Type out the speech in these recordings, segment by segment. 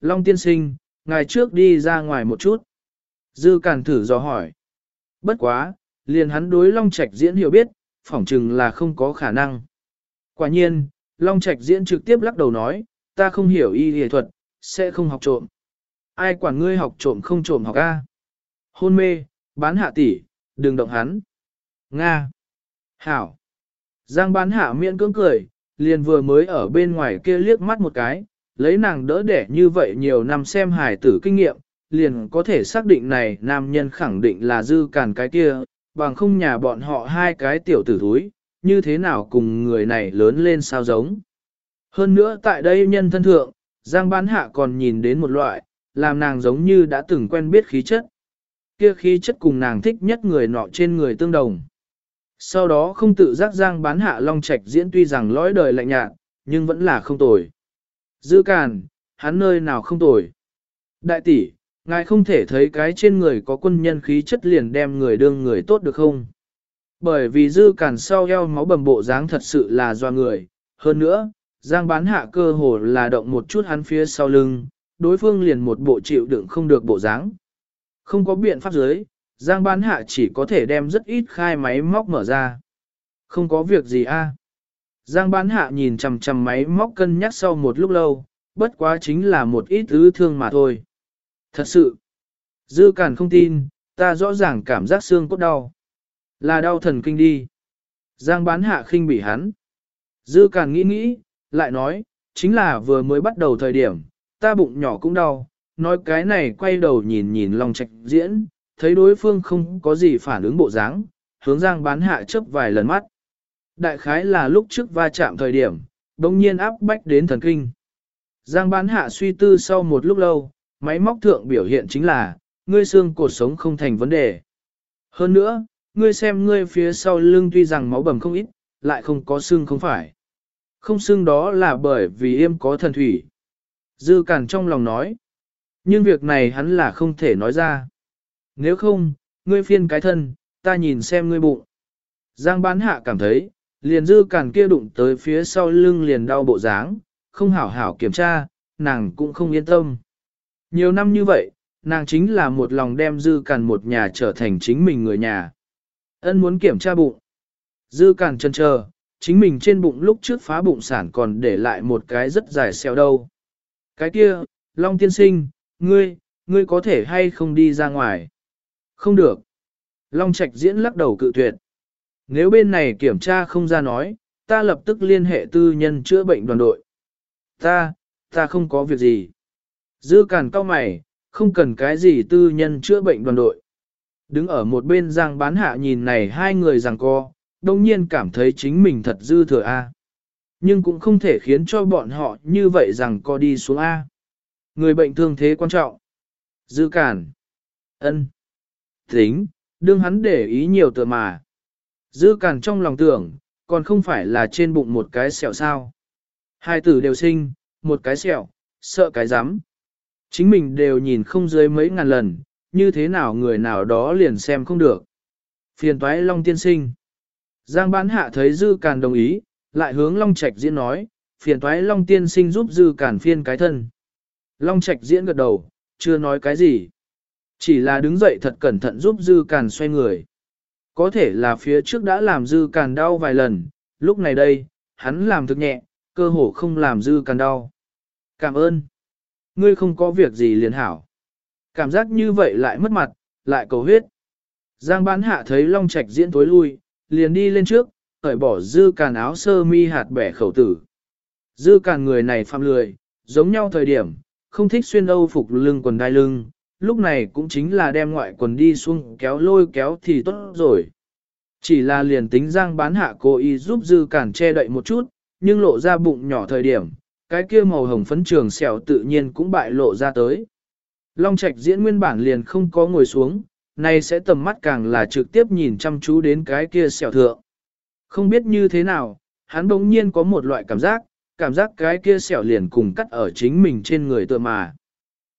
Long tiên sinh, ngày trước đi ra ngoài một chút. Dư cản thử dò hỏi. Bất quá, liền hắn đối Long Trạch diễn hiểu biết, phỏng chừng là không có khả năng. Quả nhiên, Long Trạch diễn trực tiếp lắc đầu nói, ta không hiểu y y thuật, sẽ không học trộm. Ai quản ngươi học trộm không trộm học A. Hôn mê, bán hạ tỷ, đừng động hắn. Nga. Hảo. Giang bán hạ miễn cưỡng cười, liền vừa mới ở bên ngoài kia liếc mắt một cái, lấy nàng đỡ đẻ như vậy nhiều năm xem hài tử kinh nghiệm, liền có thể xác định này nam nhân khẳng định là dư càn cái kia, bằng không nhà bọn họ hai cái tiểu tử thúi, như thế nào cùng người này lớn lên sao giống. Hơn nữa tại đây nhân thân thượng, Giang bán hạ còn nhìn đến một loại, làm nàng giống như đã từng quen biết khí chất. Kia khí chất cùng nàng thích nhất người nọ trên người tương đồng. Sau đó không tự giác Giang bán hạ long trạch diễn tuy rằng lõi đời lạnh nhạt, nhưng vẫn là không tồi. Dư càn, hắn nơi nào không tồi. Đại tỷ, ngài không thể thấy cái trên người có quân nhân khí chất liền đem người đương người tốt được không? Bởi vì dư càn sau eo máu bầm bộ dáng thật sự là do người. Hơn nữa, Giang bán hạ cơ hồ là động một chút hắn phía sau lưng, đối phương liền một bộ chịu đựng không được bộ dáng. Không có biện pháp giới, Giang bán hạ chỉ có thể đem rất ít khai máy móc mở ra. Không có việc gì a. Giang bán hạ nhìn chằm chằm máy móc cân nhắc sau một lúc lâu, bất quá chính là một ít thứ thương mà thôi. Thật sự, dư cản không tin, ta rõ ràng cảm giác xương cốt đau. Là đau thần kinh đi. Giang bán hạ khinh bỉ hắn. Dư cản nghĩ nghĩ, lại nói, chính là vừa mới bắt đầu thời điểm, ta bụng nhỏ cũng đau, nói cái này quay đầu nhìn nhìn Long Trạch diễn, thấy đối phương không có gì phản ứng bộ dáng, hướng Giang bán hạ chớp vài lần mắt. Đại khái là lúc trước va chạm thời điểm, đồng nhiên áp bách đến thần kinh. Giang bán hạ suy tư sau một lúc lâu, máy móc thượng biểu hiện chính là, ngươi xương cột sống không thành vấn đề. Hơn nữa, ngươi xem ngươi phía sau lưng tuy rằng máu bầm không ít, lại không có xương không phải. Không xương đó là bởi vì yêm có thần thủy. Dư cản trong lòng nói. Nhưng việc này hắn là không thể nói ra. Nếu không, ngươi phiên cái thân, ta nhìn xem ngươi bụng. Giang bán hạ cảm thấy, liền dư cản kia đụng tới phía sau lưng liền đau bộ dáng, không hảo hảo kiểm tra, nàng cũng không yên tâm. Nhiều năm như vậy, nàng chính là một lòng đem dư cản một nhà trở thành chính mình người nhà. Ân muốn kiểm tra bụng. Dư cản chân chờ, chính mình trên bụng lúc trước phá bụng sản còn để lại một cái rất dài xeo đâu. Cái kia, Long tiên sinh, ngươi, ngươi có thể hay không đi ra ngoài? Không được. Long Trạch diễn lắc đầu cự tuyệt. Nếu bên này kiểm tra không ra nói, ta lập tức liên hệ tư nhân chữa bệnh đoàn đội. Ta, ta không có việc gì. Dư càn cao mày, không cần cái gì tư nhân chữa bệnh đoàn đội. Đứng ở một bên giang bán hạ nhìn này hai người rằng co, đông nhiên cảm thấy chính mình thật dư thừa A. Nhưng cũng không thể khiến cho bọn họ như vậy rằng co đi xuống A. Người bệnh thương thế quan trọng. Dư cản. ân, Tính, đương hắn để ý nhiều tựa mà. Dư cản trong lòng tưởng, còn không phải là trên bụng một cái sẹo sao. Hai tử đều sinh, một cái sẹo, sợ cái rắm Chính mình đều nhìn không dưới mấy ngàn lần, như thế nào người nào đó liền xem không được. Phiền toái Long tiên sinh. Giang bán hạ thấy Dư Càn đồng ý, lại hướng Long Trạch diễn nói, phiền toái Long tiên sinh giúp Dư Càn phiên cái thân. Long Trạch diễn gật đầu, chưa nói cái gì. Chỉ là đứng dậy thật cẩn thận giúp Dư Càn xoay người. Có thể là phía trước đã làm Dư Càn đau vài lần, lúc này đây, hắn làm thực nhẹ, cơ hồ không làm Dư Càn đau. Cảm ơn. Ngươi không có việc gì liền hảo. Cảm giác như vậy lại mất mặt, lại cầu huyết. Giang bán hạ thấy Long Trạch diễn tối lui, liền đi lên trước, cởi bỏ dư càn áo sơ mi hạt bẻ khẩu tử. Dư càn người này phạm lười, giống nhau thời điểm, không thích xuyên âu phục lưng quần đai lưng, lúc này cũng chính là đem ngoại quần đi xuống kéo lôi kéo thì tốt rồi. Chỉ là liền tính giang bán hạ cô y giúp dư cản che đậy một chút, nhưng lộ ra bụng nhỏ thời điểm, cái kia màu hồng phấn trường xẻo tự nhiên cũng bại lộ ra tới. Long Trạch diễn nguyên bản liền không có ngồi xuống, nay sẽ tầm mắt càng là trực tiếp nhìn chăm chú đến cái kia xẻo thượng. Không biết như thế nào, hắn bỗng nhiên có một loại cảm giác, cảm giác cái kia xẻo liền cùng cắt ở chính mình trên người tựa mà.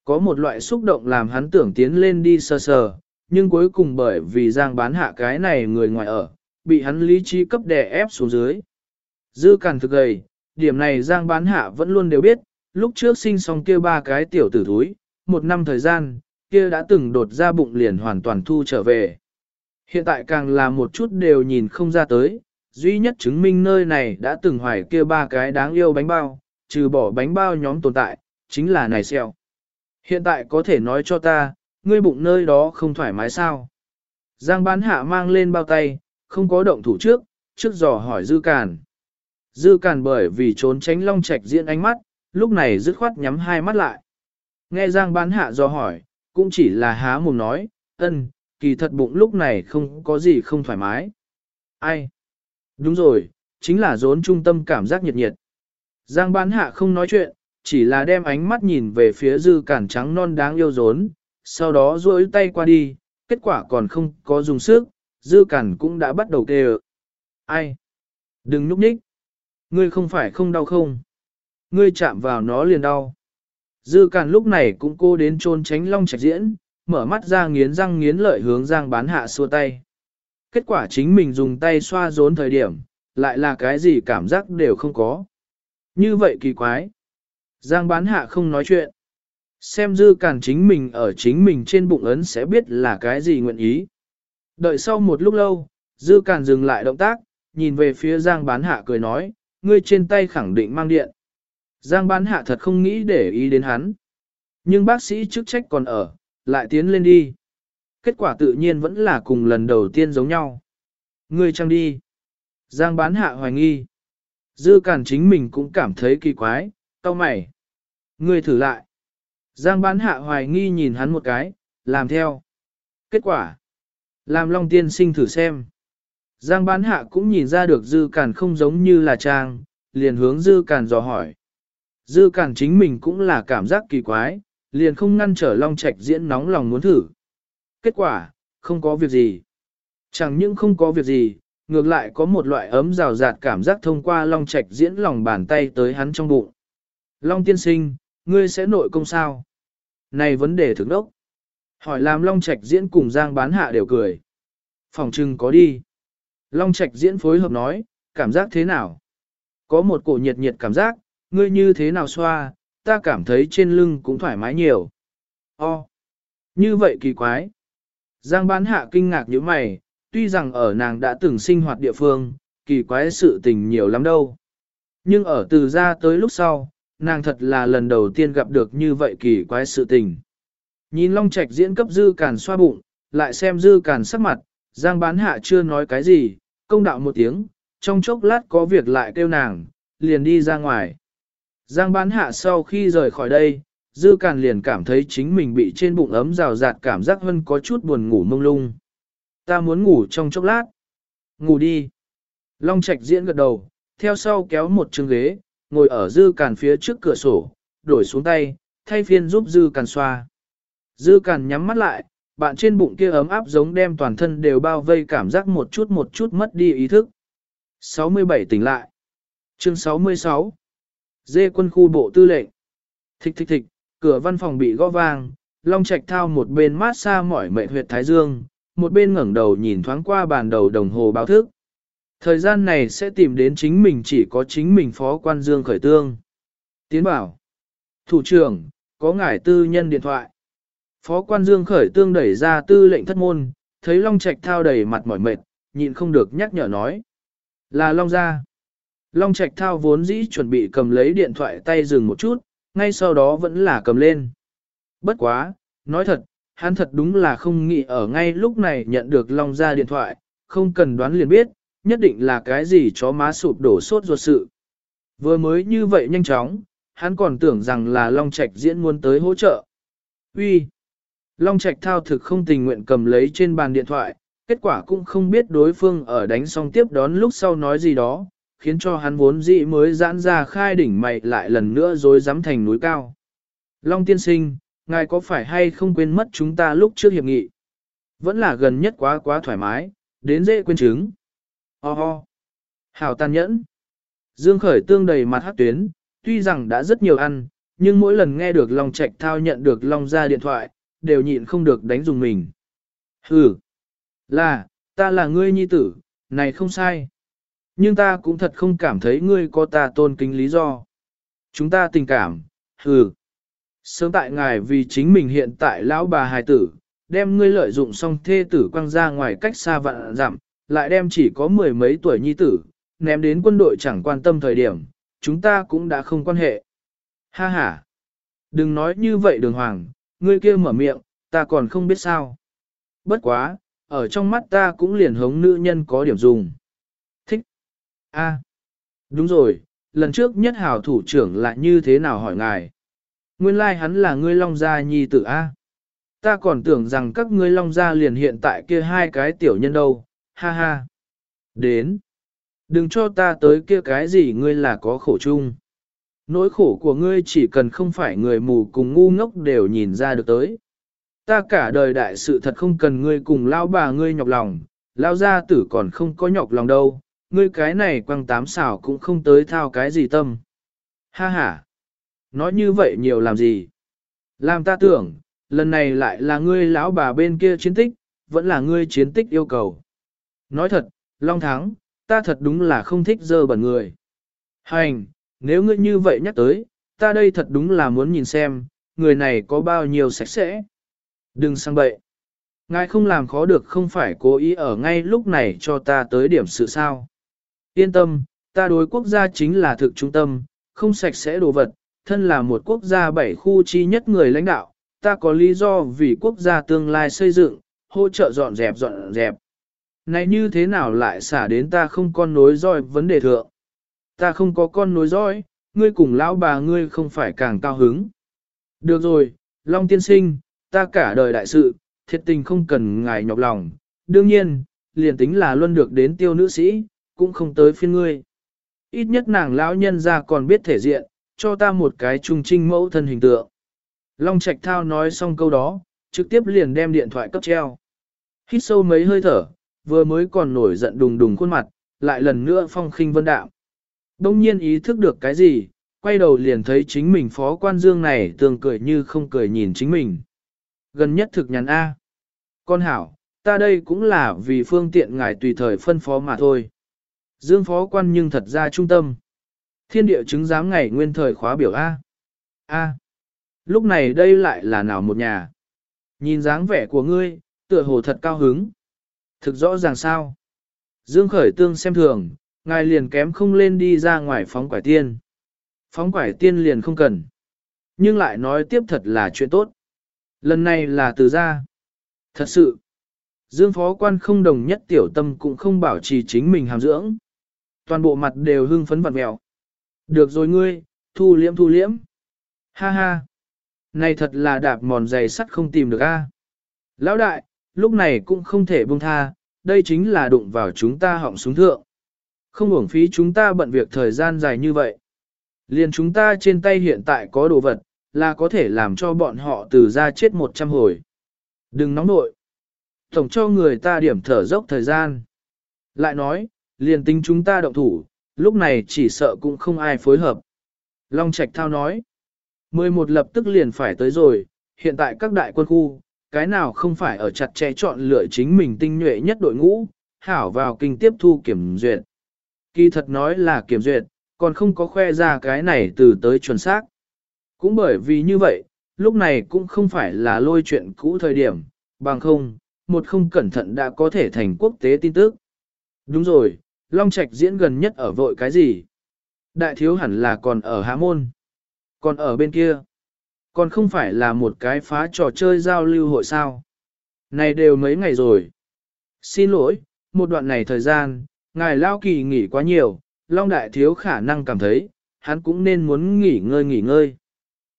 Có một loại xúc động làm hắn tưởng tiến lên đi sơ sờ, nhưng cuối cùng bởi vì giang bán hạ cái này người ngoài ở, bị hắn lý trí cấp đè ép xuống dưới. Dư càn thực gầy, điểm này giang bán hạ vẫn luôn đều biết, lúc trước sinh xong kia ba cái tiểu tử thúi, một năm thời gian, kia đã từng đột ra bụng liền hoàn toàn thu trở về. Hiện tại càng là một chút đều nhìn không ra tới, duy nhất chứng minh nơi này đã từng hoài kia ba cái đáng yêu bánh bao, trừ bỏ bánh bao nhóm tồn tại, chính là này xeo. Hiện tại có thể nói cho ta, ngươi bụng nơi đó không thoải mái sao? Giang bán hạ mang lên bao tay, không có động thủ trước, trước dò hỏi Dư Càn. Dư Càn bởi vì trốn tránh Long Trạch diễn ánh mắt, lúc này dứt khoát nhắm hai mắt lại. Nghe Giang bán hạ dò hỏi, cũng chỉ là há mồm nói, ân, kỳ thật bụng lúc này không có gì không thoải mái. Ai? Đúng rồi, chính là rốn trung tâm cảm giác nhiệt nhiệt. Giang bán hạ không nói chuyện, chỉ là đem ánh mắt nhìn về phía dư cản trắng non đáng yêu rốn, sau đó duỗi tay qua đi, kết quả còn không có dùng sức, dư cản cũng đã bắt đầu tê Ai? Đừng núp nhích. Ngươi không phải không đau không? Ngươi chạm vào nó liền đau. Dư cản lúc này cũng cô đến trôn tránh long trạch diễn, mở mắt ra nghiến răng nghiến lợi hướng giang bán hạ xua tay. Kết quả chính mình dùng tay xoa rốn thời điểm, lại là cái gì cảm giác đều không có. Như vậy kỳ quái. Giang bán hạ không nói chuyện. Xem dư cản chính mình ở chính mình trên bụng ấn sẽ biết là cái gì nguyện ý. Đợi sau một lúc lâu, dư cản dừng lại động tác, nhìn về phía giang bán hạ cười nói, ngươi trên tay khẳng định mang điện. Giang bán hạ thật không nghĩ để ý đến hắn. Nhưng bác sĩ chức trách còn ở, lại tiến lên đi. Kết quả tự nhiên vẫn là cùng lần đầu tiên giống nhau. Ngươi trăng đi. Giang bán hạ hoài nghi. Dư cản chính mình cũng cảm thấy kỳ quái, cau mày. Ngươi thử lại. Giang bán hạ hoài nghi nhìn hắn một cái, làm theo. Kết quả. Làm Long tiên sinh thử xem. Giang bán hạ cũng nhìn ra được dư cản không giống như là trang, liền hướng dư cản dò hỏi. Dư cản chính mình cũng là cảm giác kỳ quái, liền không ngăn trở Long Trạch diễn nóng lòng muốn thử. Kết quả, không có việc gì. Chẳng những không có việc gì, ngược lại có một loại ấm rào rạt cảm giác thông qua Long Trạch diễn lòng bàn tay tới hắn trong bụng. Long tiên sinh, ngươi sẽ nội công sao? Này vấn đề thực đốc. Hỏi làm Long Trạch diễn cùng Giang bán hạ đều cười. Phòng trưng có đi. Long Trạch diễn phối hợp nói, cảm giác thế nào? Có một cổ nhiệt nhiệt cảm giác, ngươi như thế nào xoa, ta cảm thấy trên lưng cũng thoải mái nhiều. O, như vậy kỳ quái. Giang bán hạ kinh ngạc như mày, tuy rằng ở nàng đã từng sinh hoạt địa phương, kỳ quái sự tình nhiều lắm đâu. Nhưng ở từ ra tới lúc sau, nàng thật là lần đầu tiên gặp được như vậy kỳ quái sự tình. Nhìn Long Trạch diễn cấp dư càn xoa bụng, lại xem dư càn sắc mặt, Giang bán hạ chưa nói cái gì, công đạo một tiếng, trong chốc lát có việc lại kêu nàng, liền đi ra ngoài. Giang bán hạ sau khi rời khỏi đây, dư càn liền cảm thấy chính mình bị trên bụng ấm rào rạt cảm giác hơn có chút buồn ngủ mông lung. Ta muốn ngủ trong chốc lát. Ngủ đi. Long Trạch diễn gật đầu, theo sau kéo một chương ghế, ngồi ở dư càn phía trước cửa sổ, đổi xuống tay, thay phiên giúp dư càn xoa. Dư càn nhắm mắt lại, bạn trên bụng kia ấm áp giống đem toàn thân đều bao vây cảm giác một chút một chút mất đi ý thức. 67 tỉnh lại. Chương 66. Dê quân khu bộ tư lệnh. Thịch thịch thịch, cửa văn phòng bị gõ vang, Long Trạch thao một bên mát xa mỏi mệt huyệt thái dương, một bên ngẩng đầu nhìn thoáng qua bàn đầu đồng hồ báo thức. Thời gian này sẽ tìm đến chính mình chỉ có chính mình phó quan Dương khởi tương. Tiến bảo. Thủ trưởng, có ngải tư nhân điện thoại. Phó quan Dương khởi tương đẩy ra tư lệnh thất môn, thấy Long Trạch thao đầy mặt mỏi mệt, nhịn không được nhắc nhở nói. Là Long gia. Long Trạch thao vốn dĩ chuẩn bị cầm lấy điện thoại tay dừng một chút, ngay sau đó vẫn là cầm lên. Bất quá, nói thật, hắn thật đúng là không nghĩ ở ngay lúc này nhận được Long gia điện thoại, không cần đoán liền biết, nhất định là cái gì chó má sụp đổ sốt ruột sự. Vừa mới như vậy nhanh chóng, hắn còn tưởng rằng là Long Trạch diễn muốn tới hỗ trợ. Uy, Long Trạch thao thực không tình nguyện cầm lấy trên bàn điện thoại, kết quả cũng không biết đối phương ở đánh xong tiếp đón lúc sau nói gì đó, khiến cho hắn vốn dĩ mới giãn ra khai đỉnh mày lại lần nữa rồi dám thành núi cao. Long tiên sinh, ngài có phải hay không quên mất chúng ta lúc trước hiệp nghị? Vẫn là gần nhất quá quá thoải mái, đến dễ quên chứng. Ho ho. Hảo tàn nhẫn. Dương khởi tương đầy mặt hát tuyến, tuy rằng đã rất nhiều ăn, nhưng mỗi lần nghe được Long Trạch Thao nhận được Long ra điện thoại, đều nhịn không được đánh dùng mình. Hừ. Là, ta là ngươi nhi tử, này không sai. Nhưng ta cũng thật không cảm thấy ngươi có ta tôn kính lý do. Chúng ta tình cảm, hừ. Sớm tại ngài vì chính mình hiện tại lão bà hài tử, đem ngươi lợi dụng xong thê tử quăng ra ngoài cách xa vạn dặm, lại đem chỉ có mười mấy tuổi nhi tử, ném đến quân đội chẳng quan tâm thời điểm, chúng ta cũng đã không quan hệ. Ha ha! Đừng nói như vậy đường hoàng, ngươi kia mở miệng, ta còn không biết sao. Bất quá, ở trong mắt ta cũng liền hống nữ nhân có điểm dùng. Thích! A! Đúng rồi, lần trước nhất hào thủ trưởng lại như thế nào hỏi ngài? Nguyên lai like hắn là ngươi long gia nhi tử A. Ta còn tưởng rằng các ngươi long gia liền hiện tại kia hai cái tiểu nhân đâu, ha ha. Đến. Đừng cho ta tới kia cái gì ngươi là có khổ chung. Nỗi khổ của ngươi chỉ cần không phải người mù cùng ngu ngốc đều nhìn ra được tới. Ta cả đời đại sự thật không cần ngươi cùng lao bà ngươi nhọc lòng, lao gia tử còn không có nhọc lòng đâu, ngươi cái này quăng tám xảo cũng không tới thao cái gì tâm. Ha ha! Nói như vậy nhiều làm gì? Làm ta tưởng, lần này lại là ngươi lão bà bên kia chiến tích, vẫn là ngươi chiến tích yêu cầu. Nói thật, Long Thắng, ta thật đúng là không thích dơ bẩn người. Hành, nếu ngươi như vậy nhắc tới, ta đây thật đúng là muốn nhìn xem, người này có bao nhiêu sạch sẽ. Đừng sang bậy. Ngài không làm khó được không phải cố ý ở ngay lúc này cho ta tới điểm sự sao. Yên tâm, ta đối quốc gia chính là thực trung tâm, không sạch sẽ đồ vật, thân là một quốc gia bảy khu chi nhất người lãnh đạo, ta có lý do vì quốc gia tương lai xây dựng, hỗ trợ dọn dẹp dọn dẹp. Này như thế nào lại xả đến ta không con nối roi vấn đề thượng? Ta không có con nối roi, ngươi cùng lão bà ngươi không phải càng cao hứng. Được rồi, Long tiên sinh, ta cả đời đại sự, thiệt tình không cần ngài nhọc lòng. Đương nhiên, liền tính là luôn được đến tiêu nữ sĩ, cũng không tới phiên ngươi. Ít nhất nàng lão nhân ra còn biết thể diện, cho ta một cái trung trinh mẫu thân hình tượng. Long Trạch Thao nói xong câu đó, trực tiếp liền đem điện thoại cấp treo. Hít sâu mấy hơi thở, vừa mới còn nổi giận đùng đùng khuôn mặt, lại lần nữa phong khinh vân đạo. Đông nhiên ý thức được cái gì, quay đầu liền thấy chính mình phó quan dương này tường cười như không cười nhìn chính mình. Gần nhất thực nhắn A. Con hảo, ta đây cũng là vì phương tiện ngài tùy thời phân phó mà thôi. Dương phó quan nhưng thật ra trung tâm. Thiên địa chứng giám ngày nguyên thời khóa biểu A. A. Lúc này đây lại là nào một nhà. Nhìn dáng vẻ của ngươi, tựa hồ thật cao hứng. Thực rõ ràng sao. Dương khởi tương xem thường, ngài liền kém không lên đi ra ngoài phóng quải tiên. Phóng quải tiên liền không cần. Nhưng lại nói tiếp thật là chuyện tốt. Lần này là từ ra. Thật sự. Dương phó quan không đồng nhất tiểu tâm cũng không bảo trì chính mình hàm dưỡng. Toàn bộ mặt đều hưng phấn vặt mẹo. Được rồi ngươi, thu liễm thu liễm. Ha ha. Này thật là đạp mòn giày sắt không tìm được a. Lão đại, lúc này cũng không thể buông tha, đây chính là đụng vào chúng ta họng súng thượng. Không uổng phí chúng ta bận việc thời gian dài như vậy. Liền chúng ta trên tay hiện tại có đồ vật, là có thể làm cho bọn họ từ ra chết một trăm hồi. Đừng nóng nội. Tổng cho người ta điểm thở dốc thời gian. Lại nói, liền tính chúng ta động thủ, lúc này chỉ sợ cũng không ai phối hợp. Long Trạch Thao nói, 11 lập tức liền phải tới rồi, hiện tại các đại quân khu, cái nào không phải ở chặt chẽ chọn lựa chính mình tinh nhuệ nhất đội ngũ, hảo vào kinh tiếp thu kiểm duyệt. Kỳ thật nói là kiểm duyệt, còn không có khoe ra cái này từ tới chuẩn xác. Cũng bởi vì như vậy, lúc này cũng không phải là lôi chuyện cũ thời điểm, bằng không, một không cẩn thận đã có thể thành quốc tế tin tức. Đúng rồi, Long Trạch diễn gần nhất ở vội cái gì? Đại thiếu hẳn là còn ở Hạ Môn. Còn ở bên kia, còn không phải là một cái phá trò chơi giao lưu hội sao. Này đều mấy ngày rồi. Xin lỗi, một đoạn này thời gian, ngài lao kỳ nghỉ quá nhiều, Long Đại thiếu khả năng cảm thấy, hắn cũng nên muốn nghỉ ngơi nghỉ ngơi.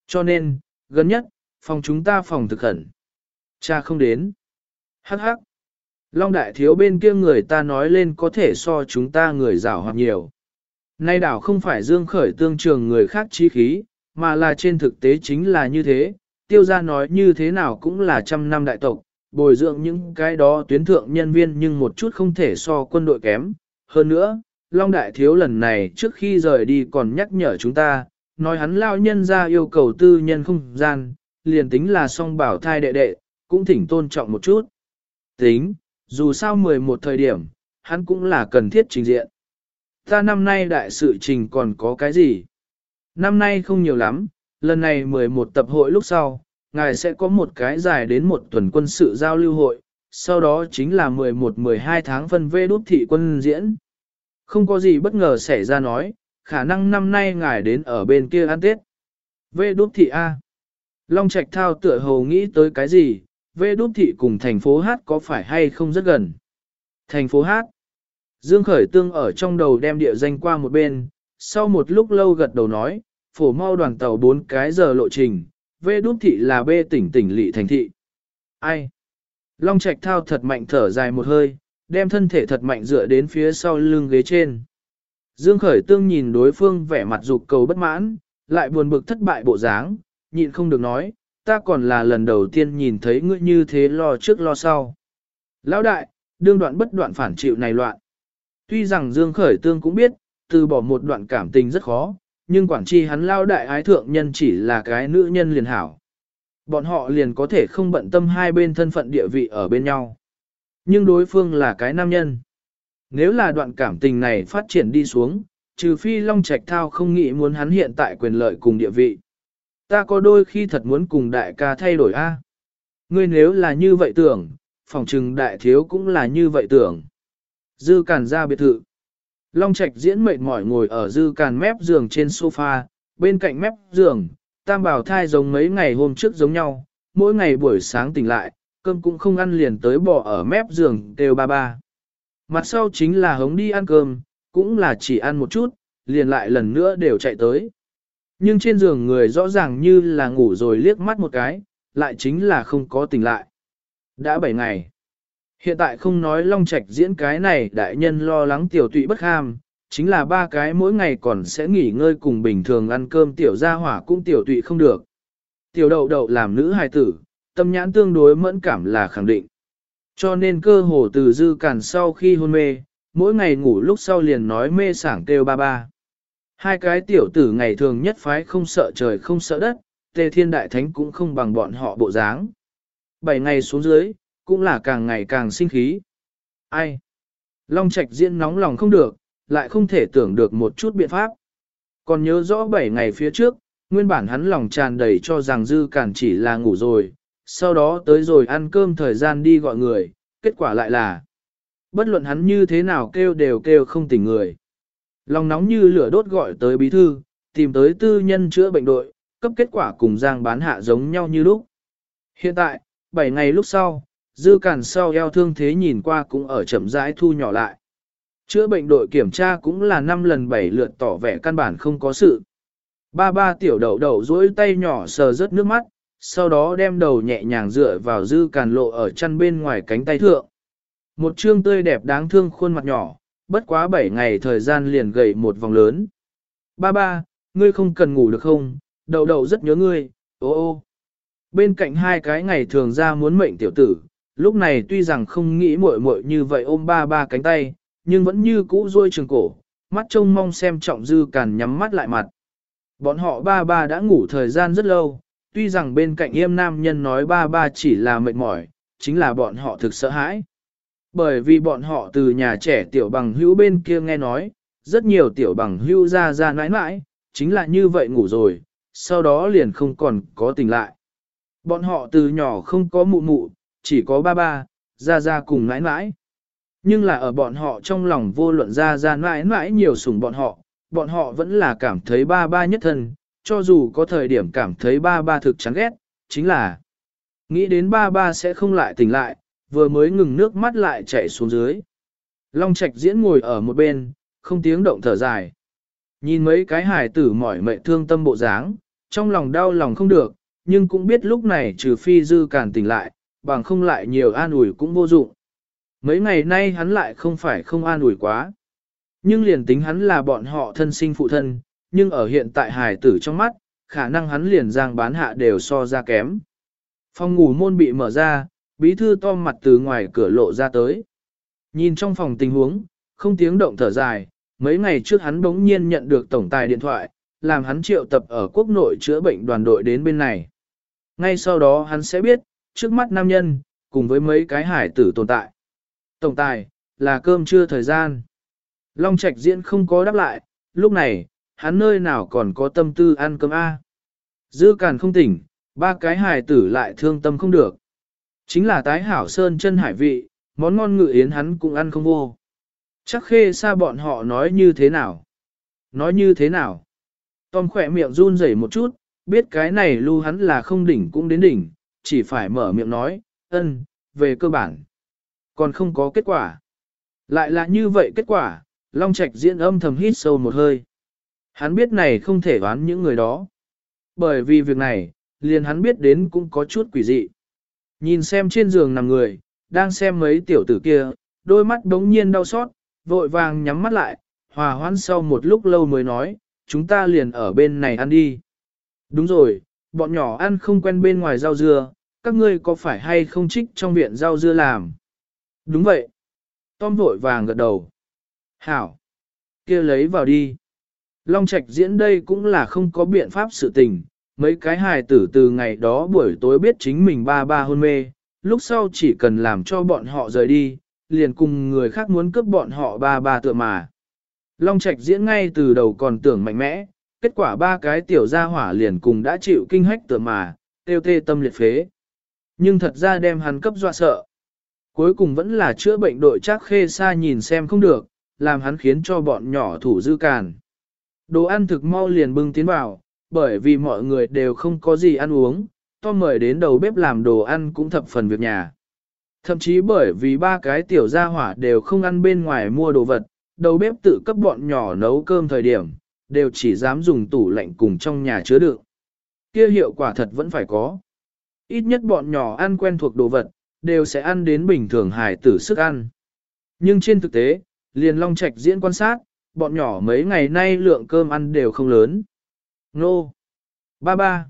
Cho nên, gần nhất, phòng chúng ta phòng thực khẩn. Cha không đến. Hắc hắc. Long Đại thiếu bên kia người ta nói lên có thể so chúng ta người rào hoặc nhiều. Nay đảo không phải dương khởi tương trường người khác chi khí, mà là trên thực tế chính là như thế, tiêu gia nói như thế nào cũng là trăm năm đại tộc, bồi dưỡng những cái đó tuyến thượng nhân viên nhưng một chút không thể so quân đội kém. Hơn nữa, Long Đại Thiếu lần này trước khi rời đi còn nhắc nhở chúng ta, nói hắn lao nhân ra yêu cầu tư nhân không gian, liền tính là song bảo thai đệ đệ, cũng thỉnh tôn trọng một chút. Tính, dù sao 11 thời điểm, hắn cũng là cần thiết trình diện. Ta năm nay đại sự trình còn có cái gì? Năm nay không nhiều lắm, lần này 11 tập hội lúc sau, ngài sẽ có một cái dài đến một tuần quân sự giao lưu hội, sau đó chính là 11-12 tháng phân vê đút thị quân diễn. Không có gì bất ngờ xảy ra nói, khả năng năm nay ngài đến ở bên kia ăn Tết. Vê đút thị A. Long Trạch Thao tựa hồ nghĩ tới cái gì, vê đút thị cùng thành phố Hát có phải hay không rất gần. Thành phố Hát. Dương Khởi Tương ở trong đầu đem địa danh qua một bên, sau một lúc lâu gật đầu nói, phổ mau đoàn tàu 4 cái giờ lộ trình, về đút thị là bê tỉnh tỉnh lỵ thành thị. Ai? Long Trạch Thao thật mạnh thở dài một hơi, đem thân thể thật mạnh dựa đến phía sau lưng ghế trên. Dương Khởi Tương nhìn đối phương vẻ mặt dục cầu bất mãn, lại buồn bực thất bại bộ dáng, nhịn không được nói, ta còn là lần đầu tiên nhìn thấy ngươi như thế lo trước lo sau. Lão đại, đương đoạn bất đoạn phản chịu này loạn. Tuy rằng Dương Khởi Tương cũng biết, từ bỏ một đoạn cảm tình rất khó, nhưng quản chi hắn lao đại ái thượng nhân chỉ là cái nữ nhân liền hảo. Bọn họ liền có thể không bận tâm hai bên thân phận địa vị ở bên nhau. Nhưng đối phương là cái nam nhân. Nếu là đoạn cảm tình này phát triển đi xuống, trừ phi Long Trạch Thao không nghĩ muốn hắn hiện tại quyền lợi cùng địa vị. Ta có đôi khi thật muốn cùng đại ca thay đổi a. Ngươi nếu là như vậy tưởng, phòng trừng đại thiếu cũng là như vậy tưởng. Dư cản ra biệt thự. Long Trạch diễn mệt mỏi ngồi ở dư càn mép giường trên sofa, bên cạnh mép giường, tam bảo thai giống mấy ngày hôm trước giống nhau, mỗi ngày buổi sáng tỉnh lại, cơm cũng không ăn liền tới bỏ ở mép giường đều ba ba. Mặt sau chính là hống đi ăn cơm, cũng là chỉ ăn một chút, liền lại lần nữa đều chạy tới. Nhưng trên giường người rõ ràng như là ngủ rồi liếc mắt một cái, lại chính là không có tỉnh lại. Đã 7 ngày. Hiện tại không nói long trạch diễn cái này đại nhân lo lắng tiểu tụy bất ham, chính là ba cái mỗi ngày còn sẽ nghỉ ngơi cùng bình thường ăn cơm tiểu gia hỏa cũng tiểu tụy không được. Tiểu đậu đậu làm nữ hài tử, tâm nhãn tương đối mẫn cảm là khẳng định. Cho nên cơ hồ từ dư cản sau khi hôn mê, mỗi ngày ngủ lúc sau liền nói mê sảng kêu ba ba. Hai cái tiểu tử ngày thường nhất phái không sợ trời không sợ đất, tề thiên đại thánh cũng không bằng bọn họ bộ dáng. Bảy ngày xuống dưới, cũng là càng ngày càng sinh khí. Ai? Long Trạch diễn nóng lòng không được, lại không thể tưởng được một chút biện pháp. Còn nhớ rõ 7 ngày phía trước, nguyên bản hắn lòng tràn đầy cho rằng dư cản chỉ là ngủ rồi, sau đó tới rồi ăn cơm thời gian đi gọi người, kết quả lại là bất luận hắn như thế nào kêu đều kêu không tỉnh người. Lòng nóng như lửa đốt gọi tới bí thư, tìm tới tư nhân chữa bệnh đội, cấp kết quả cùng giang bán hạ giống nhau như lúc. Hiện tại, 7 ngày lúc sau, dư cản sau eo thương thế nhìn qua cũng ở chậm rãi thu nhỏ lại. Chữa bệnh đội kiểm tra cũng là 5 lần 7 lượt tỏ vẻ căn bản không có sự. Ba ba tiểu đậu đậu duỗi tay nhỏ sờ rớt nước mắt, sau đó đem đầu nhẹ nhàng dựa vào dư càn lộ ở chăn bên ngoài cánh tay thượng. Một trương tươi đẹp đáng thương khuôn mặt nhỏ, bất quá 7 ngày thời gian liền gầy một vòng lớn. Ba ba, ngươi không cần ngủ được không, đậu đậu rất nhớ ngươi, ô ô. Bên cạnh hai cái ngày thường ra muốn mệnh tiểu tử, lúc này tuy rằng không nghĩ muội muội như vậy ôm ba ba cánh tay, nhưng vẫn như cũ rôi trường cổ, mắt trông mong xem trọng dư càn nhắm mắt lại mặt. Bọn họ ba ba đã ngủ thời gian rất lâu, tuy rằng bên cạnh yêm nam nhân nói ba ba chỉ là mệt mỏi, chính là bọn họ thực sợ hãi. Bởi vì bọn họ từ nhà trẻ tiểu bằng hữu bên kia nghe nói, rất nhiều tiểu bằng hữu ra ra nãi nãi, chính là như vậy ngủ rồi, sau đó liền không còn có tỉnh lại. Bọn họ từ nhỏ không có mụ mụ, chỉ có ba ba, ra ra cùng nãi nãi. Nhưng là ở bọn họ trong lòng vô luận ra ra mãi mãi nhiều sủng bọn họ, bọn họ vẫn là cảm thấy ba ba nhất thân, cho dù có thời điểm cảm thấy ba ba thực chán ghét, chính là nghĩ đến ba ba sẽ không lại tỉnh lại, vừa mới ngừng nước mắt lại chảy xuống dưới. Long Trạch diễn ngồi ở một bên, không tiếng động thở dài. Nhìn mấy cái hài tử mỏi mệt thương tâm bộ dáng, trong lòng đau lòng không được, nhưng cũng biết lúc này trừ phi dư càn tỉnh lại, bằng không lại nhiều an ủi cũng vô dụng. Mấy ngày nay hắn lại không phải không an ủi quá. Nhưng liền tính hắn là bọn họ thân sinh phụ thân, nhưng ở hiện tại hài tử trong mắt, khả năng hắn liền giang bán hạ đều so ra kém. Phòng ngủ môn bị mở ra, bí thư to mặt từ ngoài cửa lộ ra tới. Nhìn trong phòng tình huống, không tiếng động thở dài, mấy ngày trước hắn bỗng nhiên nhận được tổng tài điện thoại, làm hắn triệu tập ở quốc nội chữa bệnh đoàn đội đến bên này. Ngay sau đó hắn sẽ biết, trước mắt nam nhân, cùng với mấy cái hải tử tồn tại. Tổng tài, là cơm trưa thời gian. Long Trạch diễn không có đáp lại, lúc này, hắn nơi nào còn có tâm tư ăn cơm A. Dư càn không tỉnh, ba cái hài tử lại thương tâm không được. Chính là tái hảo sơn chân hải vị, món ngon ngự yến hắn cũng ăn không vô. Chắc khê xa bọn họ nói như thế nào? Nói như thế nào? Tom khỏe miệng run rẩy một chút, biết cái này lưu hắn là không đỉnh cũng đến đỉnh, chỉ phải mở miệng nói, ân, về cơ bản. Còn không có kết quả. Lại là như vậy kết quả, Long Trạch diễn âm thầm hít sâu một hơi. Hắn biết này không thể đoán những người đó. Bởi vì việc này, liền hắn biết đến cũng có chút quỷ dị. Nhìn xem trên giường nằm người, đang xem mấy tiểu tử kia, đôi mắt đống nhiên đau xót, vội vàng nhắm mắt lại, hòa hoãn sau một lúc lâu mới nói, chúng ta liền ở bên này ăn đi. Đúng rồi, bọn nhỏ ăn không quen bên ngoài rau dưa, các ngươi có phải hay không trích trong viện rau dưa làm? Đúng vậy. Tom vội vàng gật đầu. Hảo. kia lấy vào đi. Long Trạch diễn đây cũng là không có biện pháp sự tình, mấy cái hài tử từ ngày đó buổi tối biết chính mình ba ba hôn mê, lúc sau chỉ cần làm cho bọn họ rời đi, liền cùng người khác muốn cướp bọn họ ba ba tựa mà. Long Trạch diễn ngay từ đầu còn tưởng mạnh mẽ, kết quả ba cái tiểu gia hỏa liền cùng đã chịu kinh hách tựa mà, tiêu tê tâm liệt phế. Nhưng thật ra đem hắn cấp dọa sợ. Cuối cùng vẫn là chữa bệnh đội chắc khê xa nhìn xem không được, làm hắn khiến cho bọn nhỏ thủ dư càn. Đồ ăn thực mau liền bưng tiến vào, bởi vì mọi người đều không có gì ăn uống, to mời đến đầu bếp làm đồ ăn cũng thập phần việc nhà. Thậm chí bởi vì ba cái tiểu gia hỏa đều không ăn bên ngoài mua đồ vật, đầu bếp tự cấp bọn nhỏ nấu cơm thời điểm, đều chỉ dám dùng tủ lạnh cùng trong nhà chứa đựng. Kia hiệu quả thật vẫn phải có. Ít nhất bọn nhỏ ăn quen thuộc đồ vật, đều sẽ ăn đến bình thường hài tử sức ăn. Nhưng trên thực tế, liền long trạch diễn quan sát, bọn nhỏ mấy ngày nay lượng cơm ăn đều không lớn. Nô! Ba ba!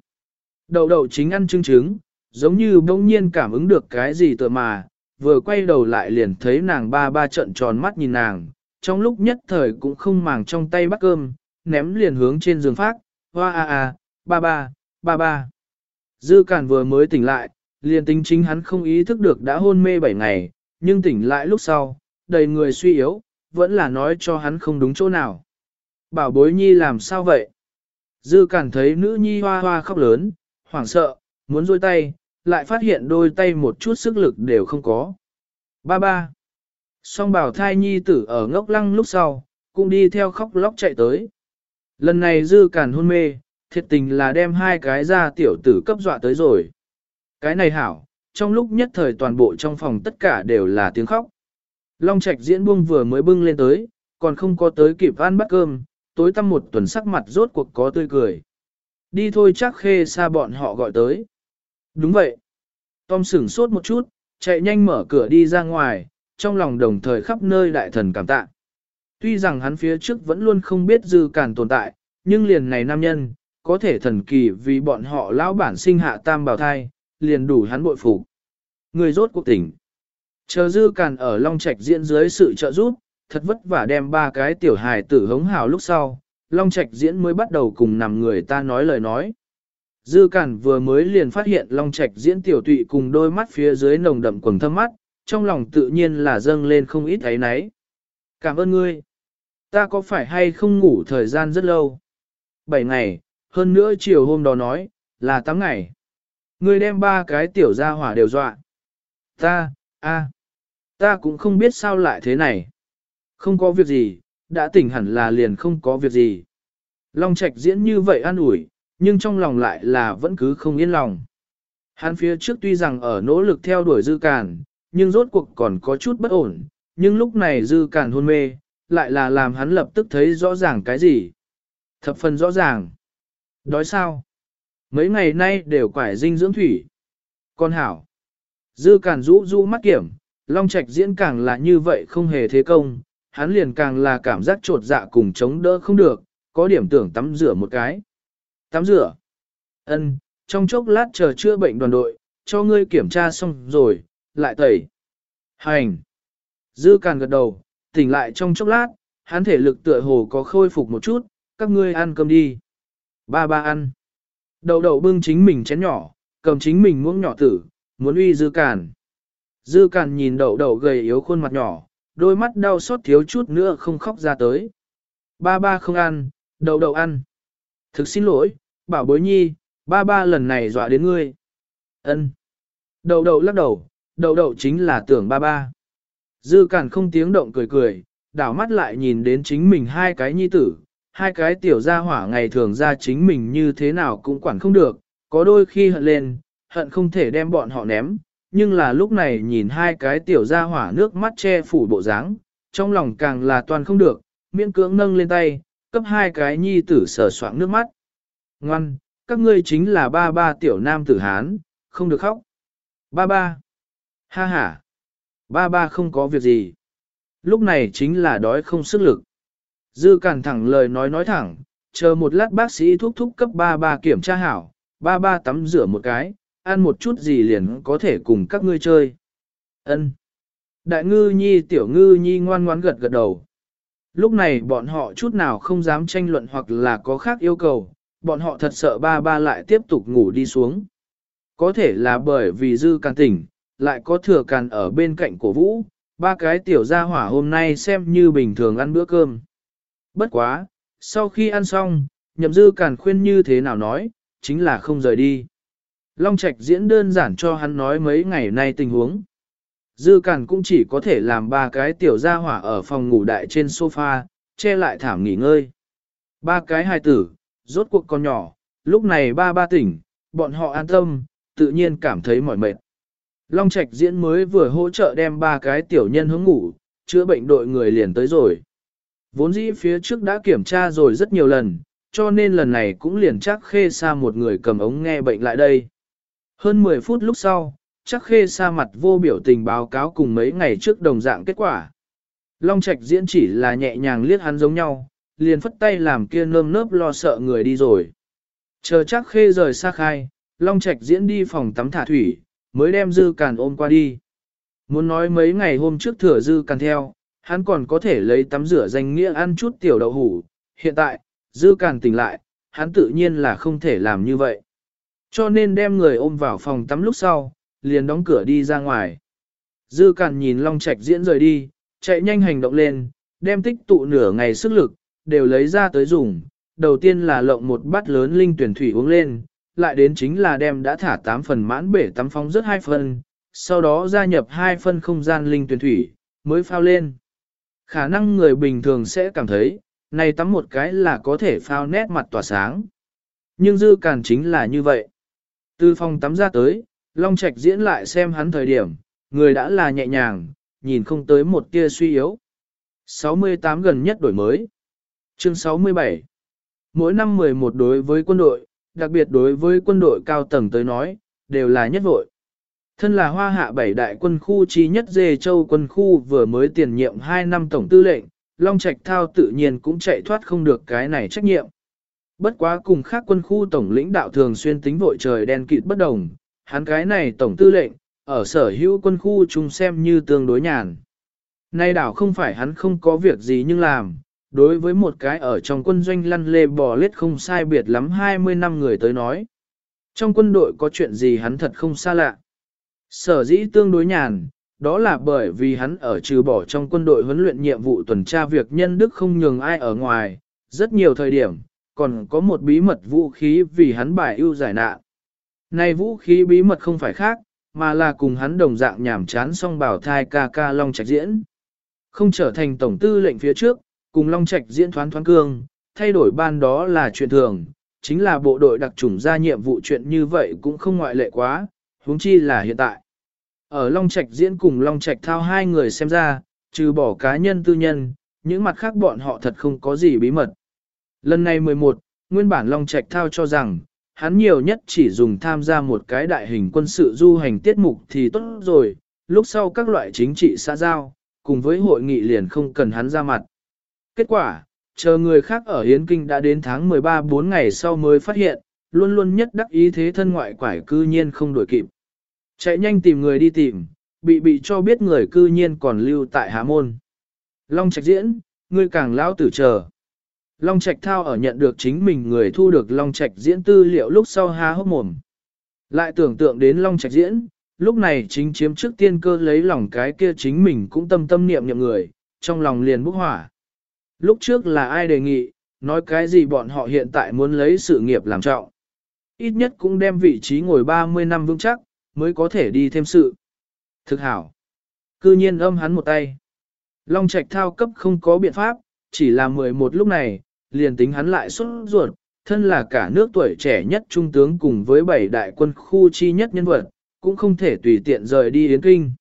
đầu đậu chính ăn trứng trứng, giống như bỗng nhiên cảm ứng được cái gì tựa mà, vừa quay đầu lại liền thấy nàng ba ba trận tròn mắt nhìn nàng, trong lúc nhất thời cũng không màng trong tay bắt cơm, ném liền hướng trên giường phát, hoa a a, ba ba, ba ba. Dư Cản vừa mới tỉnh lại, liền tính chính hắn không ý thức được đã hôn mê 7 ngày, nhưng tỉnh lại lúc sau, đầy người suy yếu, vẫn là nói cho hắn không đúng chỗ nào. Bảo bối nhi làm sao vậy? Dư Cản thấy nữ nhi hoa hoa khóc lớn, hoảng sợ, muốn rôi tay, lại phát hiện đôi tay một chút sức lực đều không có. Ba ba. Song bảo thai nhi tử ở ngốc lăng lúc sau, cũng đi theo khóc lóc chạy tới. Lần này dư càn hôn mê, thiệt tình là đem hai cái ra tiểu tử cấp dọa tới rồi. Cái này hảo, trong lúc nhất thời toàn bộ trong phòng tất cả đều là tiếng khóc. Long Trạch diễn buông vừa mới bưng lên tới, còn không có tới kịp ăn bát cơm, tối tăm một tuần sắc mặt rốt cuộc có tươi cười. Đi thôi chắc khê xa bọn họ gọi tới. Đúng vậy. Tom sửng sốt một chút, chạy nhanh mở cửa đi ra ngoài, trong lòng đồng thời khắp nơi đại thần cảm tạ. Tuy rằng hắn phía trước vẫn luôn không biết dư cản tồn tại, nhưng liền này nam nhân, có thể thần kỳ vì bọn họ lão bản sinh hạ tam bào thai, liền đủ hắn bội phục. Người rốt cuộc tỉnh. Chờ dư cản ở Long Trạch diễn dưới sự trợ giúp, thật vất vả đem ba cái tiểu hài tử hống hào lúc sau, Long Trạch diễn mới bắt đầu cùng nằm người ta nói lời nói. Dư Cản vừa mới liền phát hiện Long Trạch diễn tiểu tụy cùng đôi mắt phía dưới nồng đậm quầng thâm mắt, trong lòng tự nhiên là dâng lên không ít ấy nấy. Cảm ơn ngươi. Ta có phải hay không ngủ thời gian rất lâu? Bảy ngày, hơn nữa chiều hôm đó nói, là tám ngày. Ngươi đem ba cái tiểu gia hỏa đều dọa. Ta, a, ta cũng không biết sao lại thế này. Không có việc gì, đã tỉnh hẳn là liền không có việc gì. Long Trạch diễn như vậy an ủi, nhưng trong lòng lại là vẫn cứ không yên lòng. Hắn phía trước tuy rằng ở nỗ lực theo đuổi dư càn, nhưng rốt cuộc còn có chút bất ổn, nhưng lúc này dư càn hôn mê, lại là làm hắn lập tức thấy rõ ràng cái gì. Thập phần rõ ràng. Đói sao? Mấy ngày nay đều quải dinh dưỡng thủy. Con hảo. Dư càn rũ rũ mắt kiểm, Long Trạch diễn càng là như vậy không hề thế công, hắn liền càng là cảm giác trột dạ cùng chống đỡ không được, có điểm tưởng tắm rửa một cái. Tắm rửa. Ân, trong chốc lát chờ chữa bệnh đoàn đội, cho ngươi kiểm tra xong rồi, lại tẩy. Hành. Dư càn gật đầu, tỉnh lại trong chốc lát, hắn thể lực tựa hồ có khôi phục một chút, các ngươi ăn cơm đi. Ba ba ăn. Đầu đầu bưng chính mình chén nhỏ, cầm chính mình muỗng nhỏ tử, muốn uy dư càn. Dư càn nhìn đậu đậu gầy yếu khuôn mặt nhỏ, đôi mắt đau xót thiếu chút nữa không khóc ra tới. Ba ba không ăn, đậu đậu ăn. Thực xin lỗi, bảo bối nhi, Ba ba lần này dọa đến ngươi. ân Đậu đậu lắc đầu, đậu đậu chính là tưởng ba ba. Dư cản không tiếng động cười cười, đảo mắt lại nhìn đến chính mình hai cái nhi tử, hai cái tiểu gia hỏa ngày thường ra chính mình như thế nào cũng quản không được, có đôi khi hận lên, hận không thể đem bọn họ ném, nhưng là lúc này nhìn hai cái tiểu gia hỏa nước mắt che phủ bộ dáng, trong lòng càng là toàn không được, miễn cưỡng nâng lên tay, cấp hai cái nhi tử sờ soạng nước mắt. Ngoan, các ngươi chính là ba ba tiểu nam tử Hán, không được khóc. Ba ba. Ha ha. Ba ba không có việc gì. Lúc này chính là đói không sức lực. Dư cản thẳng lời nói nói thẳng, chờ một lát bác sĩ thuốc thúc cấp ba ba kiểm tra hảo, ba ba tắm rửa một cái, ăn một chút gì liền có thể cùng các ngươi chơi. Ân. Đại ngư nhi tiểu ngư nhi ngoan ngoãn gật gật đầu. Lúc này bọn họ chút nào không dám tranh luận hoặc là có khác yêu cầu, bọn họ thật sợ ba ba lại tiếp tục ngủ đi xuống. Có thể là bởi vì dư càn tỉnh, lại có thừa càn ở bên cạnh cổ vũ, ba cái tiểu gia hỏa hôm nay xem như bình thường ăn bữa cơm. Bất quá, sau khi ăn xong, nhậm dư càn khuyên như thế nào nói, chính là không rời đi. Long Trạch diễn đơn giản cho hắn nói mấy ngày nay tình huống. Dư Càn cũng chỉ có thể làm ba cái tiểu gia hỏa ở phòng ngủ đại trên sofa, che lại thảm nghỉ ngơi. Ba cái hài tử, rốt cuộc con nhỏ, lúc này ba ba tỉnh, bọn họ an tâm, tự nhiên cảm thấy mỏi mệt. Long Trạch diễn mới vừa hỗ trợ đem ba cái tiểu nhân hướng ngủ, chữa bệnh đội người liền tới rồi. Vốn dĩ phía trước đã kiểm tra rồi rất nhiều lần, cho nên lần này cũng liền chắc khê xa một người cầm ống nghe bệnh lại đây. Hơn 10 phút lúc sau, chắc khê xa mặt vô biểu tình báo cáo cùng mấy ngày trước đồng dạng kết quả. Long Trạch diễn chỉ là nhẹ nhàng liếc hắn giống nhau, liền phất tay làm kia nơm nớp lo sợ người đi rồi. Chờ chắc khê rời xa khai, Long Trạch diễn đi phòng tắm thả thủy, mới đem dư càn ôm qua đi. Muốn nói mấy ngày hôm trước thừa dư càn theo, hắn còn có thể lấy tắm rửa danh nghĩa ăn chút tiểu đậu hủ. Hiện tại, dư càn tỉnh lại, hắn tự nhiên là không thể làm như vậy. Cho nên đem người ôm vào phòng tắm lúc sau, liền đóng cửa đi ra ngoài. Dư càn nhìn Long Trạch diễn rời đi, chạy nhanh hành động lên, đem tích tụ nửa ngày sức lực, đều lấy ra tới dùng. Đầu tiên là lộng một bát lớn linh tuyển thủy uống lên, lại đến chính là đem đã thả 8 phần mãn bể tắm phóng rất hai phần, sau đó gia nhập hai phân không gian linh tuyển thủy, mới phao lên. Khả năng người bình thường sẽ cảm thấy, này tắm một cái là có thể phao nét mặt tỏa sáng. Nhưng dư càn chính là như vậy. Từ phòng tắm ra tới, Long Trạch diễn lại xem hắn thời điểm, người đã là nhẹ nhàng, nhìn không tới một tia suy yếu. 68 gần nhất đổi mới. Chương 67 Mỗi năm 11 đối với quân đội, đặc biệt đối với quân đội cao tầng tới nói, đều là nhất vội. Thân là hoa hạ bảy đại quân khu chi nhất dê châu quân khu vừa mới tiền nhiệm 2 năm tổng tư lệnh, Long Trạch Thao tự nhiên cũng chạy thoát không được cái này trách nhiệm. Bất quá cùng khác quân khu tổng lĩnh đạo thường xuyên tính vội trời đen kịt bất đồng, hắn cái này tổng tư lệnh, ở sở hữu quân khu chung xem như tương đối nhàn. Nay đảo không phải hắn không có việc gì nhưng làm, đối với một cái ở trong quân doanh lăn lê bò lết không sai biệt lắm 20 năm người tới nói. Trong quân đội có chuyện gì hắn thật không xa lạ. Sở dĩ tương đối nhàn, đó là bởi vì hắn ở trừ bỏ trong quân đội huấn luyện nhiệm vụ tuần tra việc nhân đức không nhường ai ở ngoài, rất nhiều thời điểm, còn có một bí mật vũ khí vì hắn bài ưu giải nạn. Này vũ khí bí mật không phải khác, mà là cùng hắn đồng dạng nhảm chán song bảo thai ca ca Long Trạch diễn. Không trở thành tổng tư lệnh phía trước, cùng Long Trạch diễn thoán thoán cương, thay đổi ban đó là chuyện thường, chính là bộ đội đặc trùng ra nhiệm vụ chuyện như vậy cũng không ngoại lệ quá, huống chi là hiện tại. Ở Long Trạch diễn cùng Long Trạch thao hai người xem ra, trừ bỏ cá nhân tư nhân, những mặt khác bọn họ thật không có gì bí mật. Lần này 11, nguyên bản Long Trạch thao cho rằng, hắn nhiều nhất chỉ dùng tham gia một cái đại hình quân sự du hành tiết mục thì tốt rồi, lúc sau các loại chính trị xã giao, cùng với hội nghị liền không cần hắn ra mặt. Kết quả, chờ người khác ở Hiến Kinh đã đến tháng 13 4 ngày sau mới phát hiện, luôn luôn nhất đắc ý thế thân ngoại quải cư nhiên không đổi kịp. Chạy nhanh tìm người đi tìm, bị bị cho biết người cư nhiên còn lưu tại Hạ Môn. Long Trạch diễn, người càng lão tử chờ. Long Trạch thao ở nhận được chính mình người thu được Long Trạch diễn tư liệu lúc sau há hốc mồm. Lại tưởng tượng đến Long Trạch diễn, lúc này chính chiếm trước tiên cơ lấy lòng cái kia chính mình cũng tâm tâm niệm niệm người, trong lòng liền bốc hỏa. Lúc trước là ai đề nghị, nói cái gì bọn họ hiện tại muốn lấy sự nghiệp làm trọng. ít nhất cũng đem vị trí ngồi 30 năm vững chắc, mới có thể đi thêm sự. Thực hảo. Cư nhiên âm hắn một tay. Long Trạch thao cấp không có biện pháp, chỉ là 11 lúc này, liền tính hắn lại xuất ruột, thân là cả nước tuổi trẻ nhất trung tướng cùng với bảy đại quân khu chi nhất nhân vật, cũng không thể tùy tiện rời đi Yến Kinh.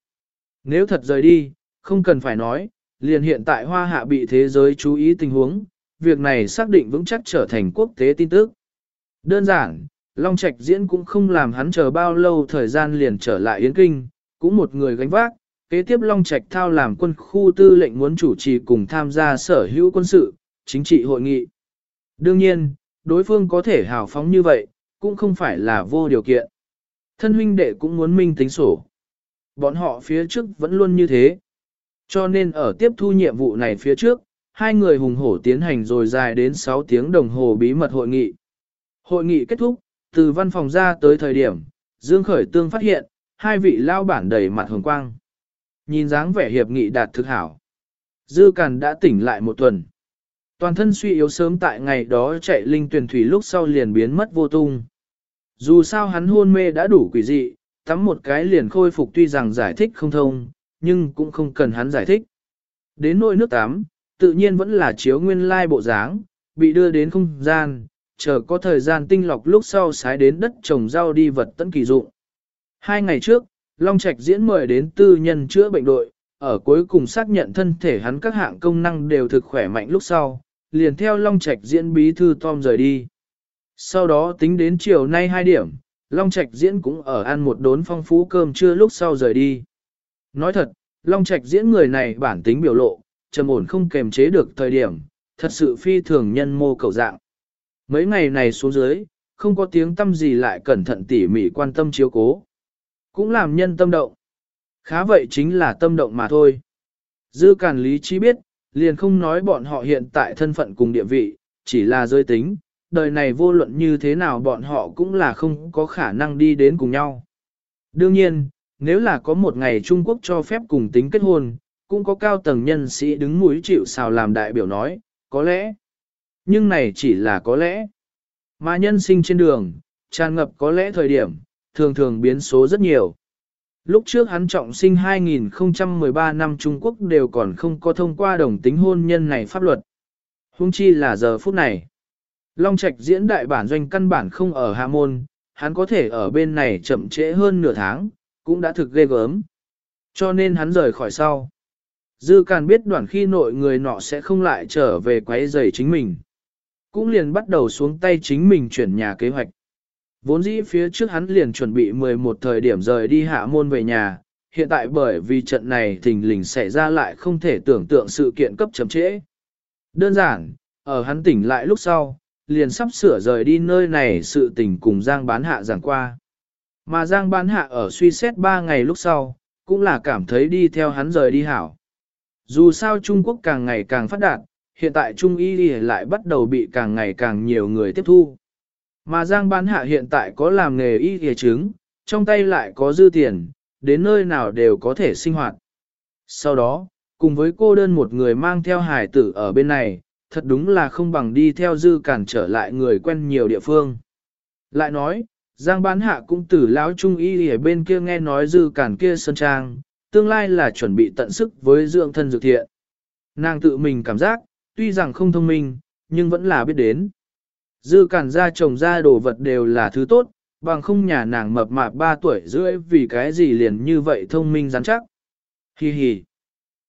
Nếu thật rời đi, không cần phải nói, liền hiện tại hoa hạ bị thế giới chú ý tình huống, việc này xác định vững chắc trở thành quốc tế tin tức. Đơn giản, Long Trạch diễn cũng không làm hắn chờ bao lâu thời gian liền trở lại Yến Kinh, cũng một người gánh vác, kế tiếp Long Trạch thao làm quân khu tư lệnh muốn chủ trì cùng tham gia sở hữu quân sự, chính trị hội nghị. Đương nhiên, đối phương có thể hào phóng như vậy, cũng không phải là vô điều kiện. Thân huynh đệ cũng muốn minh tính sổ. Bọn họ phía trước vẫn luôn như thế. Cho nên ở tiếp thu nhiệm vụ này phía trước, hai người hùng hổ tiến hành rồi dài đến 6 tiếng đồng hồ bí mật hội nghị. Hội nghị kết thúc, từ văn phòng ra tới thời điểm, Dương Khởi Tương phát hiện, hai vị lao bản đầy mặt hồng quang. Nhìn dáng vẻ hiệp nghị đạt thực hảo. Dư Càn đã tỉnh lại một tuần. Toàn thân suy yếu sớm tại ngày đó chạy linh tuyển thủy lúc sau liền biến mất vô tung. Dù sao hắn hôn mê đã đủ quỷ dị, tắm một cái liền khôi phục tuy rằng giải thích không thông, nhưng cũng không cần hắn giải thích. Đến nỗi nước tắm, tự nhiên vẫn là chiếu nguyên lai bộ dáng, bị đưa đến không gian, chờ có thời gian tinh lọc lúc sau sái đến đất trồng rau đi vật tận kỳ dụng. Hai ngày trước, Long Trạch diễn mời đến tư nhân chữa bệnh đội, ở cuối cùng xác nhận thân thể hắn các hạng công năng đều thực khỏe mạnh lúc sau, liền theo Long Trạch diễn bí thư Tom rời đi. Sau đó tính đến chiều nay 2 điểm, Long Trạch diễn cũng ở ăn một đốn phong phú cơm trưa lúc sau rời đi. Nói thật, Long Trạch diễn người này bản tính biểu lộ, trầm ổn không kềm chế được thời điểm, thật sự phi thường nhân mô cầu dạng. Mấy ngày này xuống dưới, không có tiếng tâm gì lại cẩn thận tỉ mỉ quan tâm chiếu cố. Cũng làm nhân tâm động. Khá vậy chính là tâm động mà thôi. Dư càn lý trí biết, liền không nói bọn họ hiện tại thân phận cùng địa vị, chỉ là giới tính, đời này vô luận như thế nào bọn họ cũng là không có khả năng đi đến cùng nhau. Đương nhiên, nếu là có một ngày Trung Quốc cho phép cùng tính kết hôn, cũng có cao tầng nhân sĩ đứng mũi chịu xào làm đại biểu nói, có lẽ. Nhưng này chỉ là có lẽ. Mà nhân sinh trên đường, tràn ngập có lẽ thời điểm, thường thường biến số rất nhiều. Lúc trước hắn trọng sinh 2013 năm Trung Quốc đều còn không có thông qua đồng tính hôn nhân này pháp luật. Hung chi là giờ phút này. Long Trạch diễn đại bản doanh căn bản không ở Hà Môn, hắn có thể ở bên này chậm trễ hơn nửa tháng, cũng đã thực ghê gớm. Cho nên hắn rời khỏi sau. Dư Càn biết đoạn khi nội người nọ sẽ không lại trở về quấy rầy chính mình. Cũng liền bắt đầu xuống tay chính mình chuyển nhà kế hoạch. Vốn dĩ phía trước hắn liền chuẩn bị 11 thời điểm rời đi hạ môn về nhà, hiện tại bởi vì trận này thình lình xảy ra lại không thể tưởng tượng sự kiện cấp chậm trễ. Đơn giản, ở hắn tỉnh lại lúc sau, liền sắp sửa rời đi nơi này sự tình cùng Giang bán hạ giảng qua. Mà Giang bán hạ ở suy xét 3 ngày lúc sau, cũng là cảm thấy đi theo hắn rời đi hảo. Dù sao Trung Quốc càng ngày càng phát đạt, hiện tại Trung Y lại bắt đầu bị càng ngày càng nhiều người tiếp thu. Mà Giang bán hạ hiện tại có làm nghề y ghề chứng, trong tay lại có dư tiền, đến nơi nào đều có thể sinh hoạt. Sau đó, cùng với cô đơn một người mang theo hải tử ở bên này, thật đúng là không bằng đi theo dư cản trở lại người quen nhiều địa phương. Lại nói, Giang bán hạ cũng từ lão trung y ở bên kia nghe nói dư cản kia sơn trang, tương lai là chuẩn bị tận sức với dưỡng thân dược thiện. Nàng tự mình cảm giác, tuy rằng không thông minh, nhưng vẫn là biết đến. Dư cản ra trồng ra đồ vật đều là thứ tốt, bằng không nhà nàng mập mạp 3 tuổi rưỡi vì cái gì liền như vậy thông minh rắn chắc. Hi hi.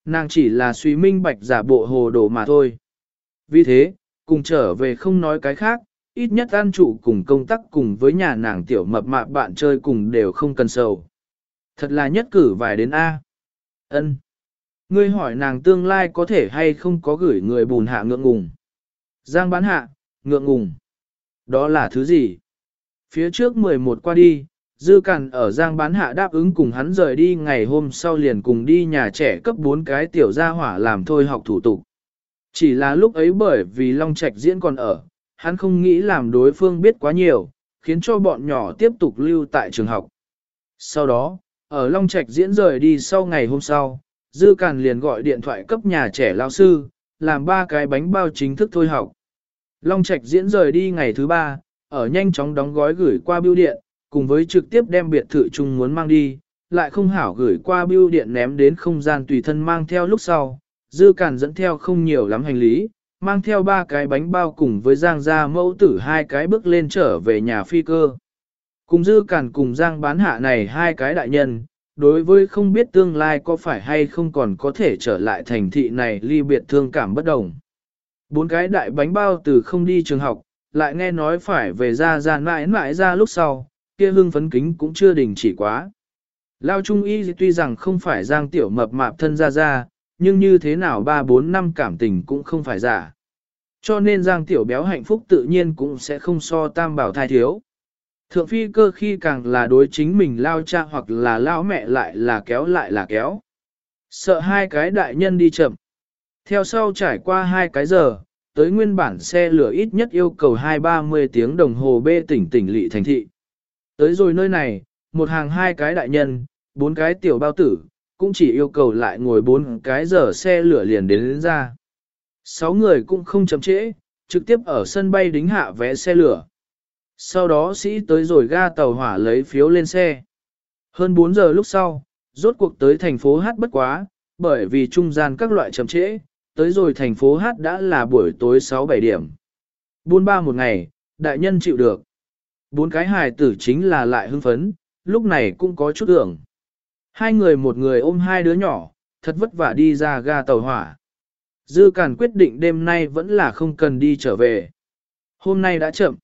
Nàng chỉ là suy minh bạch giả bộ hồ đồ mà thôi. Vì thế, cùng trở về không nói cái khác, ít nhất an trụ cùng công tác cùng với nhà nàng tiểu mập mạp bạn chơi cùng đều không cần sầu. Thật là nhất cử vài đến A. ân Ngươi hỏi nàng tương lai có thể hay không có gửi người bùn hạ ngượng ngùng. Giang bán hạ, ngượng ngùng. Đó là thứ gì? Phía trước 11 qua đi, Dư Càn ở Giang bán hạ đáp ứng cùng hắn rời đi ngày hôm sau liền cùng đi nhà trẻ cấp 4 cái tiểu gia hỏa làm thôi học thủ tục. Chỉ là lúc ấy bởi vì Long Trạch diễn còn ở, hắn không nghĩ làm đối phương biết quá nhiều, khiến cho bọn nhỏ tiếp tục lưu tại trường học. Sau đó, ở Long Trạch diễn rời đi sau ngày hôm sau, Dư Càn liền gọi điện thoại cấp nhà trẻ lao sư, làm ba cái bánh bao chính thức thôi học. Long Trạch diễn rời đi ngày thứ ba, ở nhanh chóng đóng gói gửi qua bưu điện, cùng với trực tiếp đem biệt thự chung muốn mang đi, lại không hảo gửi qua bưu điện ném đến không gian tùy thân mang theo lúc sau, dư Càn dẫn theo không nhiều lắm hành lý, mang theo ba cái bánh bao cùng với Giang gia mẫu tử hai cái bước lên trở về nhà phi cơ. Cùng dư cản cùng Giang bán hạ này hai cái đại nhân, đối với không biết tương lai có phải hay không còn có thể trở lại thành thị này ly biệt thương cảm bất đồng. Bốn cái đại bánh bao từ không đi trường học, lại nghe nói phải về ra ra mãi mãi ra lúc sau, kia hương phấn kính cũng chưa đình chỉ quá. Lao Trung Y tuy rằng không phải giang tiểu mập mạp thân ra ra, nhưng như thế nào ba bốn năm cảm tình cũng không phải giả. Cho nên giang tiểu béo hạnh phúc tự nhiên cũng sẽ không so tam bảo thai thiếu. Thượng phi cơ khi càng là đối chính mình lao cha hoặc là lao mẹ lại là kéo lại là kéo. Sợ hai cái đại nhân đi chậm. Theo sau trải qua hai cái giờ, tới nguyên bản xe lửa ít nhất yêu cầu hai ba mươi tiếng đồng hồ bê tỉnh tỉnh lỵ thành thị. Tới rồi nơi này, một hàng hai cái đại nhân, bốn cái tiểu bao tử, cũng chỉ yêu cầu lại ngồi bốn cái giờ xe lửa liền đến, đến ra. Sáu người cũng không chậm trễ, trực tiếp ở sân bay đính hạ vé xe lửa. Sau đó sĩ tới rồi ga tàu hỏa lấy phiếu lên xe. Hơn 4 giờ lúc sau, rốt cuộc tới thành phố Hát bất quá, bởi vì trung gian các loại chậm trễ, tới rồi thành phố Hát đã là buổi tối 6-7 điểm. Buôn ba một ngày, đại nhân chịu được. Bốn cái hài tử chính là lại hưng phấn, lúc này cũng có chút tưởng. Hai người một người ôm hai đứa nhỏ, thật vất vả đi ra ga tàu hỏa. Dư Cản quyết định đêm nay vẫn là không cần đi trở về. Hôm nay đã chậm.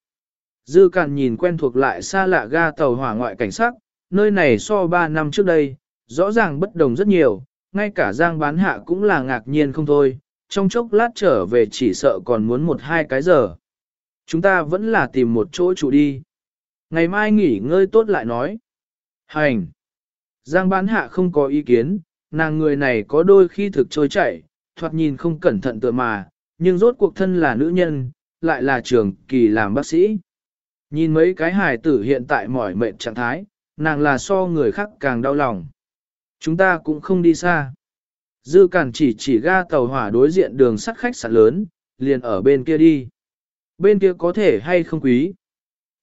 Dư Cản nhìn quen thuộc lại xa lạ ga tàu hỏa ngoại cảnh sắc, nơi này so 3 năm trước đây, rõ ràng bất đồng rất nhiều, ngay cả Giang bán hạ cũng là ngạc nhiên không thôi, trong chốc lát trở về chỉ sợ còn muốn một hai cái giờ. Chúng ta vẫn là tìm một chỗ trụ đi. Ngày mai nghỉ ngơi tốt lại nói. Hành! Giang bán hạ không có ý kiến, nàng người này có đôi khi thực trôi chảy, thoạt nhìn không cẩn thận tựa mà, nhưng rốt cuộc thân là nữ nhân, lại là trường kỳ làm bác sĩ. Nhìn mấy cái hài tử hiện tại mỏi mệt trạng thái, nàng là so người khác càng đau lòng. Chúng ta cũng không đi xa. Dư cản chỉ chỉ ga tàu hỏa đối diện đường sắt khách sạn lớn, liền ở bên kia đi. Bên kia có thể hay không quý?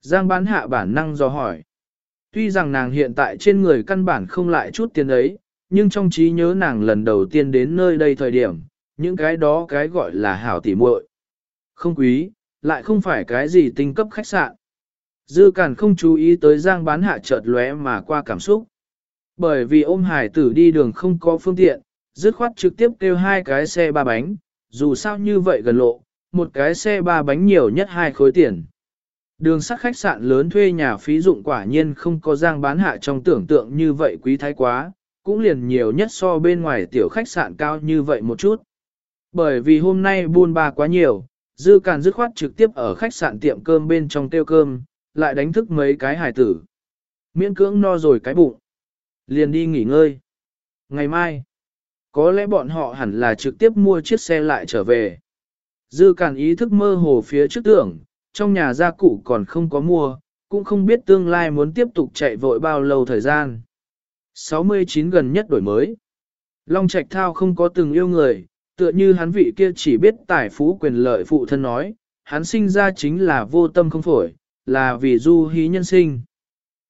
Giang bán hạ bản năng do hỏi. Tuy rằng nàng hiện tại trên người căn bản không lại chút tiền ấy, nhưng trong trí nhớ nàng lần đầu tiên đến nơi đây thời điểm, những cái đó cái gọi là hảo tỉ muội. Không quý, lại không phải cái gì tinh cấp khách sạn. Dư Cản không chú ý tới Giang bán hạ chợt lóe mà qua cảm xúc. Bởi vì ôm hải tử đi đường không có phương tiện, dứt khoát trực tiếp kêu hai cái xe ba bánh, dù sao như vậy gần lộ, một cái xe ba bánh nhiều nhất hai khối tiền. Đường sắt khách sạn lớn thuê nhà phí dụng quả nhiên không có giang bán hạ trong tưởng tượng như vậy quý thái quá, cũng liền nhiều nhất so bên ngoài tiểu khách sạn cao như vậy một chút. Bởi vì hôm nay buôn ba quá nhiều, dư càn dứt khoát trực tiếp ở khách sạn tiệm cơm bên trong tiêu cơm, lại đánh thức mấy cái hải tử. Miễn cưỡng no rồi cái bụng. Liền đi nghỉ ngơi. Ngày mai, có lẽ bọn họ hẳn là trực tiếp mua chiếc xe lại trở về. Dư càn ý thức mơ hồ phía trước tưởng, trong nhà gia cụ còn không có mua, cũng không biết tương lai muốn tiếp tục chạy vội bao lâu thời gian. 69 gần nhất đổi mới. Long Trạch Thao không có từng yêu người, tựa như hắn vị kia chỉ biết tài phú quyền lợi phụ thân nói, hắn sinh ra chính là vô tâm không phổi, là vì du hí nhân sinh.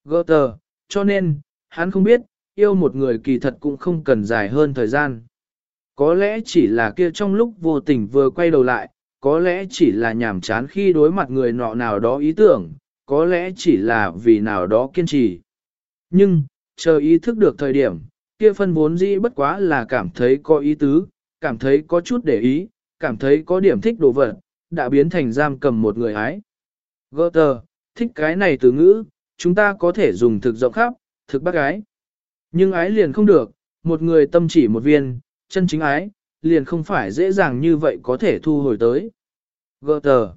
Goethe, cho nên, hắn không biết, yêu một người kỳ thật cũng không cần dài hơn thời gian. Có lẽ chỉ là kia trong lúc vô tình vừa quay đầu lại, có lẽ chỉ là nhàm chán khi đối mặt người nọ nào đó ý tưởng, có lẽ chỉ là vì nào đó kiên trì. Nhưng, chờ ý thức được thời điểm, kia phân vốn dĩ bất quá là cảm thấy có ý tứ, cảm thấy có chút để ý, cảm thấy có điểm thích đồ vật, đã biến thành giam cầm một người ái. Goethe, thích cái này từ ngữ, chúng ta có thể dùng thực rộng khắp, thực bác ái. Nhưng ái liền không được, một người tâm chỉ một viên, chân chính ái, liền không phải dễ dàng như vậy có thể thu hồi tới. Goethe,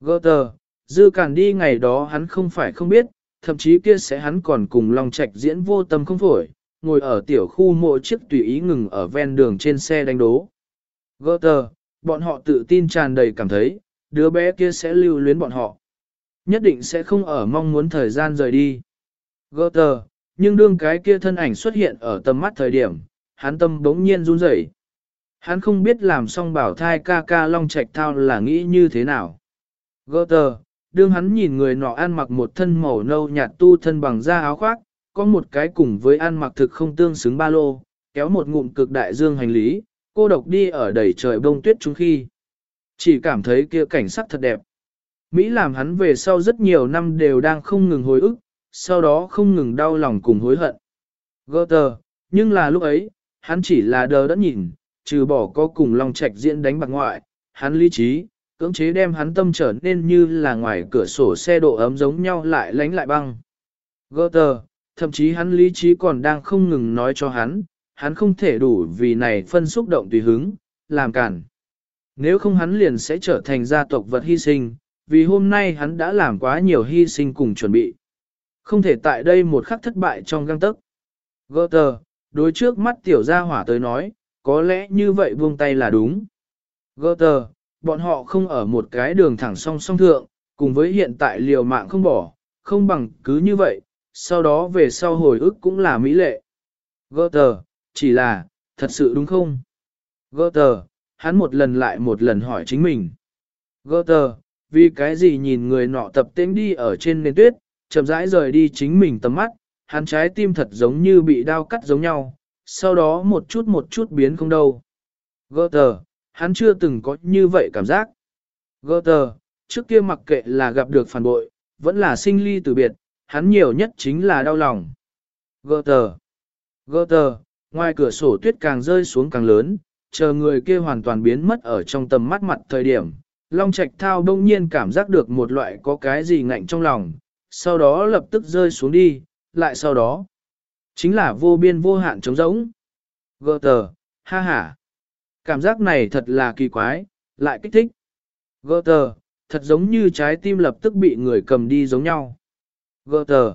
Goethe, dư càn đi ngày đó hắn không phải không biết, thậm chí kia sẽ hắn còn cùng Long Trạch diễn vô tâm không phổi, ngồi ở tiểu khu mộ chiếc tùy ý ngừng ở ven đường trên xe đánh đố. Goethe, bọn họ tự tin tràn đầy cảm thấy, đứa bé kia sẽ lưu luyến bọn họ. Nhất định sẽ không ở mong muốn thời gian rời đi. Goethe, nhưng đương cái kia thân ảnh xuất hiện ở tầm mắt thời điểm, hắn tâm bỗng nhiên run rẩy. Hắn không biết làm xong bảo thai ca ca long trạch thao là nghĩ như thế nào. Goethe, đương hắn nhìn người nọ ăn mặc một thân màu nâu nhạt tu thân bằng da áo khoác, có một cái cùng với ăn mặc thực không tương xứng ba lô, kéo một ngụm cực đại dương hành lý, cô độc đi ở đầy trời bông tuyết chung khi. Chỉ cảm thấy kia cảnh sắc thật đẹp. Mỹ làm hắn về sau rất nhiều năm đều đang không ngừng hối ức, sau đó không ngừng đau lòng cùng hối hận. Gơ tờ, nhưng là lúc ấy, hắn chỉ là đờ đã nhìn, trừ bỏ có cùng Long Trạch diễn đánh bạc ngoại, hắn lý trí, cưỡng chế đem hắn tâm trở nên như là ngoài cửa sổ xe độ ấm giống nhau lại lánh lại băng. Gơ tờ, thậm chí hắn lý trí còn đang không ngừng nói cho hắn, hắn không thể đủ vì này phân xúc động tùy hứng, làm cản. Nếu không hắn liền sẽ trở thành gia tộc vật hy sinh, vì hôm nay hắn đã làm quá nhiều hy sinh cùng chuẩn bị. Không thể tại đây một khắc thất bại trong găng tức. Gơ tờ, đối trước mắt tiểu gia hỏa tới nói, có lẽ như vậy buông tay là đúng. Gơ bọn họ không ở một cái đường thẳng song song thượng, cùng với hiện tại liều mạng không bỏ, không bằng cứ như vậy, sau đó về sau hồi ức cũng là mỹ lệ. Gơ chỉ là, thật sự đúng không? Gơ hắn một lần lại một lần hỏi chính mình. Gơ vì cái gì nhìn người nọ tập tễnh đi ở trên nền tuyết, chậm rãi rời đi chính mình tầm mắt, hắn trái tim thật giống như bị đau cắt giống nhau, sau đó một chút một chút biến không đâu. Gơ tờ, hắn chưa từng có như vậy cảm giác. Gơ tờ, trước kia mặc kệ là gặp được phản bội, vẫn là sinh ly từ biệt, hắn nhiều nhất chính là đau lòng. Gơ tờ, gơ tờ, ngoài cửa sổ tuyết càng rơi xuống càng lớn, chờ người kia hoàn toàn biến mất ở trong tầm mắt mặt thời điểm. Long Trạch Thao đông nhiên cảm giác được một loại có cái gì ngạnh trong lòng, sau đó lập tức rơi xuống đi, lại sau đó, chính là vô biên vô hạn trống rỗng. Gơ tờ, ha ha. Cảm giác này thật là kỳ quái, lại kích thích. Gơ tờ, thật giống như trái tim lập tức bị người cầm đi giống nhau. Gơ tờ,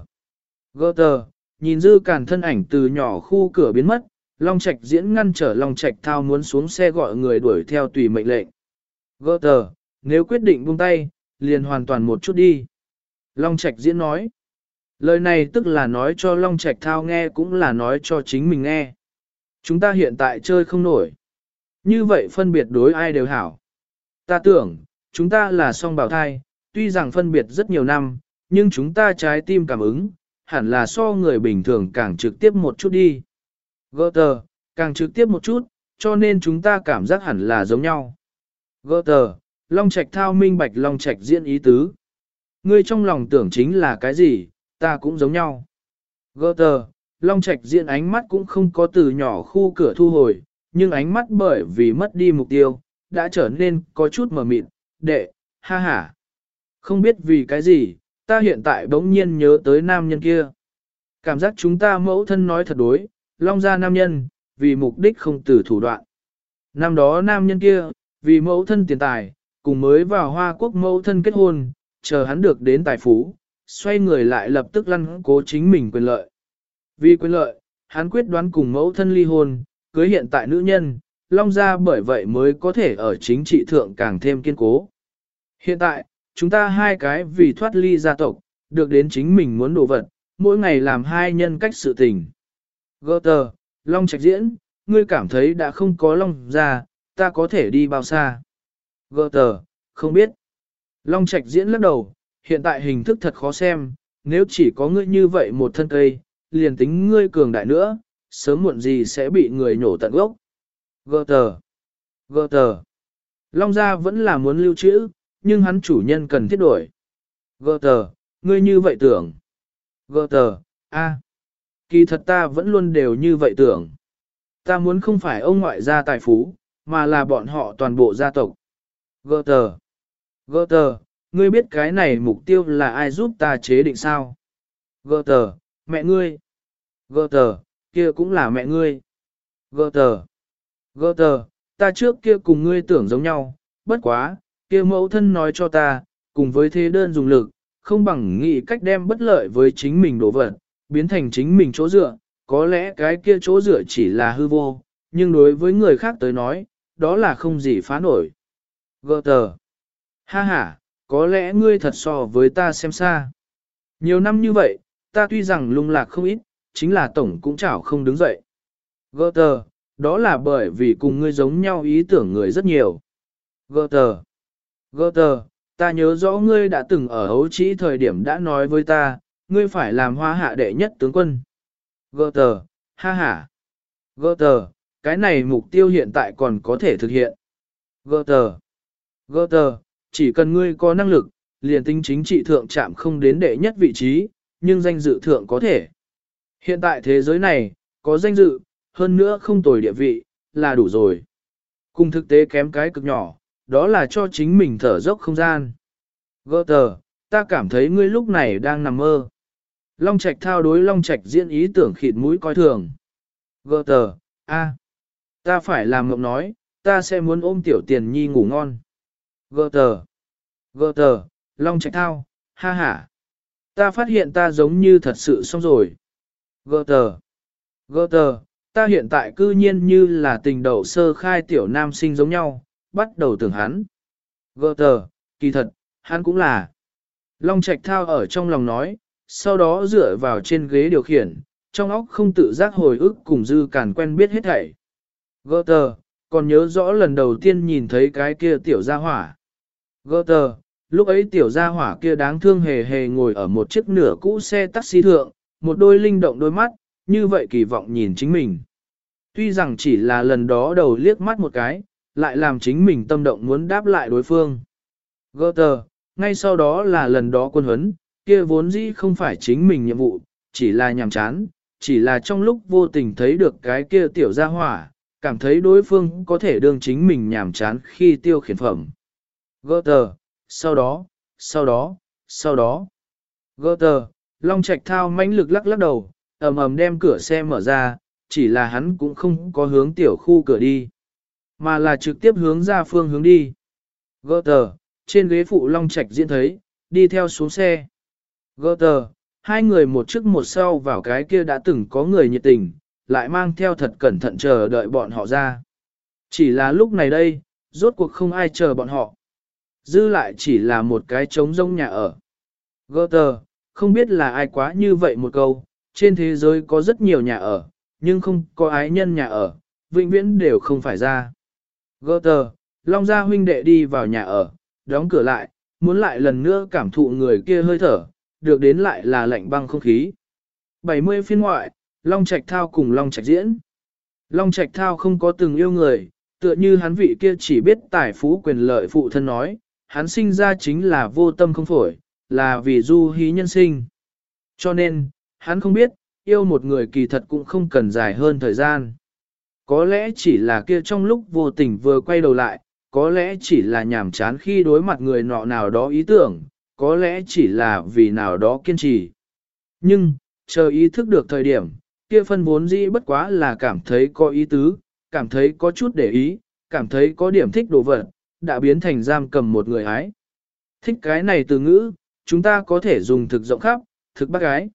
gơ tờ, nhìn dư cản thân ảnh từ nhỏ khu cửa biến mất, Long Trạch diễn ngăn trở Long Trạch thao muốn xuống xe gọi người đuổi theo tùy mệnh lệnh. Gơ tờ, nếu quyết định buông tay, liền hoàn toàn một chút đi. Long Trạch diễn nói. Lời này tức là nói cho Long Trạch Thao nghe cũng là nói cho chính mình nghe. Chúng ta hiện tại chơi không nổi. Như vậy phân biệt đối ai đều hảo. Ta tưởng, chúng ta là song bảo thai, tuy rằng phân biệt rất nhiều năm, nhưng chúng ta trái tim cảm ứng, hẳn là so người bình thường càng trực tiếp một chút đi. Gơ tờ, càng trực tiếp một chút, cho nên chúng ta cảm giác hẳn là giống nhau. Gơ tờ, Long Trạch thao minh bạch Long Trạch diễn ý tứ. Ngươi trong lòng tưởng chính là cái gì, ta cũng giống nhau. Gơ tờ, Long Trạch diện ánh mắt cũng không có từ nhỏ khu cửa thu hồi, nhưng ánh mắt bởi vì mất đi mục tiêu, đã trở nên có chút mờ mịt, đệ, ha ha. Không biết vì cái gì, ta hiện tại bỗng nhiên nhớ tới nam nhân kia. Cảm giác chúng ta mẫu thân nói thật đối, Long gia nam nhân, vì mục đích không từ thủ đoạn. Năm đó nam nhân kia, vì mẫu thân tiền tài, cùng mới vào Hoa Quốc mẫu thân kết hôn, chờ hắn được đến tài phú, xoay người lại lập tức lăn cố chính mình quyền lợi. Vì quyền lợi, hắn quyết đoán cùng mẫu thân ly hôn, cưới hiện tại nữ nhân, Long Gia bởi vậy mới có thể ở chính trị thượng càng thêm kiên cố. Hiện tại, chúng ta hai cái vì thoát ly gia tộc, được đến chính mình muốn đồ vật, mỗi ngày làm hai nhân cách sự tình. Gơ Long Trạch diễn, ngươi cảm thấy đã không có Long Gia, ta có thể đi bao xa? Gơ không biết. Long Trạch diễn lắc đầu, hiện tại hình thức thật khó xem, nếu chỉ có ngươi như vậy một thân cây, liền tính ngươi cường đại nữa, sớm muộn gì sẽ bị người nhổ tận gốc. Gơ tờ, gơ tờ. Long gia vẫn là muốn lưu trữ, nhưng hắn chủ nhân cần thiết đổi. Gơ tờ, ngươi như vậy tưởng. Gơ tờ, a, kỳ thật ta vẫn luôn đều như vậy tưởng. Ta muốn không phải ông ngoại gia tài phú, mà là bọn họ toàn bộ gia tộc. Gơ tờ, gơ tờ, ngươi biết cái này mục tiêu là ai giúp ta chế định sao? Gơ tờ, mẹ ngươi. Gơ tờ, kia cũng là mẹ ngươi. Gơ tờ, gơ tờ, ta trước kia cùng ngươi tưởng giống nhau, bất quá, kia mẫu thân nói cho ta, cùng với thế đơn dùng lực, không bằng nghĩ cách đem bất lợi với chính mình đổ vật, biến thành chính mình chỗ dựa, có lẽ cái kia chỗ dựa chỉ là hư vô, nhưng đối với người khác tới nói, đó là không gì phá nổi. Gơ tờ, ha ha, có lẽ ngươi thật so với ta xem xa. Nhiều năm như vậy, ta tuy rằng lung lạc không ít, chính là tổng cũng chảo không đứng dậy. Gơ tờ, đó là bởi vì cùng ngươi giống nhau ý tưởng người rất nhiều. Gơ tờ, gơ tờ, Ta nhớ rõ ngươi đã từng ở hấu trĩ thời điểm đã nói với ta, ngươi phải làm hoa hạ đệ nhất tướng quân. Gơ tờ, ha ha. Gơ tờ, cái này mục tiêu hiện tại còn có thể thực hiện. Gơ tờ, gơ tờ, chỉ cần ngươi có năng lực, liền tính chính trị thượng chạm không đến đệ nhất vị trí, nhưng danh dự thượng có thể. Hiện tại thế giới này, có danh dự, hơn nữa không tồi địa vị, là đủ rồi. Cùng thực tế kém cái cực nhỏ, đó là cho chính mình thở dốc không gian. Gơ tờ, ta cảm thấy ngươi lúc này đang nằm mơ. Long Trạch thao đối Long Trạch diễn ý tưởng khịt mũi coi thường. Gơ tờ, a, ta phải làm ngộng nói, ta sẽ muốn ôm tiểu tiền nhi ngủ ngon. Gơ tờ, gơ tờ, Long Trạch thao, ha ha. Ta phát hiện ta giống như thật sự xong rồi. Gơ tờ, gơ tờ, ta hiện tại cư nhiên như là tình đầu sơ khai tiểu nam sinh giống nhau, bắt đầu tưởng hắn. Gơ tờ, kỳ thật, hắn cũng là. Long Trạch thao ở trong lòng nói, sau đó dựa vào trên ghế điều khiển, trong óc không tự giác hồi ức cùng dư càn quen biết hết thảy. Gơ tờ, còn nhớ rõ lần đầu tiên nhìn thấy cái kia tiểu gia hỏa. Gơ lúc ấy tiểu gia hỏa kia đáng thương hề hề ngồi ở một chiếc nửa cũ xe taxi thượng, một đôi linh động đôi mắt, như vậy kỳ vọng nhìn chính mình. Tuy rằng chỉ là lần đó đầu liếc mắt một cái, lại làm chính mình tâm động muốn đáp lại đối phương. Gơ ngay sau đó là lần đó quân huấn, kia vốn dĩ không phải chính mình nhiệm vụ, chỉ là nhàm chán, chỉ là trong lúc vô tình thấy được cái kia tiểu gia hỏa, cảm thấy đối phương có thể đương chính mình nhàm chán khi tiêu khiển phẩm. Gơ tờ, sau đó, sau đó, sau đó. Gơ tờ, Long Trạch thao mãnh lực lắc lắc đầu, ầm ầm đem cửa xe mở ra, chỉ là hắn cũng không có hướng tiểu khu cửa đi, mà là trực tiếp hướng ra phương hướng đi. Gơ tờ, trên ghế phụ Long Trạch diễn thấy, đi theo xuống xe. Gơ tờ, hai người một trước một sau vào cái kia đã từng có người nhiệt tình, lại mang theo thật cẩn thận chờ đợi bọn họ ra. Chỉ là lúc này đây, rốt cuộc không ai chờ bọn họ. Dư lại chỉ là một cái trống rông nhà ở. Gơ tờ, không biết là ai quá như vậy một câu, trên thế giới có rất nhiều nhà ở, nhưng không có ái nhân nhà ở, vĩnh viễn đều không phải ra. Gơ tờ, Long Gia huynh đệ đi vào nhà ở, đóng cửa lại, muốn lại lần nữa cảm thụ người kia hơi thở, được đến lại là lạnh băng không khí. 70 phiên ngoại, Long Trạch Thao cùng Long Trạch diễn. Long Trạch Thao không có từng yêu người, tựa như hắn vị kia chỉ biết tài phú quyền lợi phụ thân nói, hắn sinh ra chính là vô tâm không phổi, là vì du hí nhân sinh. Cho nên, hắn không biết, yêu một người kỳ thật cũng không cần dài hơn thời gian. Có lẽ chỉ là kia trong lúc vô tình vừa quay đầu lại, có lẽ chỉ là nhàm chán khi đối mặt người nọ nào đó ý tưởng, có lẽ chỉ là vì nào đó kiên trì. Nhưng, chờ ý thức được thời điểm, kia phân vốn dĩ bất quá là cảm thấy có ý tứ, cảm thấy có chút để ý, cảm thấy có điểm thích đồ vật, đã biến thành giam cầm một người ái. Thích cái này từ ngữ, chúng ta có thể dùng thực rộng khắp, thực bác ái.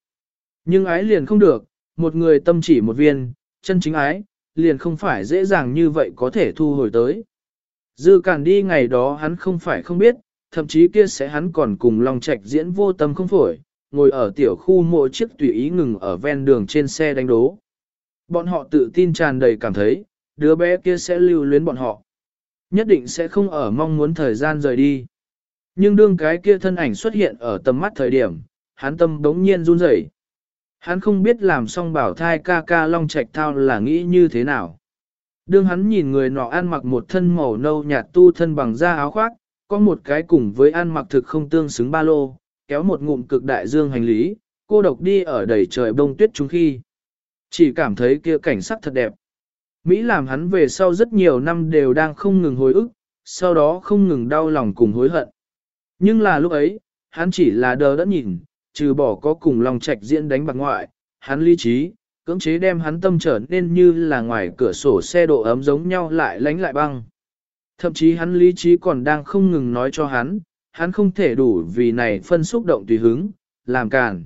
Nhưng ái liền không được, một người tâm chỉ một viên, chân chính ái, liền không phải dễ dàng như vậy có thể thu hồi tới. Dư cản đi ngày đó hắn không phải không biết, thậm chí kia sẽ hắn còn cùng Long Trạch diễn vô tâm không phổi, ngồi ở tiểu khu mộ chiếc tùy ý ngừng ở ven đường trên xe đánh đố. Bọn họ tự tin tràn đầy cảm thấy, đứa bé kia sẽ lưu luyến bọn họ. Nhất định sẽ không ở mong muốn thời gian rời đi. Nhưng đương cái kia thân ảnh xuất hiện ở tầm mắt thời điểm, hắn tâm đống nhiên run rẩy. Hắn không biết làm xong bảo thai ca ca long trạch thao là nghĩ như thế nào. Đương hắn nhìn người nọ ăn mặc một thân màu nâu nhạt tu thân bằng da áo khoác, có một cái cùng với ăn mặc thực không tương xứng ba lô, kéo một ngụm cực đại dương hành lý, cô độc đi ở đầy trời bông tuyết chúng khi. Chỉ cảm thấy kia cảnh sắc thật đẹp. Mỹ làm hắn về sau rất nhiều năm đều đang không ngừng hối ức, sau đó không ngừng đau lòng cùng hối hận. Nhưng là lúc ấy, hắn chỉ là đờ đẫn nhìn, trừ bỏ có cùng lòng trạch diễn đánh bạc ngoại, hắn lý trí, cưỡng chế đem hắn tâm trở nên như là ngoài cửa sổ xe độ ấm giống nhau lại lánh lại băng. Thậm chí hắn lý trí còn đang không ngừng nói cho hắn, hắn không thể đủ vì này phân xúc động tùy hứng, làm cản.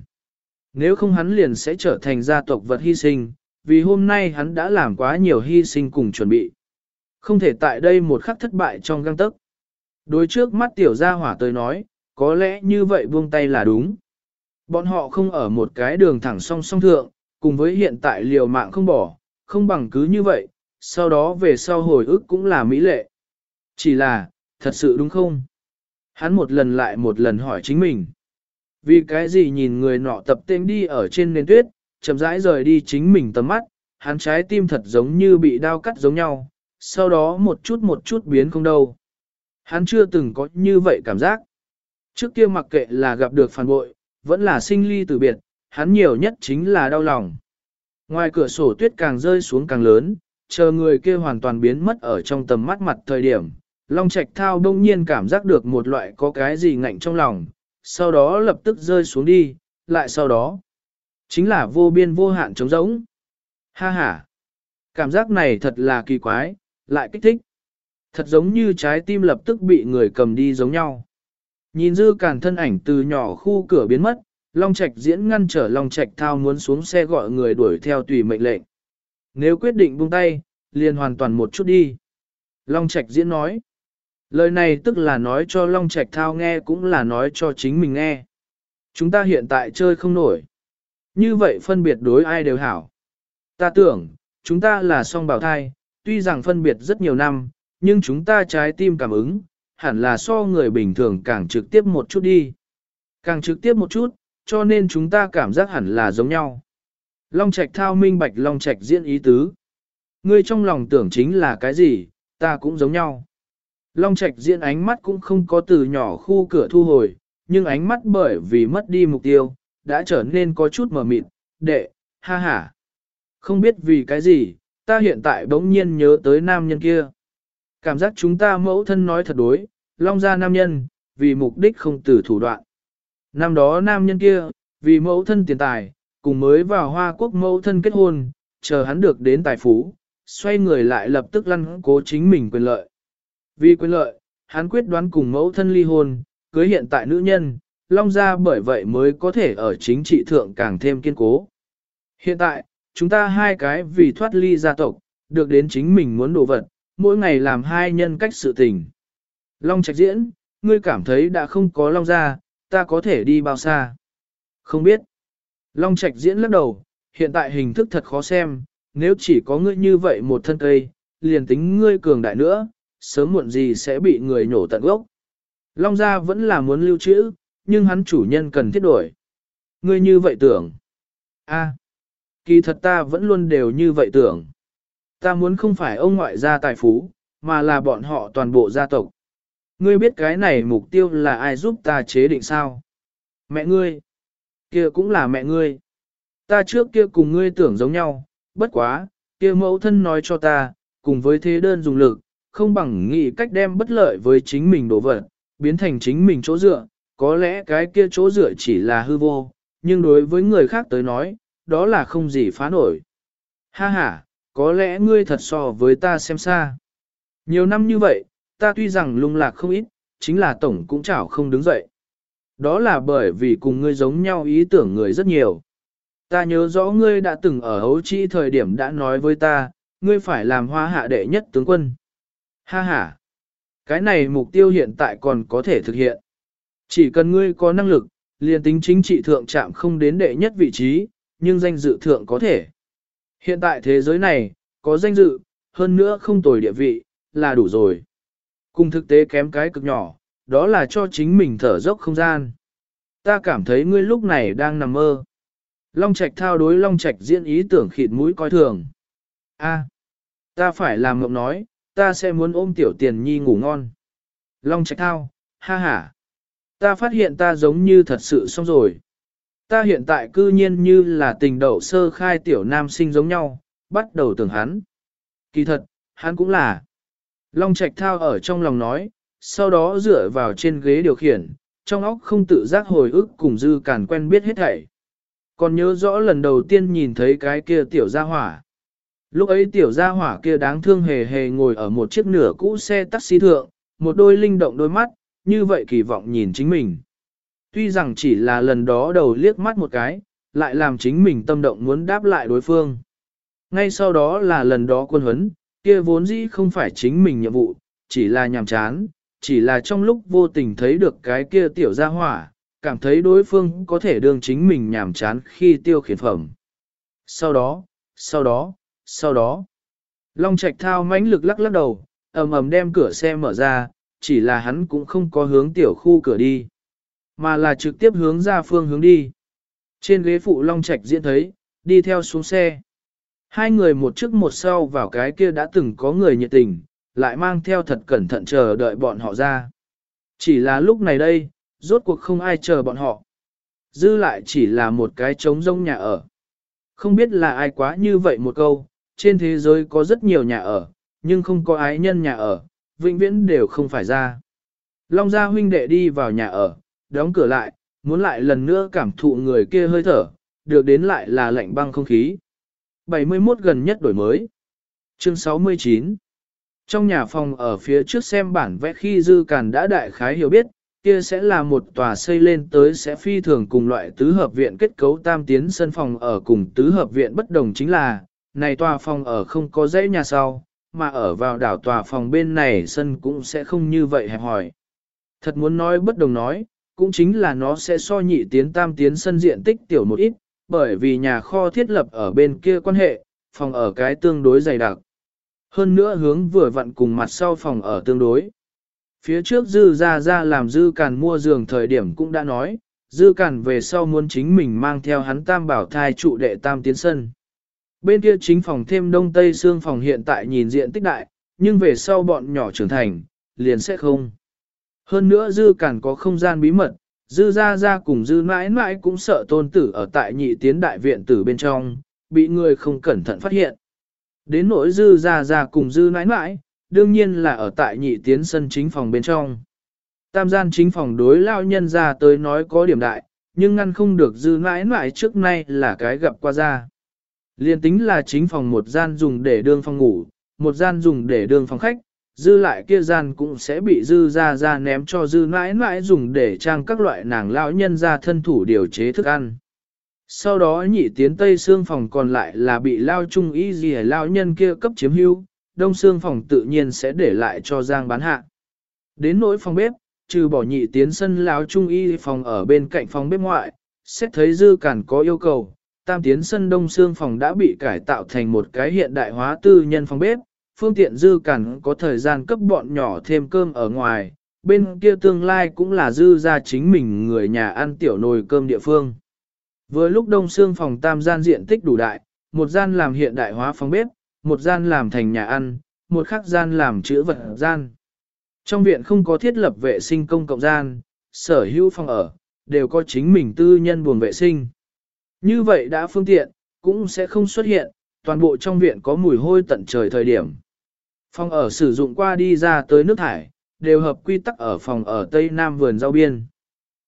Nếu không hắn liền sẽ trở thành gia tộc vật hy sinh, vì hôm nay hắn đã làm quá nhiều hy sinh cùng chuẩn bị. Không thể tại đây một khắc thất bại trong găng tức. Đối trước mắt tiểu gia hỏa tới nói, có lẽ như vậy buông tay là đúng. Bọn họ không ở một cái đường thẳng song song thượng, cùng với hiện tại liều mạng không bỏ, không bằng cứ như vậy, sau đó về sau hồi ức cũng là mỹ lệ. Chỉ là, thật sự đúng không? Hắn một lần lại một lần hỏi chính mình. Vì cái gì nhìn người nọ tập tên đi ở trên nền tuyết, chậm rãi rời đi chính mình tầm mắt, hắn trái tim thật giống như bị đau cắt giống nhau, sau đó một chút một chút biến không đâu. Hắn chưa từng có như vậy cảm giác. Trước kia mặc kệ là gặp được phản bội, vẫn là sinh ly từ biệt, hắn nhiều nhất chính là đau lòng. Ngoài cửa sổ tuyết càng rơi xuống càng lớn, chờ người kia hoàn toàn biến mất ở trong tầm mắt mặt thời điểm. Long Trạch Thao đông nhiên cảm giác được một loại có cái gì ngạnh trong lòng, sau đó lập tức rơi xuống đi, lại sau đó. Chính là vô biên vô hạn trống rỗng. Ha ha! Cảm giác này thật là kỳ quái, lại kích thích. Thật giống như trái tim lập tức bị người cầm đi giống nhau. Nhìn dư càn thân ảnh từ nhỏ khu cửa biến mất, Long Trạch diễn ngăn trở Long Trạch thao muốn xuống xe gọi người đuổi theo tùy mệnh lệnh. Nếu quyết định buông tay, liền hoàn toàn một chút đi. Long Trạch diễn nói. Lời này tức là nói cho Long Trạch thao nghe cũng là nói cho chính mình nghe. Chúng ta hiện tại chơi không nổi. Như vậy phân biệt đối ai đều hảo. Ta tưởng, chúng ta là song bào thai, tuy rằng phân biệt rất nhiều năm, nhưng chúng ta trái tim cảm ứng, hẳn là so người bình thường càng trực tiếp một chút đi. Càng trực tiếp một chút, cho nên chúng ta cảm giác hẳn là giống nhau. Long Trạch thao minh bạch Long Trạch diễn ý tứ. Ngươi trong lòng tưởng chính là cái gì, ta cũng giống nhau. Long Trạch diễn ánh mắt cũng không có từ nhỏ khu cửa thu hồi, nhưng ánh mắt bởi vì mất đi mục tiêu, đã trở nên có chút mờ mịt, đệ, ha ha. Không biết vì cái gì, ta hiện tại bỗng nhiên nhớ tới nam nhân kia. Cảm giác chúng ta mẫu thân nói thật đối, long ra nam nhân, vì mục đích không từ thủ đoạn. Năm đó nam nhân kia, vì mẫu thân tiền tài, cùng mới vào Hoa Quốc mẫu thân kết hôn, chờ hắn được đến tài phú, xoay người lại lập tức lăn cố chính mình quyền lợi. Vì quyền lợi, hắn quyết đoán cùng mẫu thân ly hôn, cưới hiện tại nữ nhân, Long Gia bởi vậy mới có thể ở chính trị thượng càng thêm kiên cố. Hiện tại, chúng ta hai cái vì thoát ly gia tộc, được đến chính mình muốn đồ vật, mỗi ngày làm hai nhân cách sự tình. Long Trạch diễn, ngươi cảm thấy đã không có Long Gia, ta có thể đi bao xa? Không biết. Long Trạch diễn lắc đầu, hiện tại hình thức thật khó xem, nếu chỉ có ngươi như vậy một thân cây, liền tính ngươi cường đại nữa, sớm muộn gì sẽ bị người nhổ tận gốc. Long gia vẫn là muốn lưu trữ, nhưng hắn chủ nhân cần thiết đổi. Ngươi như vậy tưởng. a kỳ thật ta vẫn luôn đều như vậy tưởng. Ta muốn không phải ông ngoại gia tài phú, mà là bọn họ toàn bộ gia tộc. Ngươi biết cái này mục tiêu là ai giúp ta chế định sao? Mẹ ngươi. kia cũng là mẹ ngươi. Ta trước kia cùng ngươi tưởng giống nhau, bất quá, kia mẫu thân nói cho ta, cùng với thế đơn dùng lực, không bằng nghĩ cách đem bất lợi với chính mình đổ vật, biến thành chính mình chỗ dựa, có lẽ cái kia chỗ dựa chỉ là hư vô, nhưng đối với người khác tới nói, đó là không gì phá nổi. Ha ha, có lẽ ngươi thật so với ta xem xa. Nhiều năm như vậy, ta tuy rằng lung lạc không ít, chính là tổng cũng chảo không đứng dậy. Đó là bởi vì cùng ngươi giống nhau ý tưởng người rất nhiều. Ta nhớ rõ ngươi đã từng ở hấu chi thời điểm đã nói với ta, ngươi phải làm hoa hạ đệ nhất tướng quân. Ha ha! Cái này mục tiêu hiện tại còn có thể thực hiện. Chỉ cần ngươi có năng lực, liền tính chính trị thượng chạm không đến đệ nhất vị trí, nhưng danh dự thượng có thể. Hiện tại thế giới này, có danh dự, hơn nữa không tồi địa vị, là đủ rồi. Cùng thực tế kém cái cực nhỏ, đó là cho chính mình thở dốc không gian. Ta cảm thấy ngươi lúc này đang nằm mơ. Long Trạch thao đối Long Trạch diễn ý tưởng khịt mũi coi thường. A, ta phải làm mộng nói, ta sẽ muốn ôm tiểu tiền nhi ngủ ngon. Long Trạch thao, ha ha. Ta phát hiện ta giống như thật sự xong rồi. Ta hiện tại cư nhiên như là tình đậu sơ khai tiểu nam sinh giống nhau, bắt đầu tưởng hắn. Kỳ thật, hắn cũng là. Long Trạch thao ở trong lòng nói, sau đó dựa vào trên ghế điều khiển, trong óc không tự giác hồi ức cùng dư cản quen biết hết thảy. Còn nhớ rõ lần đầu tiên nhìn thấy cái kia tiểu gia hỏa. Lúc ấy tiểu gia hỏa kia đáng thương hề hề ngồi ở một chiếc nửa cũ xe taxi thượng, một đôi linh động đôi mắt, như vậy kỳ vọng nhìn chính mình. Tuy rằng chỉ là lần đó đầu liếc mắt một cái, lại làm chính mình tâm động muốn đáp lại đối phương. Ngay sau đó là lần đó quân huấn, kia vốn dĩ không phải chính mình nhiệm vụ, chỉ là nhàm chán, chỉ là trong lúc vô tình thấy được cái kia tiểu gia hỏa, cảm thấy đối phương có thể đương chính mình nhàm chán khi tiêu khiển phẩm. Sau đó, sau đó, sau đó, Long Trạch thao mãnh lực lắc lắc đầu, ầm ầm đem cửa xe mở ra, chỉ là hắn cũng không có hướng tiểu khu cửa đi, mà là trực tiếp hướng ra phương hướng đi. Trên ghế phụ Long Trạch diễn thấy, đi theo xuống xe. Hai người một trước một sau vào cái kia đã từng có người nhiệt tình, lại mang theo thật cẩn thận chờ đợi bọn họ ra. Chỉ là lúc này đây, rốt cuộc không ai chờ bọn họ. Dư lại chỉ là một cái trống rông nhà ở. Không biết là ai quá như vậy một câu, trên thế giới có rất nhiều nhà ở, nhưng không có ái nhân nhà ở, vĩnh viễn đều không phải ra. Long gia huynh đệ đi vào nhà ở, đóng cửa lại, muốn lại lần nữa cảm thụ người kia hơi thở, được đến lại là lạnh băng không khí. 71 gần nhất đổi mới. Chương 69 Trong nhà phòng ở phía trước xem bản vẽ khi Dư Càn đã đại khái hiểu biết, kia sẽ là một tòa xây lên tới sẽ phi thường cùng loại tứ hợp viện kết cấu tam tiến sân phòng ở cùng tứ hợp viện bất đồng chính là, này tòa phòng ở không có dãy nhà sau, mà ở vào đảo tòa phòng bên này sân cũng sẽ không như vậy hẹp hỏi. Thật muốn nói bất đồng nói, cũng chính là nó sẽ so nhị tiến tam tiến sân diện tích tiểu một ít, bởi vì nhà kho thiết lập ở bên kia quan hệ, phòng ở cái tương đối dày đặc. Hơn nữa hướng vừa vặn cùng mặt sau phòng ở tương đối. Phía trước dư ra ra làm dư càn mua giường thời điểm cũng đã nói, dư càn về sau muốn chính mình mang theo hắn tam bảo thai trụ đệ tam tiến sân. Bên kia chính phòng thêm đông tây xương phòng hiện tại nhìn diện tích đại, nhưng về sau bọn nhỏ trưởng thành, liền sẽ không. Hơn nữa dư cản có không gian bí mật, dư ra ra cùng dư mãi mãi cũng sợ tôn tử ở tại nhị tiến đại viện tử bên trong, bị người không cẩn thận phát hiện. Đến nỗi dư ra ra cùng dư mãi mãi, đương nhiên là ở tại nhị tiến sân chính phòng bên trong. Tam gian chính phòng đối lao nhân ra tới nói có điểm đại, nhưng ngăn không được dư mãi mãi trước nay là cái gặp qua ra. Liên tính là chính phòng một gian dùng để đương phòng ngủ, một gian dùng để đương phòng khách, dư lại kia gian cũng sẽ bị dư ra ra ném cho dư mãi mãi dùng để trang các loại nàng lão nhân ra thân thủ điều chế thức ăn. Sau đó nhị tiến tây xương phòng còn lại là bị lao trung y gì lao nhân kia cấp chiếm hưu, đông xương phòng tự nhiên sẽ để lại cho giang bán hạ. Đến nỗi phòng bếp, trừ bỏ nhị tiến sân lao trung y phòng ở bên cạnh phòng bếp ngoại, xét thấy dư cản có yêu cầu, tam tiến sân đông xương phòng đã bị cải tạo thành một cái hiện đại hóa tư nhân phòng bếp, phương tiện dư cản có thời gian cấp bọn nhỏ thêm cơm ở ngoài, bên kia tương lai cũng là dư ra chính mình người nhà ăn tiểu nồi cơm địa phương. Vừa lúc đông xương phòng tam gian diện tích đủ đại, một gian làm hiện đại hóa phòng bếp, một gian làm thành nhà ăn, một khác gian làm chữ vật gian. Trong viện không có thiết lập vệ sinh công cộng gian, sở hữu phòng ở, đều có chính mình tư nhân buồng vệ sinh. Như vậy đã phương tiện, cũng sẽ không xuất hiện, toàn bộ trong viện có mùi hôi tận trời thời điểm. Phòng ở sử dụng qua đi ra tới nước thải, đều hợp quy tắc ở phòng ở Tây Nam vườn rau biên.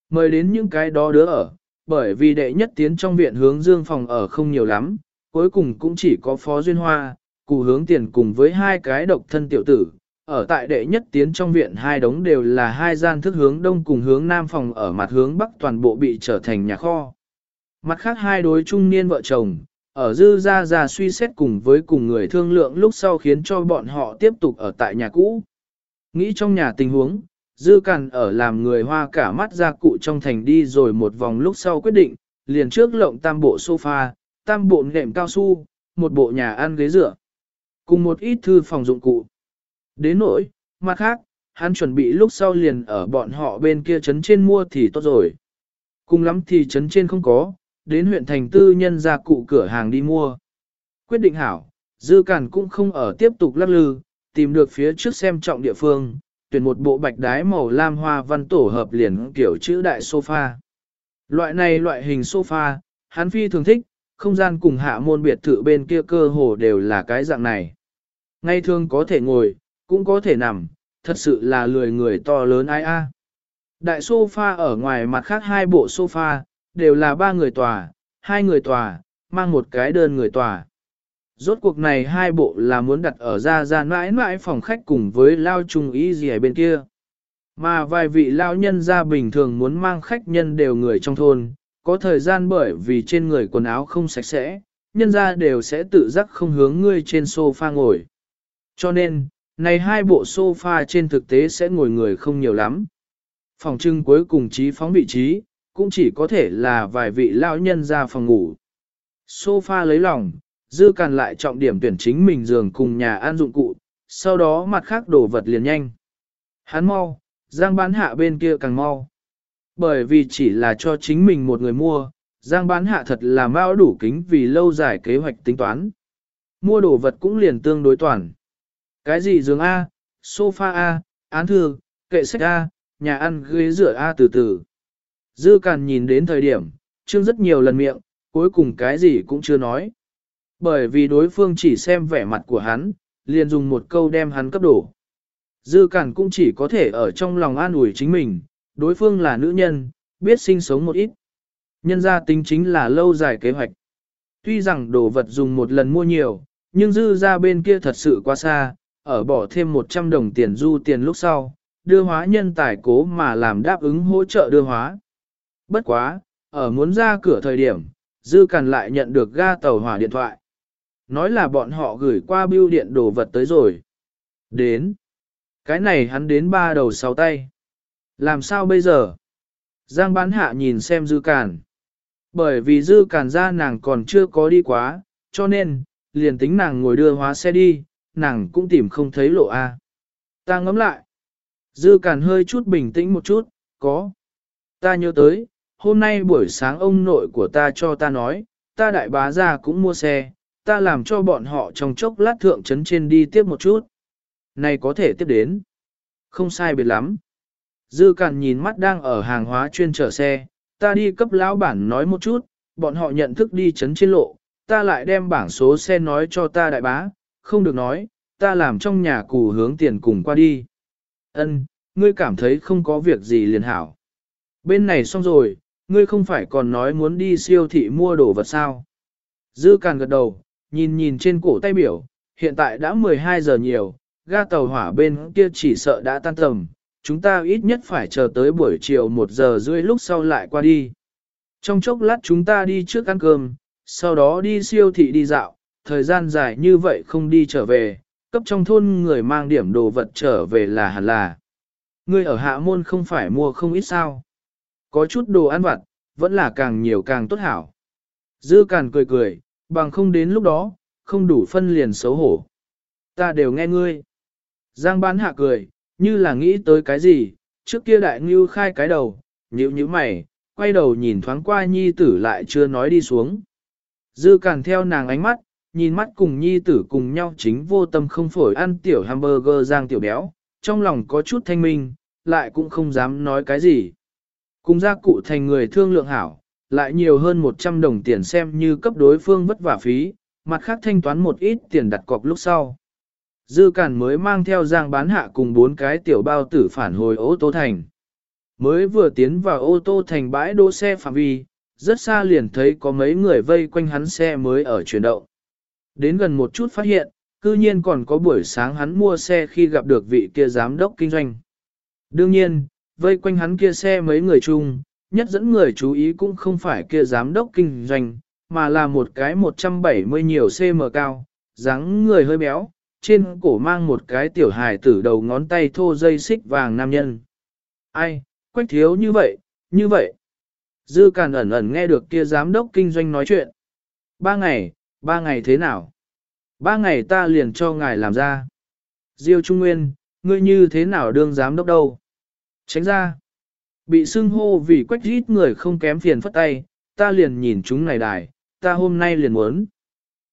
Mời đến những cái đó đứa ở, bởi vì đệ nhất tiến trong viện hướng dương phòng ở không nhiều lắm, cuối cùng cũng chỉ có Phó Duyên Hoa, cụ hướng tiền cùng với hai cái độc thân tiểu tử. Ở tại đệ nhất tiến trong viện hai đống đều là hai gian thức hướng đông cùng hướng nam phòng ở mặt hướng bắc toàn bộ bị trở thành nhà kho. Mặt khác hai đối trung niên vợ chồng, ở dư ra ra suy xét cùng với cùng người thương lượng lúc sau khiến cho bọn họ tiếp tục ở tại nhà cũ. Nghĩ trong nhà tình huống, dư cằn ở làm người hoa cả mắt ra cụ trong thành đi rồi một vòng lúc sau quyết định, liền trước lộng tam bộ sofa, tam bộ nệm cao su, một bộ nhà ăn ghế rửa cùng một ít thư phòng dụng cụ. Đến nỗi, mặt khác, hắn chuẩn bị lúc sau liền ở bọn họ bên kia trấn trên mua thì tốt rồi. Cùng lắm thì trấn trên không có, đến huyện thành tư nhân ra cụ cửa hàng đi mua. Quyết định hảo, dư cản cũng không ở tiếp tục lắc lư, tìm được phía trước xem trọng địa phương, tuyển một bộ bạch đái màu lam hoa văn tổ hợp liền kiểu chữ đại sofa. Loại này loại hình sofa, hắn phi thường thích, không gian cùng hạ môn biệt thự bên kia cơ hồ đều là cái dạng này. Ngay thường có thể ngồi, cũng có thể nằm, thật sự là lười người to lớn ai a. Đại sofa ở ngoài mặt khác hai bộ sofa, đều là ba người tòa, hai người tòa, mang một cái đơn người tòa. Rốt cuộc này hai bộ là muốn đặt ở ra ra mãi mãi phòng khách cùng với lao trung ý gì ở bên kia. Mà vài vị lao nhân ra bình thường muốn mang khách nhân đều người trong thôn, có thời gian bởi vì trên người quần áo không sạch sẽ, nhân ra đều sẽ tự giác không hướng ngươi trên sofa ngồi. Cho nên, này hai bộ sofa trên thực tế sẽ ngồi người không nhiều lắm. Phòng trưng cuối cùng trí phóng vị trí, cũng chỉ có thể là vài vị lao nhân ra phòng ngủ. Sofa lấy lòng, dư càn lại trọng điểm tuyển chính mình giường cùng nhà ăn dụng cụ, sau đó mặt khác đổ vật liền nhanh. Hắn mau, Giang bán hạ bên kia càng mau. Bởi vì chỉ là cho chính mình một người mua, Giang bán hạ thật là mau đủ kính vì lâu dài kế hoạch tính toán. Mua đồ vật cũng liền tương đối toàn. Cái gì giường A, sofa A, án thư, kệ sách A, nhà ăn ghế rửa A từ từ. Dư Càn nhìn đến thời điểm, trương rất nhiều lần miệng, cuối cùng cái gì cũng chưa nói. Bởi vì đối phương chỉ xem vẻ mặt của hắn, liền dùng một câu đem hắn cấp đổ. Dư Càn cũng chỉ có thể ở trong lòng an ủi chính mình, đối phương là nữ nhân, biết sinh sống một ít. Nhân ra tính chính là lâu dài kế hoạch. Tuy rằng đồ vật dùng một lần mua nhiều, nhưng dư ra bên kia thật sự quá xa, ở bỏ thêm 100 đồng tiền du tiền lúc sau, đưa hóa nhân tài cố mà làm đáp ứng hỗ trợ đưa hóa. Bất quá, ở muốn ra cửa thời điểm, dư càn lại nhận được ga tàu hỏa điện thoại. Nói là bọn họ gửi qua bưu điện đồ vật tới rồi. Đến. Cái này hắn đến ba đầu sáu tay. Làm sao bây giờ? Giang bán hạ nhìn xem dư càn. Bởi vì dư càn ra nàng còn chưa có đi quá, cho nên, liền tính nàng ngồi đưa hóa xe đi, nàng cũng tìm không thấy lộ A. Ta ngắm lại. Dư càn hơi chút bình tĩnh một chút, có. Ta nhớ tới, hôm nay buổi sáng ông nội của ta cho ta nói, ta đại bá ra cũng mua xe, ta làm cho bọn họ trong chốc lát thượng trấn trên đi tiếp một chút. Này có thể tiếp đến. Không sai biệt lắm. Dư càn nhìn mắt đang ở hàng hóa chuyên chở xe, ta đi cấp lão bản nói một chút, bọn họ nhận thức đi trấn trên lộ, ta lại đem bảng số xe nói cho ta đại bá, không được nói, ta làm trong nhà cù hướng tiền cùng qua đi. Ân, ngươi cảm thấy không có việc gì liền hảo. Bên này xong rồi, ngươi không phải còn nói muốn đi siêu thị mua đồ vật sao. Dư càn gật đầu, nhìn nhìn trên cổ tay biểu, hiện tại đã 12 giờ nhiều, ga tàu hỏa bên kia chỉ sợ đã tan tầm, chúng ta ít nhất phải chờ tới buổi chiều 1 giờ rưỡi lúc sau lại qua đi. Trong chốc lát chúng ta đi trước ăn cơm, sau đó đi siêu thị đi dạo, thời gian dài như vậy không đi trở về, cấp trong thôn người mang điểm đồ vật trở về là hẳn là. Ngươi ở hạ môn không phải mua không ít sao. Có chút đồ ăn vặt, vẫn là càng nhiều càng tốt hảo. Dư càn cười cười, bằng không đến lúc đó, không đủ phân liền xấu hổ. Ta đều nghe ngươi. Giang bán hạ cười, như là nghĩ tới cái gì, trước kia đại ngưu khai cái đầu, nhíu nhíu mày, quay đầu nhìn thoáng qua nhi tử lại chưa nói đi xuống. Dư càn theo nàng ánh mắt, nhìn mắt cùng nhi tử cùng nhau chính vô tâm không phổi ăn tiểu hamburger giang tiểu béo, trong lòng có chút thanh minh, lại cũng không dám nói cái gì. Cùng gia cụ thành người thương lượng hảo, lại nhiều hơn 100 đồng tiền xem như cấp đối phương vất vả phí, mặt khác thanh toán một ít tiền đặt cọc lúc sau. Dư Cản mới mang theo giang bán hạ cùng bốn cái tiểu bao tử phản hồi ô tô thành. Mới vừa tiến vào ô tô thành bãi đỗ xe phạm vi, rất xa liền thấy có mấy người vây quanh hắn xe mới ở chuyển động. Đến gần một chút phát hiện, cư nhiên còn có buổi sáng hắn mua xe khi gặp được vị kia giám đốc kinh doanh. Đương nhiên, vây quanh hắn kia xe mấy người chung, nhất dẫn người chú ý cũng không phải kia giám đốc kinh doanh, mà là một cái 170 nhiều cm cao, dáng người hơi béo, trên cổ mang một cái tiểu hài tử đầu ngón tay thô dây xích vàng nam nhân. Ai, quách thiếu như vậy, như vậy. Dư càn ẩn ẩn nghe được kia giám đốc kinh doanh nói chuyện. Ba ngày, ba ngày thế nào? Ba ngày ta liền cho ngài làm ra. Diêu Trung Nguyên, ngươi như thế nào đương giám đốc đâu? Tránh ra. Bị xưng hô vì quách rít người không kém phiền phất tay, ta liền nhìn chúng này đài, ta hôm nay liền muốn.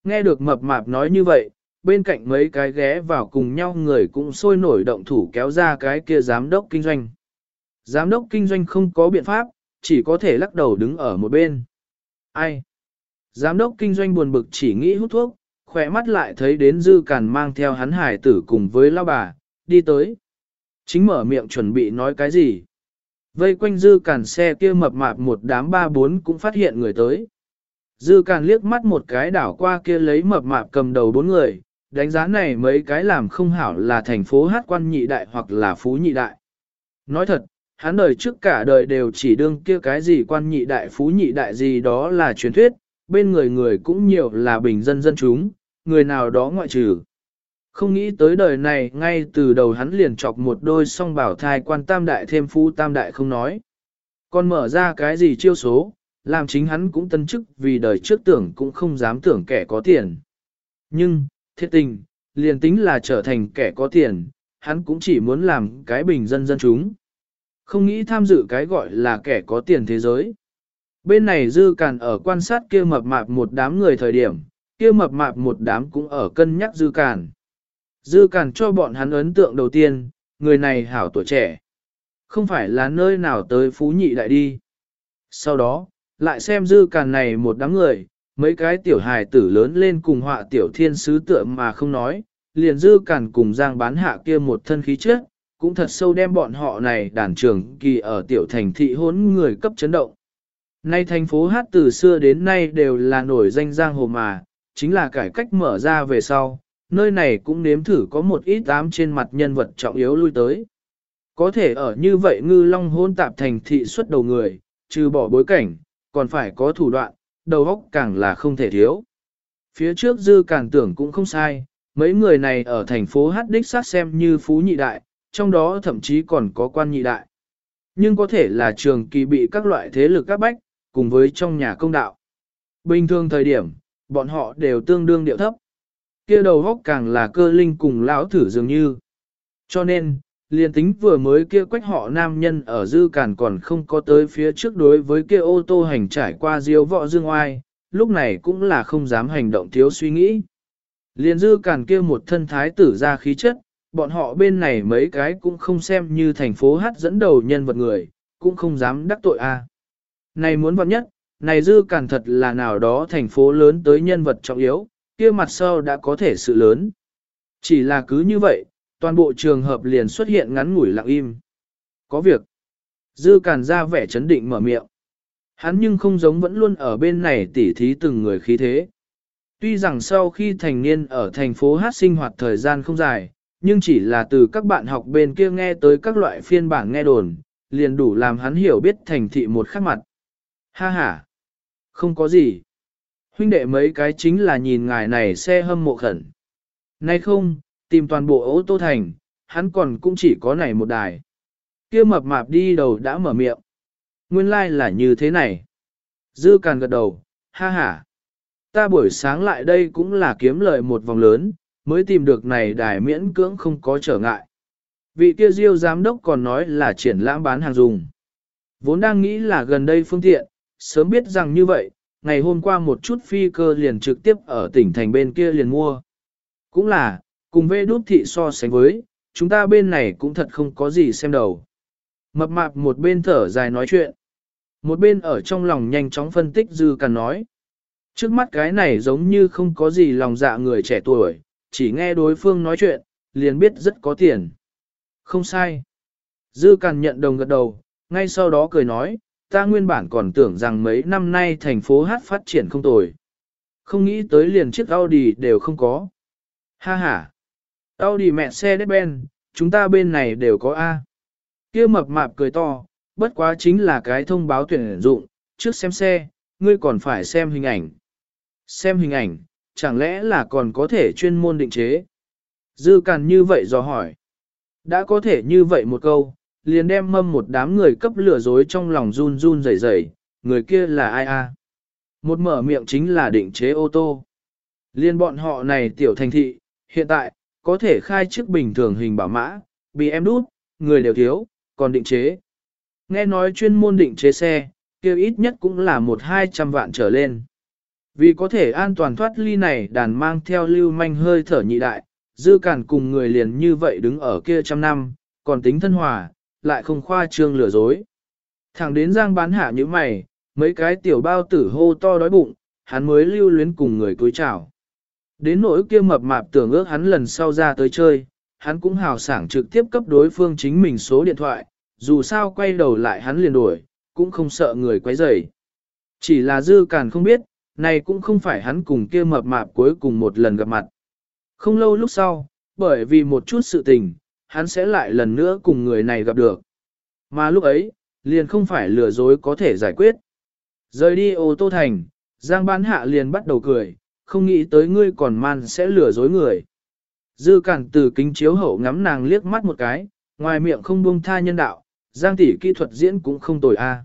Nghe được mập mạp nói như vậy, bên cạnh mấy cái ghé vào cùng nhau người cũng sôi nổi động thủ kéo ra cái kia giám đốc kinh doanh. Giám đốc kinh doanh không có biện pháp, chỉ có thể lắc đầu đứng ở một bên. Ai? Giám đốc kinh doanh buồn bực chỉ nghĩ hút thuốc, khỏe mắt lại thấy đến dư càn mang theo hắn hải tử cùng với lao bà, đi tới. Chính mở miệng chuẩn bị nói cái gì. Vây quanh dư càn xe kia mập mạp một đám ba bốn cũng phát hiện người tới. Dư càn liếc mắt một cái đảo qua kia lấy mập mạp cầm đầu bốn người, đánh giá này mấy cái làm không hảo là thành phố hát quan nhị đại hoặc là phú nhị đại. Nói thật, hắn đời trước cả đời đều chỉ đương kia cái gì quan nhị đại phú nhị đại gì đó là truyền thuyết, bên người người cũng nhiều là bình dân dân chúng, người nào đó ngoại trừ. Không nghĩ tới đời này ngay từ đầu hắn liền chọc một đôi song bảo thai quan tam đại thêm phú tam đại không nói. Còn mở ra cái gì chiêu số, làm chính hắn cũng tân chức vì đời trước tưởng cũng không dám tưởng kẻ có tiền. Nhưng, thiệt tình, liền tính là trở thành kẻ có tiền, hắn cũng chỉ muốn làm cái bình dân dân chúng. Không nghĩ tham dự cái gọi là kẻ có tiền thế giới. Bên này dư càn ở quan sát kia mập mạp một đám người thời điểm, kia mập mạp một đám cũng ở cân nhắc dư càn. Dư càn cho bọn hắn ấn tượng đầu tiên, người này hảo tuổi trẻ. Không phải là nơi nào tới phú nhị đại đi. Sau đó, lại xem dư càn này một đám người, mấy cái tiểu hài tử lớn lên cùng họa tiểu thiên sứ tượng mà không nói, liền dư càn cùng giang bán hạ kia một thân khí trước, cũng thật sâu đem bọn họ này đàn trưởng kỳ ở tiểu thành thị hốn người cấp chấn động. Nay thành phố hát từ xưa đến nay đều là nổi danh giang hồ mà, chính là cải cách mở ra về sau, nơi này cũng nếm thử có một ít ám trên mặt nhân vật trọng yếu lui tới. Có thể ở như vậy ngư long hôn tạp thành thị xuất đầu người, trừ bỏ bối cảnh, còn phải có thủ đoạn, đầu óc càng là không thể thiếu. Phía trước dư càng tưởng cũng không sai, mấy người này ở thành phố Hát đích sát xem như phú nhị đại, trong đó thậm chí còn có quan nhị đại. Nhưng có thể là trường kỳ bị các loại thế lực các bách, cùng với trong nhà công đạo. Bình thường thời điểm, bọn họ đều tương đương điệu thấp kia đầu góc càng là cơ linh cùng lão thử dường như. Cho nên, liền tính vừa mới kia quách họ nam nhân ở dư cản còn không có tới phía trước đối với kia ô tô hành trải qua diêu vọ dương oai, lúc này cũng là không dám hành động thiếu suy nghĩ. Liền dư cản kia một thân thái tử ra khí chất, bọn họ bên này mấy cái cũng không xem như thành phố hát dẫn đầu nhân vật người, cũng không dám đắc tội a. Này muốn vật nhất, này dư cản thật là nào đó thành phố lớn tới nhân vật trọng yếu, kia mặt sau đã có thể sự lớn. Chỉ là cứ như vậy, toàn bộ trường hợp liền xuất hiện ngắn ngủi lặng im. Có việc. Dư cản ra vẻ chấn định mở miệng. Hắn nhưng không giống vẫn luôn ở bên này tỉ thí từng người khí thế. Tuy rằng sau khi thành niên ở thành phố hát sinh hoạt thời gian không dài, nhưng chỉ là từ các bạn học bên kia nghe tới các loại phiên bản nghe đồn, liền đủ làm hắn hiểu biết thành thị một khắc mặt. Ha ha! Không có gì. Huynh đệ mấy cái chính là nhìn ngài này xe hâm mộ khẩn. Nay không, tìm toàn bộ ô tô thành, hắn còn cũng chỉ có này một đài. kia mập mạp đi đầu đã mở miệng. Nguyên lai like là như thế này. Dư càn gật đầu, ha ha. Ta buổi sáng lại đây cũng là kiếm lợi một vòng lớn, mới tìm được này đài miễn cưỡng không có trở ngại. Vị kia diêu giám đốc còn nói là triển lãm bán hàng dùng. Vốn đang nghĩ là gần đây phương tiện, sớm biết rằng như vậy, ngày hôm qua một chút phi cơ liền trực tiếp ở tỉnh thành bên kia liền mua. Cũng là, cùng vê đút thị so sánh với, chúng ta bên này cũng thật không có gì xem đầu. Mập mạp một bên thở dài nói chuyện, một bên ở trong lòng nhanh chóng phân tích dư cằn nói. Trước mắt cái này giống như không có gì lòng dạ người trẻ tuổi, chỉ nghe đối phương nói chuyện, liền biết rất có tiền. Không sai. Dư cằn nhận đồng gật đầu, ngay sau đó cười nói, ta nguyên bản còn tưởng rằng mấy năm nay thành phố hát phát triển không tồi. Không nghĩ tới liền chiếc Audi đều không có. Ha ha. Audi mẹ xe đếp ben, chúng ta bên này đều có A. Kia mập mạp cười to, bất quá chính là cái thông báo tuyển dụng, trước xem xe, ngươi còn phải xem hình ảnh. Xem hình ảnh, chẳng lẽ là còn có thể chuyên môn định chế? Dư càn như vậy do hỏi. Đã có thể như vậy một câu, liền đem mâm một đám người cấp lừa dối trong lòng run run rẩy rẩy, người kia là ai a? Một mở miệng chính là định chế ô tô. Liên bọn họ này tiểu thành thị, hiện tại, có thể khai chiếc bình thường hình bảo mã, bị em đút, người đều thiếu, còn định chế. Nghe nói chuyên môn định chế xe, kêu ít nhất cũng là một hai trăm vạn trở lên. Vì có thể an toàn thoát ly này đàn mang theo lưu manh hơi thở nhị đại, dư cản cùng người liền như vậy đứng ở kia trăm năm, còn tính thân hòa, lại không khoa trương lừa dối. Thẳng đến giang bán hạ như mày, mấy cái tiểu bao tử hô to đói bụng, hắn mới lưu luyến cùng người cúi chào. Đến nỗi kia mập mạp tưởng ước hắn lần sau ra tới chơi, hắn cũng hào sảng trực tiếp cấp đối phương chính mình số điện thoại, dù sao quay đầu lại hắn liền đuổi, cũng không sợ người quấy rầy. Chỉ là dư càn không biết, này cũng không phải hắn cùng kia mập mạp cuối cùng một lần gặp mặt. Không lâu lúc sau, bởi vì một chút sự tình, hắn sẽ lại lần nữa cùng người này gặp được. Mà lúc ấy, liền không phải lừa dối có thể giải quyết. Rời đi ô tô thành, Giang bán hạ liền bắt đầu cười, không nghĩ tới ngươi còn man sẽ lừa dối người. Dư cản từ kính chiếu hậu ngắm nàng liếc mắt một cái, ngoài miệng không buông tha nhân đạo, Giang tỷ kỹ thuật diễn cũng không tồi a.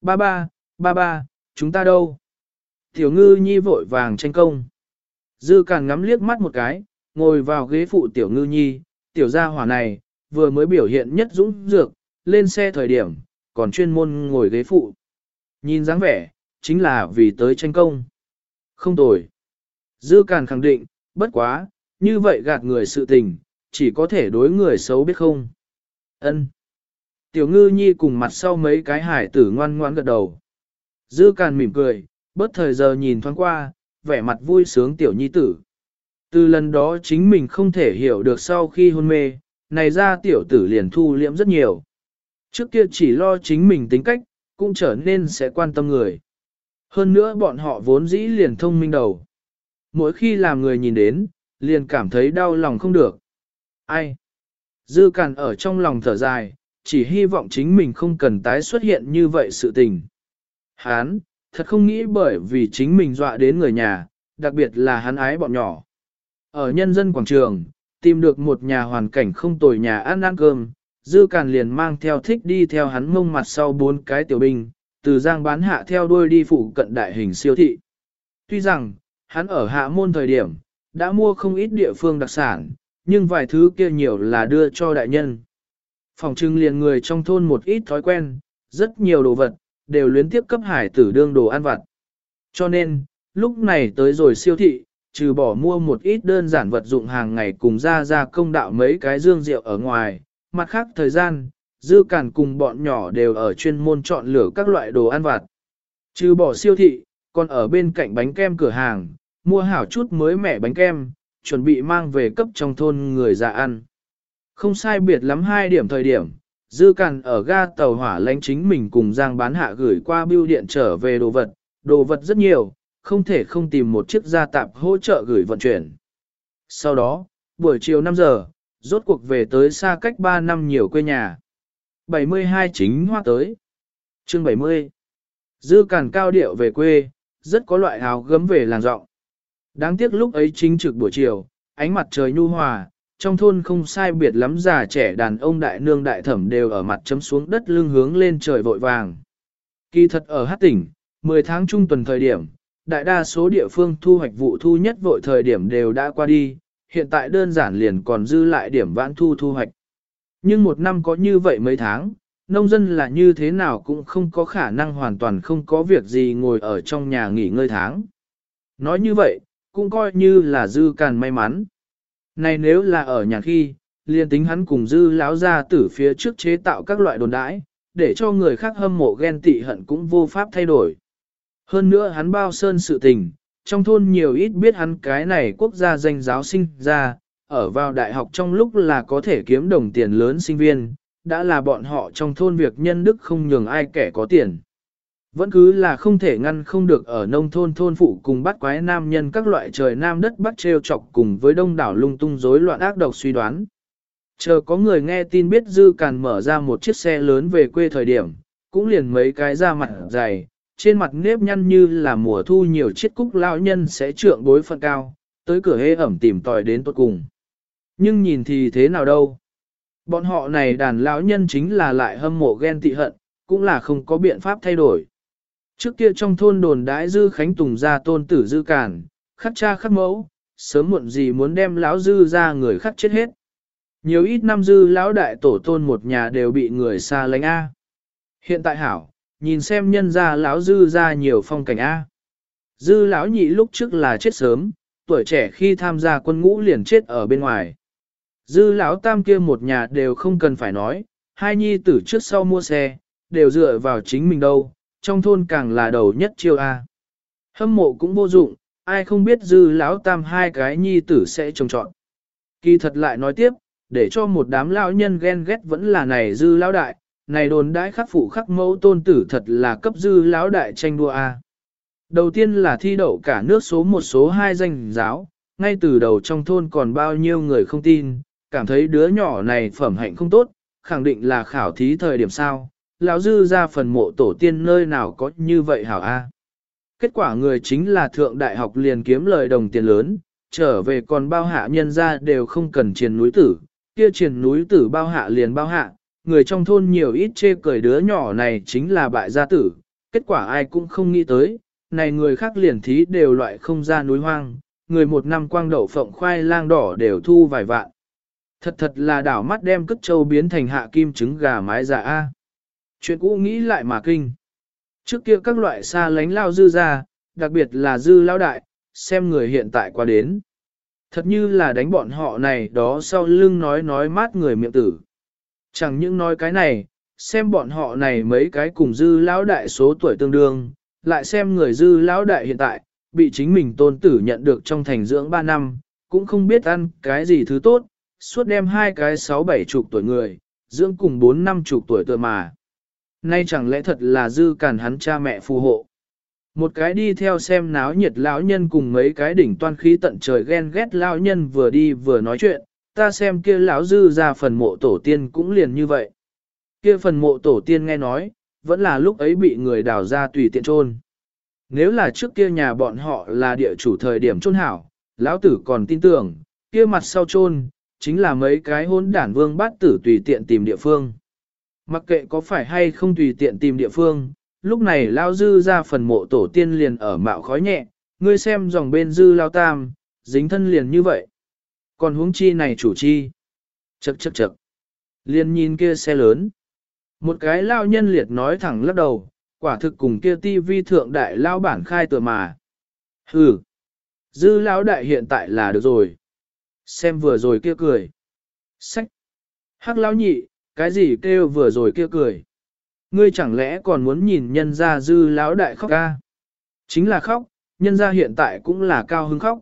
Ba ba, ba ba, chúng ta đâu? Tiểu ngư nhi vội vàng tranh công. Dư cản ngắm liếc mắt một cái, ngồi vào ghế phụ tiểu ngư nhi, tiểu gia hỏa này, vừa mới biểu hiện nhất dũng dược, lên xe thời điểm, còn chuyên môn ngồi ghế phụ. Nhìn dáng vẻ, chính là vì tới tranh công. Không tồi. Dư Càn khẳng định, bất quá, như vậy gạt người sự tình, chỉ có thể đối người xấu biết không. Ân. Tiểu ngư nhi cùng mặt sau mấy cái hải tử ngoan ngoan gật đầu. Dư Càn mỉm cười, bất thời giờ nhìn thoáng qua, vẻ mặt vui sướng tiểu nhi tử. Từ lần đó chính mình không thể hiểu được sau khi hôn mê, này ra tiểu tử liền thu liễm rất nhiều. Trước kia chỉ lo chính mình tính cách, cũng trở nên sẽ quan tâm người. Hơn nữa bọn họ vốn dĩ liền thông minh đầu. Mỗi khi làm người nhìn đến, liền cảm thấy đau lòng không được. Ai? Dư càn ở trong lòng thở dài, chỉ hy vọng chính mình không cần tái xuất hiện như vậy sự tình. Hán, thật không nghĩ bởi vì chính mình dọa đến người nhà, đặc biệt là hắn ái bọn nhỏ. Ở nhân dân quảng trường, tìm được một nhà hoàn cảnh không tồi nhà ăn ăn cơm, Dư Càn liền mang theo thích đi theo hắn mông mặt sau bốn cái tiểu binh, từ giang bán hạ theo đuôi đi phụ cận đại hình siêu thị. Tuy rằng, hắn ở hạ môn thời điểm, đã mua không ít địa phương đặc sản, nhưng vài thứ kia nhiều là đưa cho đại nhân. Phòng trưng liền người trong thôn một ít thói quen, rất nhiều đồ vật, đều luyến tiếp cấp hải tử đương đồ ăn vặt. Cho nên, lúc này tới rồi siêu thị, trừ bỏ mua một ít đơn giản vật dụng hàng ngày cùng ra ra công đạo mấy cái dương rượu ở ngoài, mặt khác thời gian, dư cản cùng bọn nhỏ đều ở chuyên môn chọn lựa các loại đồ ăn vặt. Trừ bỏ siêu thị, còn ở bên cạnh bánh kem cửa hàng, mua hảo chút mới mẻ bánh kem, chuẩn bị mang về cấp trong thôn người già ăn. Không sai biệt lắm hai điểm thời điểm, dư cản ở ga tàu hỏa lánh chính mình cùng Giang bán hạ gửi qua bưu điện trở về đồ vật, đồ vật rất nhiều, không thể không tìm một chiếc gia tạp hỗ trợ gửi vận chuyển. Sau đó, buổi chiều 5 giờ, rốt cuộc về tới xa cách 3 năm nhiều quê nhà. 72 chính hoa tới. Chương 70. Dư càn cao điệu về quê, rất có loại hào gấm về làng rộng. Đáng tiếc lúc ấy chính trực buổi chiều, ánh mặt trời nhu hòa, trong thôn không sai biệt lắm già trẻ đàn ông đại nương đại thẩm đều ở mặt chấm xuống đất lưng hướng lên trời vội vàng. Kỳ thật ở hát tỉnh, 10 tháng trung tuần thời điểm, đại đa số địa phương thu hoạch vụ thu nhất vội thời điểm đều đã qua đi, hiện tại đơn giản liền còn dư lại điểm vãn thu thu hoạch. Nhưng một năm có như vậy mấy tháng, nông dân là như thế nào cũng không có khả năng hoàn toàn không có việc gì ngồi ở trong nhà nghỉ ngơi tháng. Nói như vậy, cũng coi như là dư càn may mắn. Này nếu là ở nhà khi, liền tính hắn cùng dư láo ra tử phía trước chế tạo các loại đồn đãi, để cho người khác hâm mộ ghen tị hận cũng vô pháp thay đổi. Hơn nữa hắn bao sơn sự tình, trong thôn nhiều ít biết hắn cái này quốc gia danh giáo sinh ra, ở vào đại học trong lúc là có thể kiếm đồng tiền lớn sinh viên, đã là bọn họ trong thôn việc nhân đức không nhường ai kẻ có tiền. Vẫn cứ là không thể ngăn không được ở nông thôn thôn phụ cùng bắt quái nam nhân các loại trời nam đất bắt treo chọc cùng với đông đảo lung tung rối loạn ác độc suy đoán. Chờ có người nghe tin biết Dư Càn mở ra một chiếc xe lớn về quê thời điểm, cũng liền mấy cái da mặt dày, trên mặt nếp nhăn như là mùa thu nhiều chiếc cúc lão nhân sẽ trượng bối phận cao, tới cửa hê ẩm tìm tòi đến tốt cùng. Nhưng nhìn thì thế nào đâu. Bọn họ này đàn lão nhân chính là lại hâm mộ ghen tị hận, cũng là không có biện pháp thay đổi. Trước kia trong thôn đồn đãi dư khánh tùng ra tôn tử dư cản, khắc cha khắc mẫu, sớm muộn gì muốn đem lão dư ra người khắc chết hết. Nhiều ít năm dư lão đại tổ tôn một nhà đều bị người xa lánh A. Hiện tại hảo, nhìn xem nhân gia lão dư ra nhiều phong cảnh A. Dư lão nhị lúc trước là chết sớm, tuổi trẻ khi tham gia quân ngũ liền chết ở bên ngoài. Dư lão tam kia một nhà đều không cần phải nói, hai nhi tử trước sau mua xe, đều dựa vào chính mình đâu, trong thôn càng là đầu nhất chiêu A. Hâm mộ cũng vô dụng, ai không biết dư lão tam hai cái nhi tử sẽ trồng trọn. Kỳ thật lại nói tiếp, để cho một đám lão nhân ghen ghét vẫn là này dư lão đại, này đồn đãi khắc phụ khắc mẫu tôn tử thật là cấp dư lão đại tranh đua A. Đầu tiên là thi đậu cả nước số một số hai danh giáo, ngay từ đầu trong thôn còn bao nhiêu người không tin, cảm thấy đứa nhỏ này phẩm hạnh không tốt, khẳng định là khảo thí thời điểm sao, lão dư ra phần mộ tổ tiên nơi nào có như vậy hảo A. Kết quả người chính là thượng đại học liền kiếm lời đồng tiền lớn, trở về còn bao hạ nhân ra đều không cần triền núi tử, kia triền núi tử bao hạ liền bao hạ, người trong thôn nhiều ít chê cười đứa nhỏ này chính là bại gia tử, kết quả ai cũng không nghĩ tới, này người khác liền thí đều loại không ra núi hoang, người một năm quang đậu phộng khoai lang đỏ đều thu vài vạn. Thật thật là đảo mắt đem cất châu biến thành hạ kim trứng gà mái giả A. Chuyện cũ nghĩ lại mà kinh. Trước kia các loại xa lánh lao dư ra, đặc biệt là dư lao đại, xem người hiện tại qua đến. Thật như là đánh bọn họ này đó sau lưng nói nói mát người miệng tử. Chẳng những nói cái này, xem bọn họ này mấy cái cùng dư lão đại số tuổi tương đương, lại xem người dư lão đại hiện tại, bị chính mình tôn tử nhận được trong thành dưỡng 3 năm, cũng không biết ăn cái gì thứ tốt, suốt đem hai cái sáu bảy chục tuổi người, dưỡng cùng bốn năm chục tuổi tuổi mà. Nay chẳng lẽ thật là dư cản hắn cha mẹ phù hộ. Một cái đi theo xem náo nhiệt lão nhân cùng mấy cái đỉnh toan khí tận trời ghen ghét lão nhân vừa đi vừa nói chuyện, ta xem kia lão dư ra phần mộ tổ tiên cũng liền như vậy. Kia phần mộ tổ tiên nghe nói, vẫn là lúc ấy bị người đào ra tùy tiện chôn. Nếu là trước kia nhà bọn họ là địa chủ thời điểm chôn hảo, lão tử còn tin tưởng, kia mặt sau chôn chính là mấy cái hôn đản vương bát tử tùy tiện tìm địa phương. Mặc kệ có phải hay không tùy tiện tìm địa phương, lúc này lao dư ra phần mộ tổ tiên liền ở mạo khói nhẹ, ngươi xem dòng bên dư lao tam, dính thân liền như vậy. Còn huống chi này chủ chi. Chậc chậc chậc. liên nhìn kia xe lớn. Một cái lao nhân liệt nói thẳng lắc đầu, quả thực cùng kia tivi thượng đại lao bản khai tựa mà. Hừ. Dư lão đại hiện tại là được rồi. Xem vừa rồi kia cười. Sách. Hắc lão nhị, cái gì kêu vừa rồi kia cười. Ngươi chẳng lẽ còn muốn nhìn nhân gia dư lão đại khóc ca? Chính là khóc, nhân gia hiện tại cũng là cao hứng khóc.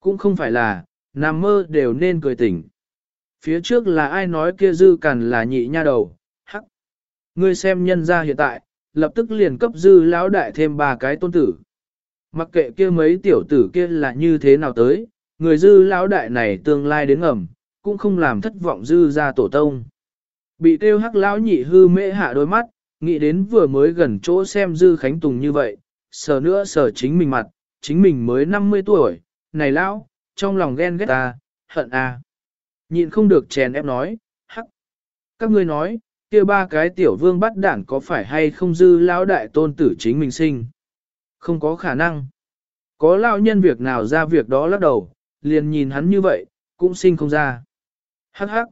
Cũng không phải là, nằm mơ đều nên cười tỉnh. Phía trước là ai nói kia dư cằn là nhị nha đầu, hắc. Ngươi xem nhân gia hiện tại, lập tức liền cấp dư lão đại thêm ba cái tôn tử. Mặc kệ kia mấy tiểu tử kia là như thế nào tới, người dư lão đại này tương lai đến ngầm, cũng không làm thất vọng dư ra tổ tông. Bị tiêu hắc lão nhị hư mễ hạ đôi mắt, nghĩ đến vừa mới gần chỗ xem dư khánh tùng như vậy, sờ nữa sờ chính mình mặt, chính mình mới 50 tuổi, này lão, trong lòng ghen ghét ta, hận a. À. Nhịn không được chèn ép nói, hắc. Các ngươi nói, kia ba cái tiểu vương bắt đảng có phải hay không dư lão đại tôn tử chính mình sinh? Không có khả năng. Có lão nhân việc nào ra việc đó lắc đầu, liền nhìn hắn như vậy, cũng sinh không ra. Hắc hắc.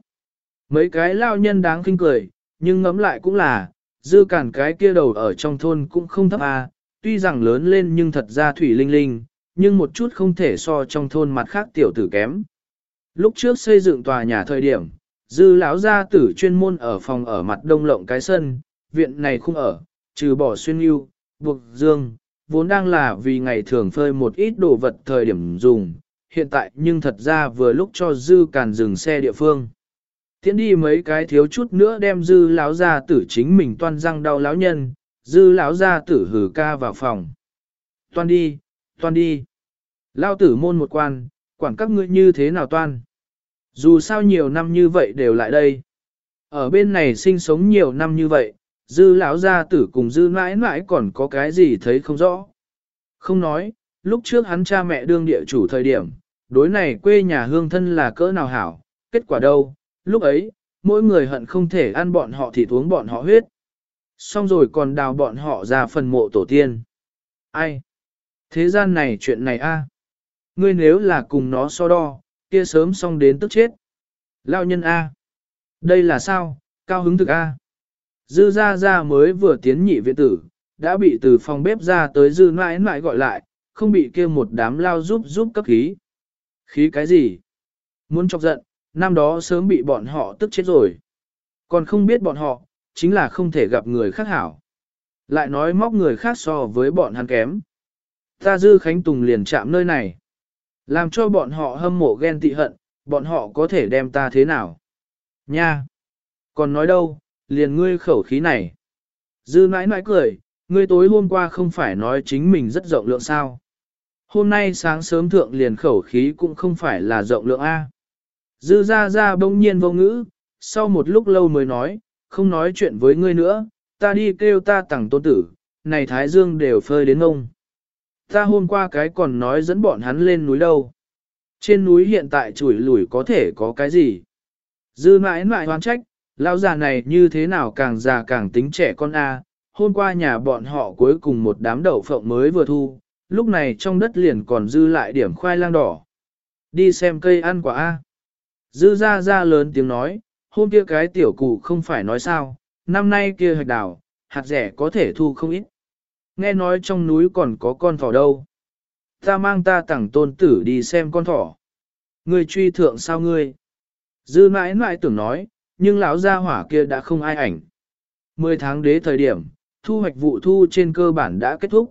Mấy cái lão nhân đáng kinh cười, nhưng ngẫm lại cũng là, dư cản cái kia đầu ở trong thôn cũng không thấp à, tuy rằng lớn lên nhưng thật ra thủy linh linh, nhưng một chút không thể so trong thôn mặt khác tiểu tử kém. Lúc trước xây dựng tòa nhà thời điểm, dư lão gia tử chuyên môn ở phòng ở mặt đông lộng cái sân, viện này không ở, trừ bỏ xuyên yêu, buộc dương, vốn đang là vì ngày thường phơi một ít đồ vật thời điểm dùng, hiện tại nhưng thật ra vừa lúc cho dư càn dừng xe địa phương. Tiến đi mấy cái thiếu chút nữa đem dư lão gia tử chính mình toan răng đau lão nhân, dư lão gia tử hử ca vào phòng. Toan đi, toan đi. Lao tử môn một quan, quản các ngươi như thế nào toan. Dù sao nhiều năm như vậy đều lại đây. Ở bên này sinh sống nhiều năm như vậy, dư lão gia tử cùng dư mãi mãi còn có cái gì thấy không rõ. Không nói, lúc trước hắn cha mẹ đương địa chủ thời điểm, đối này quê nhà hương thân là cỡ nào hảo, kết quả đâu, lúc ấy, mỗi người hận không thể ăn bọn họ thì uống bọn họ huyết. Xong rồi còn đào bọn họ ra phần mộ tổ tiên. Ai? Thế gian này chuyện này a Ngươi nếu là cùng nó so đo, kia sớm xong đến tức chết. Lao nhân A. Đây là sao, cao hứng thực A. Dư ra ra mới vừa tiến nhị viện tử, đã bị từ phòng bếp ra tới dư mãi mãi gọi lại, không bị kia một đám lao giúp giúp cấp khí. Khí cái gì? Muốn chọc giận, năm đó sớm bị bọn họ tức chết rồi. Còn không biết bọn họ, chính là không thể gặp người khác hảo. Lại nói móc người khác so với bọn hắn kém. Ta dư Khánh Tùng liền chạm nơi này. Làm cho bọn họ hâm mộ ghen tị hận, bọn họ có thể đem ta thế nào? Nha! Còn nói đâu, liền ngươi khẩu khí này. Dư nãi nãi cười, ngươi tối hôm qua không phải nói chính mình rất rộng lượng sao. Hôm nay sáng sớm thượng liền khẩu khí cũng không phải là rộng lượng A. Dư ra ra bỗng nhiên vô ngữ, sau một lúc lâu mới nói, không nói chuyện với ngươi nữa, ta đi kêu ta tặng tôn tử, này Thái Dương đều phơi đến ngông. Ta hôm qua cái còn nói dẫn bọn hắn lên núi đâu. Trên núi hiện tại chủi lủi có thể có cái gì. Dư mãi mãi hoán trách, lão già này như thế nào càng già càng tính trẻ con A. Hôm qua nhà bọn họ cuối cùng một đám đậu phộng mới vừa thu, lúc này trong đất liền còn dư lại điểm khoai lang đỏ. Đi xem cây ăn quả A. Dư ra ra lớn tiếng nói, hôm kia cái tiểu cụ không phải nói sao, năm nay kia hạch đào, hạt rẻ có thể thu không ít. Nghe nói trong núi còn có con thỏ đâu. Ta mang ta tặng tôn tử đi xem con thỏ. Ngươi truy thượng sao ngươi? Dư mãi mãi tưởng nói, nhưng lão gia hỏa kia đã không ai ảnh. Mười tháng đế thời điểm, thu hoạch vụ thu trên cơ bản đã kết thúc.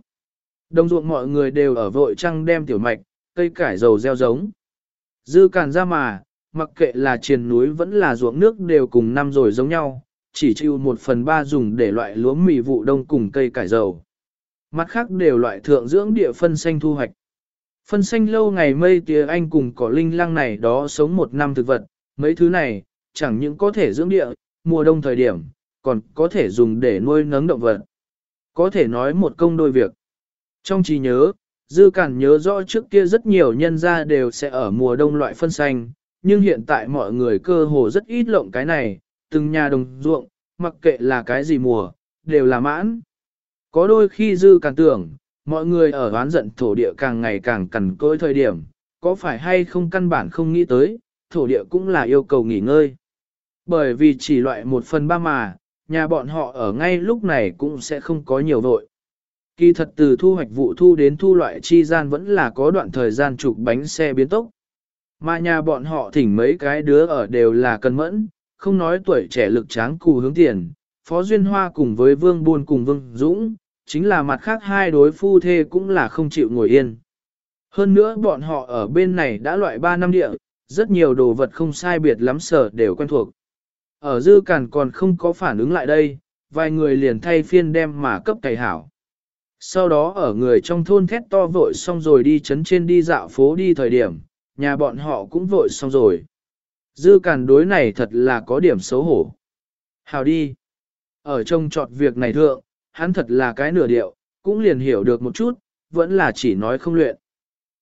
Đồng ruộng mọi người đều ở vội trăng đem tiểu mạch, cây cải dầu gieo giống. Dư càn ra mà, mặc kệ là triền núi vẫn là ruộng nước đều cùng năm rồi giống nhau, chỉ chịu một phần ba dùng để loại lúa mì vụ đông cùng cây cải dầu. Mặt khác đều loại thượng dưỡng địa phân xanh thu hoạch. Phân xanh lâu ngày mây tía anh cùng cỏ linh lăng này đó sống một năm thực vật, mấy thứ này, chẳng những có thể dưỡng địa, mùa đông thời điểm, còn có thể dùng để nuôi nấng động vật. Có thể nói một công đôi việc. Trong trí nhớ, Dư Cản nhớ rõ trước kia rất nhiều nhân gia đều sẽ ở mùa đông loại phân xanh, nhưng hiện tại mọi người cơ hồ rất ít lộng cái này, từng nhà đồng ruộng, mặc kệ là cái gì mùa, đều là mãn. Có đôi khi Dư càng tưởng, mọi người ở oán giận thổ địa càng ngày càng cằn cỗi thời điểm, có phải hay không căn bản không nghĩ tới, thổ địa cũng là yêu cầu nghỉ ngơi. Bởi vì chỉ loại một phần ba mà, nhà bọn họ ở ngay lúc này cũng sẽ không có nhiều vội. Kỳ thật từ thu hoạch vụ thu đến thu loại chi gian vẫn là có đoạn thời gian chụp bánh xe biến tốc. Mà nhà bọn họ thỉnh mấy cái đứa ở đều là cân mẫn, không nói tuổi trẻ lực tráng cù hướng tiền, Phó Duyên Hoa cùng với Vương Buôn cùng Vương Dũng, chính là mặt khác hai đối phu thê cũng là không chịu ngồi yên. Hơn nữa bọn họ ở bên này đã loại 3 năm địa, rất nhiều đồ vật không sai biệt lắm sở đều quen thuộc. Ở dư càn còn không có phản ứng lại đây, vài người liền thay phiên đem mà cấp cày hảo. Sau đó ở người trong thôn thét to vội xong rồi đi chấn trên đi dạo phố đi thời điểm, nhà bọn họ cũng vội xong rồi. Dư càn đối này thật là có điểm xấu hổ. Hào đi. Ở trong trọt việc này thượng, hắn thật là cái nửa điệu, cũng liền hiểu được một chút, vẫn là chỉ nói không luyện.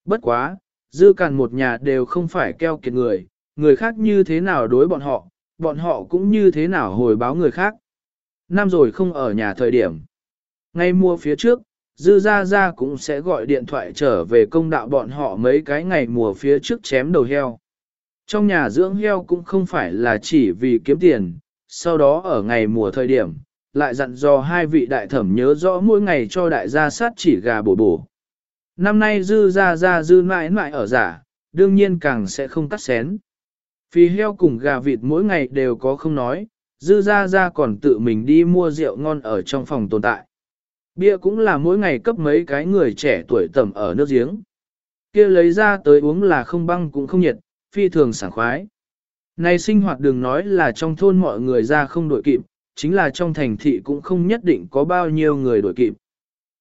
Bất quá, dư càn một nhà đều không phải keo kiệt người, người khác như thế nào đối bọn họ, bọn họ cũng như thế nào hồi báo người khác. Năm rồi không ở nhà thời điểm. Ngay mua phía trước, Dư Gia Gia cũng sẽ gọi điện thoại trở về công đạo bọn họ mấy cái ngày mùa phía trước chém đầu heo. Trong nhà dưỡng heo cũng không phải là chỉ vì kiếm tiền, sau đó ở ngày mùa thời điểm, lại dặn dò hai vị đại thẩm nhớ rõ mỗi ngày cho đại gia sát chỉ gà bổ bổ. Năm nay Dư Gia Gia Dư mãi mãi ở giả, đương nhiên càng sẽ không cắt xén. Phi heo cùng gà vịt mỗi ngày đều có không nói, Dư Gia Gia còn tự mình đi mua rượu ngon ở trong phòng tồn tại. Bia cũng là mỗi ngày cấp mấy cái người trẻ tuổi tầm ở nước giếng. kia lấy ra tới uống là không băng cũng không nhiệt, phi thường sảng khoái. Này sinh hoạt đừng nói là trong thôn mọi người ra không đổi kịp, chính là trong thành thị cũng không nhất định có bao nhiêu người đổi kịp.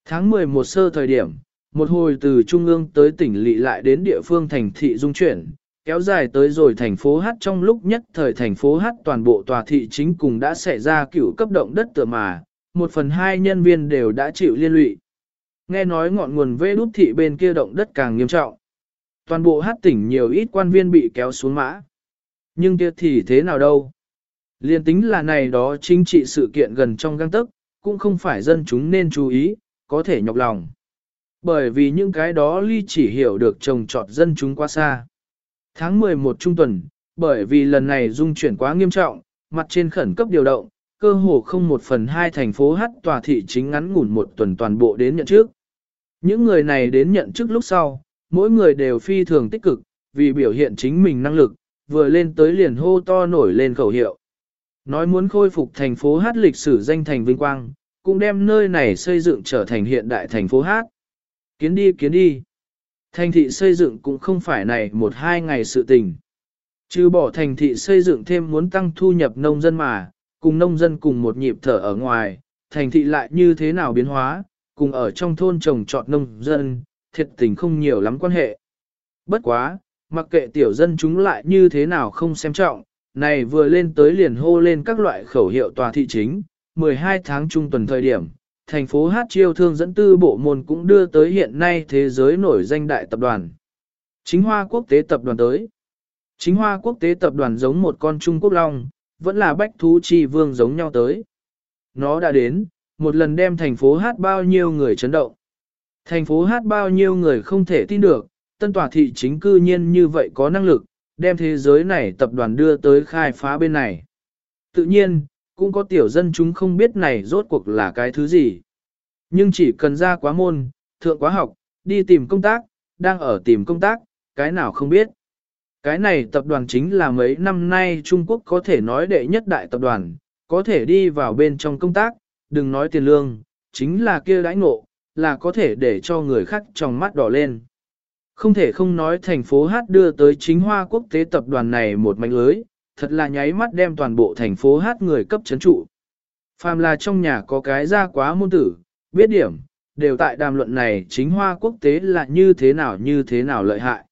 Tháng 11 sơ thời điểm, một hồi từ trung ương tới tỉnh lỵ lại đến địa phương thành thị dung chuyển, kéo dài tới rồi thành phố Hát trong lúc nhất thời thành phố Hát toàn bộ tòa thị chính cùng đã xảy ra cựu cấp động đất tựa mà, một phần hai nhân viên đều đã chịu liên lụy. Nghe nói ngọn nguồn vê đút thị bên kia động đất càng nghiêm trọng. Toàn bộ hát tỉnh nhiều ít quan viên bị kéo xuống mã. Nhưng kia thì thế nào đâu? Liên tính là này đó chính trị sự kiện gần trong găng tức, cũng không phải dân chúng nên chú ý, có thể nhọc lòng. Bởi vì những cái đó ly chỉ hiểu được trồng trọt dân chúng quá xa. Tháng 11 trung tuần, bởi vì lần này dung chuyển quá nghiêm trọng, mặt trên khẩn cấp điều động, cơ hồ không một phần hai thành phố hát tòa thị chính ngắn ngủn một tuần toàn bộ đến nhận trước. Những người này đến nhận chức lúc sau, mỗi người đều phi thường tích cực, vì biểu hiện chính mình năng lực, vừa lên tới liền hô to nổi lên khẩu hiệu. Nói muốn khôi phục thành phố hát lịch sử danh thành vinh quang, cũng đem nơi này xây dựng trở thành hiện đại thành phố hát. Kiến đi kiến đi. Thành thị xây dựng cũng không phải này một hai ngày sự tình. Trừ bỏ thành thị xây dựng thêm muốn tăng thu nhập nông dân mà, cùng nông dân cùng một nhịp thở ở ngoài, thành thị lại như thế nào biến hóa, cùng ở trong thôn trồng trọt nông dân, thiệt tình không nhiều lắm quan hệ. Bất quá, mặc kệ tiểu dân chúng lại như thế nào không xem trọng, này vừa lên tới liền hô lên các loại khẩu hiệu tòa thị chính, 12 tháng trung tuần thời điểm, thành phố Hát Chiêu Thương dẫn tư bộ môn cũng đưa tới hiện nay thế giới nổi danh đại tập đoàn. Chính Hoa Quốc tế tập đoàn tới. Chính Hoa Quốc tế tập đoàn giống một con Trung Quốc Long, vẫn là bách thú chi vương giống nhau tới. Nó đã đến, một lần đem thành phố hát bao nhiêu người chấn động. Thành phố hát bao nhiêu người không thể tin được, tân tòa thị chính cư nhiên như vậy có năng lực, đem thế giới này tập đoàn đưa tới khai phá bên này. Tự nhiên, cũng có tiểu dân chúng không biết này rốt cuộc là cái thứ gì. Nhưng chỉ cần ra quá môn, thượng quá học, đi tìm công tác, đang ở tìm công tác, cái nào không biết. Cái này tập đoàn chính là mấy năm nay Trung Quốc có thể nói đệ nhất đại tập đoàn, có thể đi vào bên trong công tác, đừng nói tiền lương, chính là kia đãi ngộ, là có thể để cho người khác trong mắt đỏ lên. Không thể không nói thành phố Hát đưa tới chính hoa quốc tế tập đoàn này một mảnh lưới, thật là nháy mắt đem toàn bộ thành phố Hát người cấp chấn trụ. Phàm là trong nhà có cái ra quá môn tử, biết điểm, đều tại đàm luận này chính hoa quốc tế là như thế nào như thế nào lợi hại.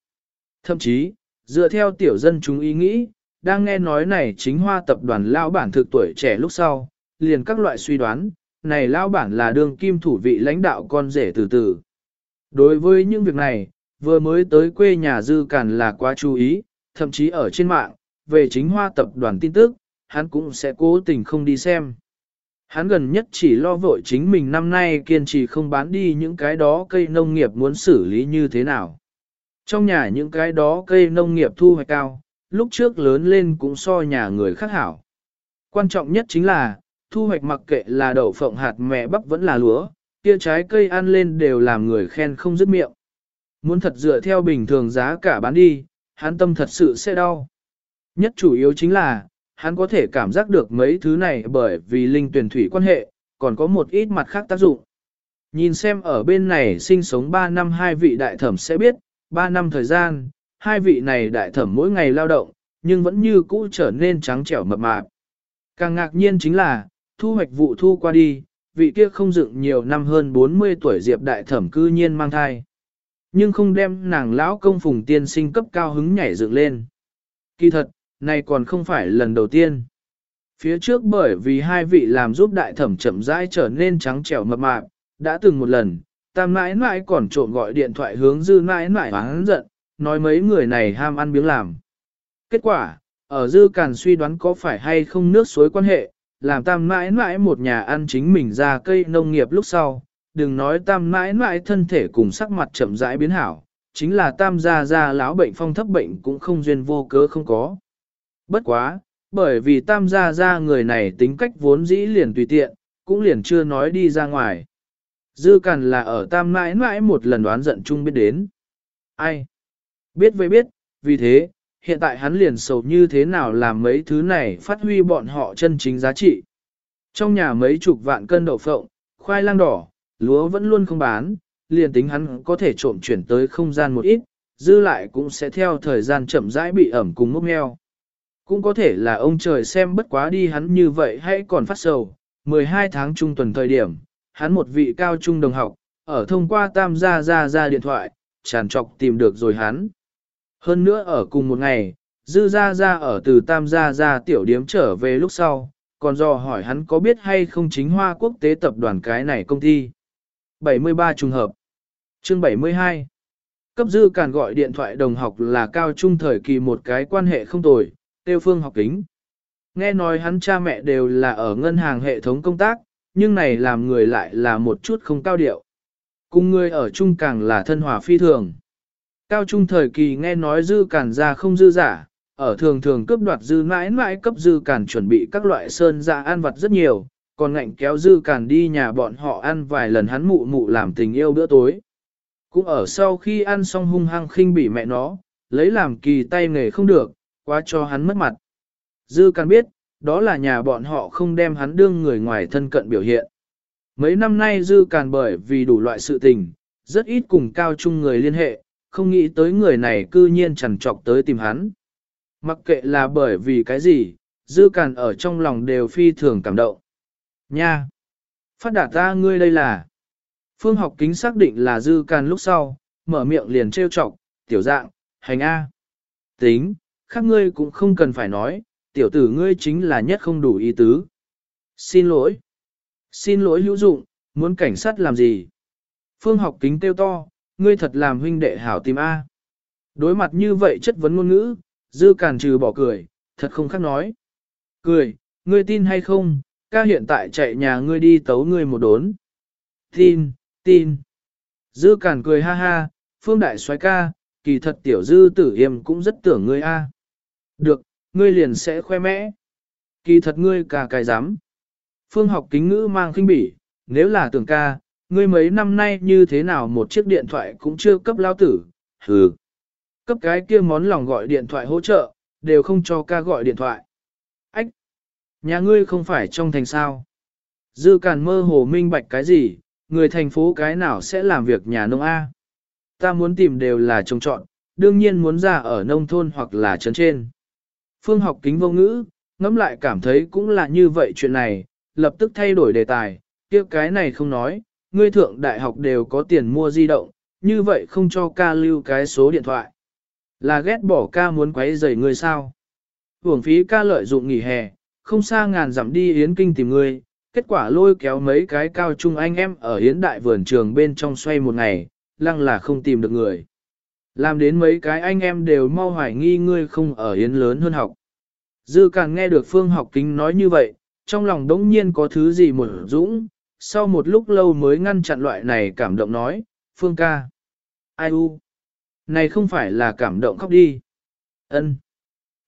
Thậm chí, dựa theo tiểu dân chúng ý nghĩ, đang nghe nói này chính hoa tập đoàn lao bản thực tuổi trẻ lúc sau, liền các loại suy đoán, này lao bản là đường kim thủ vị lãnh đạo con rể từ từ. Đối với những việc này, vừa mới tới quê nhà dư càn là quá chú ý, thậm chí ở trên mạng, về chính hoa tập đoàn tin tức, hắn cũng sẽ cố tình không đi xem. Hắn gần nhất chỉ lo vội chính mình năm nay kiên trì không bán đi những cái đó cây nông nghiệp muốn xử lý như thế nào. Trong nhà những cái đó cây nông nghiệp thu hoạch cao, lúc trước lớn lên cũng so nhà người khác hảo. Quan trọng nhất chính là, thu hoạch mặc kệ là đậu phộng hạt mẹ bắp vẫn là lúa, kia trái cây ăn lên đều làm người khen không dứt miệng. Muốn thật dựa theo bình thường giá cả bán đi, hắn tâm thật sự sẽ đau. Nhất chủ yếu chính là, hắn có thể cảm giác được mấy thứ này bởi vì linh tuyển thủy quan hệ, còn có một ít mặt khác tác dụng. Nhìn xem ở bên này sinh sống 3 năm hai vị đại thẩm sẽ biết, 3 năm thời gian, hai vị này đại thẩm mỗi ngày lao động, nhưng vẫn như cũ trở nên trắng trẻo mập mạp. Càng ngạc nhiên chính là, thu hoạch vụ thu qua đi, vị kia không dựng nhiều năm hơn 40 tuổi diệp đại thẩm cư nhiên mang thai. Nhưng không đem nàng lão công phùng tiên sinh cấp cao hứng nhảy dựng lên. Kỳ thật, này còn không phải lần đầu tiên. Phía trước bởi vì hai vị làm giúp đại thẩm chậm rãi trở nên trắng trẻo mập mạp, đã từng một lần, tam mãi mãi còn trộn gọi điện thoại hướng dư mãi mãi hắn giận, nói mấy người này ham ăn biếng làm. Kết quả, ở dư càn suy đoán có phải hay không nước suối quan hệ, làm tam mãi mãi một nhà ăn chính mình ra cây nông nghiệp lúc sau, đừng nói tam mãi mãi thân thể cùng sắc mặt chậm rãi biến hảo, chính là tam gia gia lão bệnh phong thấp bệnh cũng không duyên vô cớ không có. Bất quá, bởi vì tam gia gia người này tính cách vốn dĩ liền tùy tiện, cũng liền chưa nói đi ra ngoài. Dư cằn là ở tam mãi mãi một lần đoán giận chung biết đến. Ai? Biết với biết, vì thế, hiện tại hắn liền sầu như thế nào làm mấy thứ này phát huy bọn họ chân chính giá trị. Trong nhà mấy chục vạn cân đậu phộng, khoai lang đỏ, lúa vẫn luôn không bán, liền tính hắn có thể trộm chuyển tới không gian một ít, dư lại cũng sẽ theo thời gian chậm rãi bị ẩm cùng mốc meo. Cũng có thể là ông trời xem bất quá đi hắn như vậy hãy còn phát sầu, 12 tháng trung tuần thời điểm, hắn một vị cao trung đồng học, ở thông qua tam gia ra ra điện thoại, tràn trọc tìm được rồi hắn. Hơn nữa ở cùng một ngày, dư ra ra ở từ tam gia ra tiểu điếm trở về lúc sau, còn dò hỏi hắn có biết hay không chính hoa quốc tế tập đoàn cái này công ty. 73 trùng hợp. Chương 72. Cấp dư càn gọi điện thoại đồng học là cao trung thời kỳ một cái quan hệ không tồi, tiêu phương học kính. Nghe nói hắn cha mẹ đều là ở ngân hàng hệ thống công tác, nhưng này làm người lại là một chút không cao điệu. Cùng người ở chung càng là thân hòa phi thường. Cao trung thời kỳ nghe nói dư cản ra không dư giả, ở thường thường cướp đoạt dư mãi mãi cấp dư cản chuẩn bị các loại sơn dạ ăn vặt rất nhiều, còn ngạnh kéo dư càn đi nhà bọn họ ăn vài lần hắn mụ mụ làm tình yêu bữa tối. Cũng ở sau khi ăn xong hung hăng khinh bỉ mẹ nó, lấy làm kỳ tay nghề không được, quá cho hắn mất mặt. Dư càn biết, đó là nhà bọn họ không đem hắn đương người ngoài thân cận biểu hiện. Mấy năm nay dư càn bởi vì đủ loại sự tình, rất ít cùng cao trung người liên hệ, không nghĩ tới người này cư nhiên chẳng trọc tới tìm hắn. Mặc kệ là bởi vì cái gì, dư càn ở trong lòng đều phi thường cảm động. Nha! Phát đạt ta ngươi đây là... Phương học kính xác định là dư càn lúc sau, mở miệng liền trêu chọc, tiểu dạng, hành A. Tính, khác ngươi cũng không cần phải nói, tiểu tử ngươi chính là nhất không đủ ý tứ. Xin lỗi. Xin lỗi hữu dụng, muốn cảnh sát làm gì? Phương học kính tiêu to, ngươi thật làm huynh đệ hảo tìm A. Đối mặt như vậy chất vấn ngôn ngữ, dư càn trừ bỏ cười, thật không khác nói. Cười, ngươi tin hay không, ca hiện tại chạy nhà ngươi đi tấu ngươi một đốn. Tin, tin. Dư cản cười ha ha, phương đại soái ca, kỳ thật tiểu dư tử yêm cũng rất tưởng ngươi a. À. Được, ngươi liền sẽ khoe mẽ. Kỳ thật ngươi cả cái dám. Phương học kính ngữ mang khinh bỉ, nếu là tưởng ca, ngươi mấy năm nay như thế nào một chiếc điện thoại cũng chưa cấp lao tử, hừ. Cấp cái kia món lòng gọi điện thoại hỗ trợ, đều không cho ca gọi điện thoại. Nhà ngươi không phải trong thành sao? Dư càn mơ hồ minh bạch cái gì, người thành phố cái nào sẽ làm việc nhà nông A? Ta muốn tìm đều là trông chọn, đương nhiên muốn ra ở nông thôn hoặc là trấn trên. Phương học kính vô ngữ, ngẫm lại cảm thấy cũng là như vậy chuyện này, lập tức thay đổi đề tài, kia cái này không nói, ngươi thượng đại học đều có tiền mua di động, như vậy không cho ca lưu cái số điện thoại. Là ghét bỏ ca muốn quấy rầy ngươi sao? Hưởng phí ca lợi dụng nghỉ hè, không xa ngàn dặm đi Yến Kinh tìm ngươi, kết quả lôi kéo mấy cái cao trung anh em ở Yến Đại vườn trường bên trong xoay một ngày, lăng là không tìm được người. Làm đến mấy cái anh em đều mau hoài nghi ngươi không ở Yến lớn hơn học. Dư càng nghe được Phương học kính nói như vậy, trong lòng đống nhiên có thứ gì một dũng, sau một lúc lâu mới ngăn chặn loại này cảm động nói, Phương ca. Ai u? Này không phải là cảm động khóc đi. ân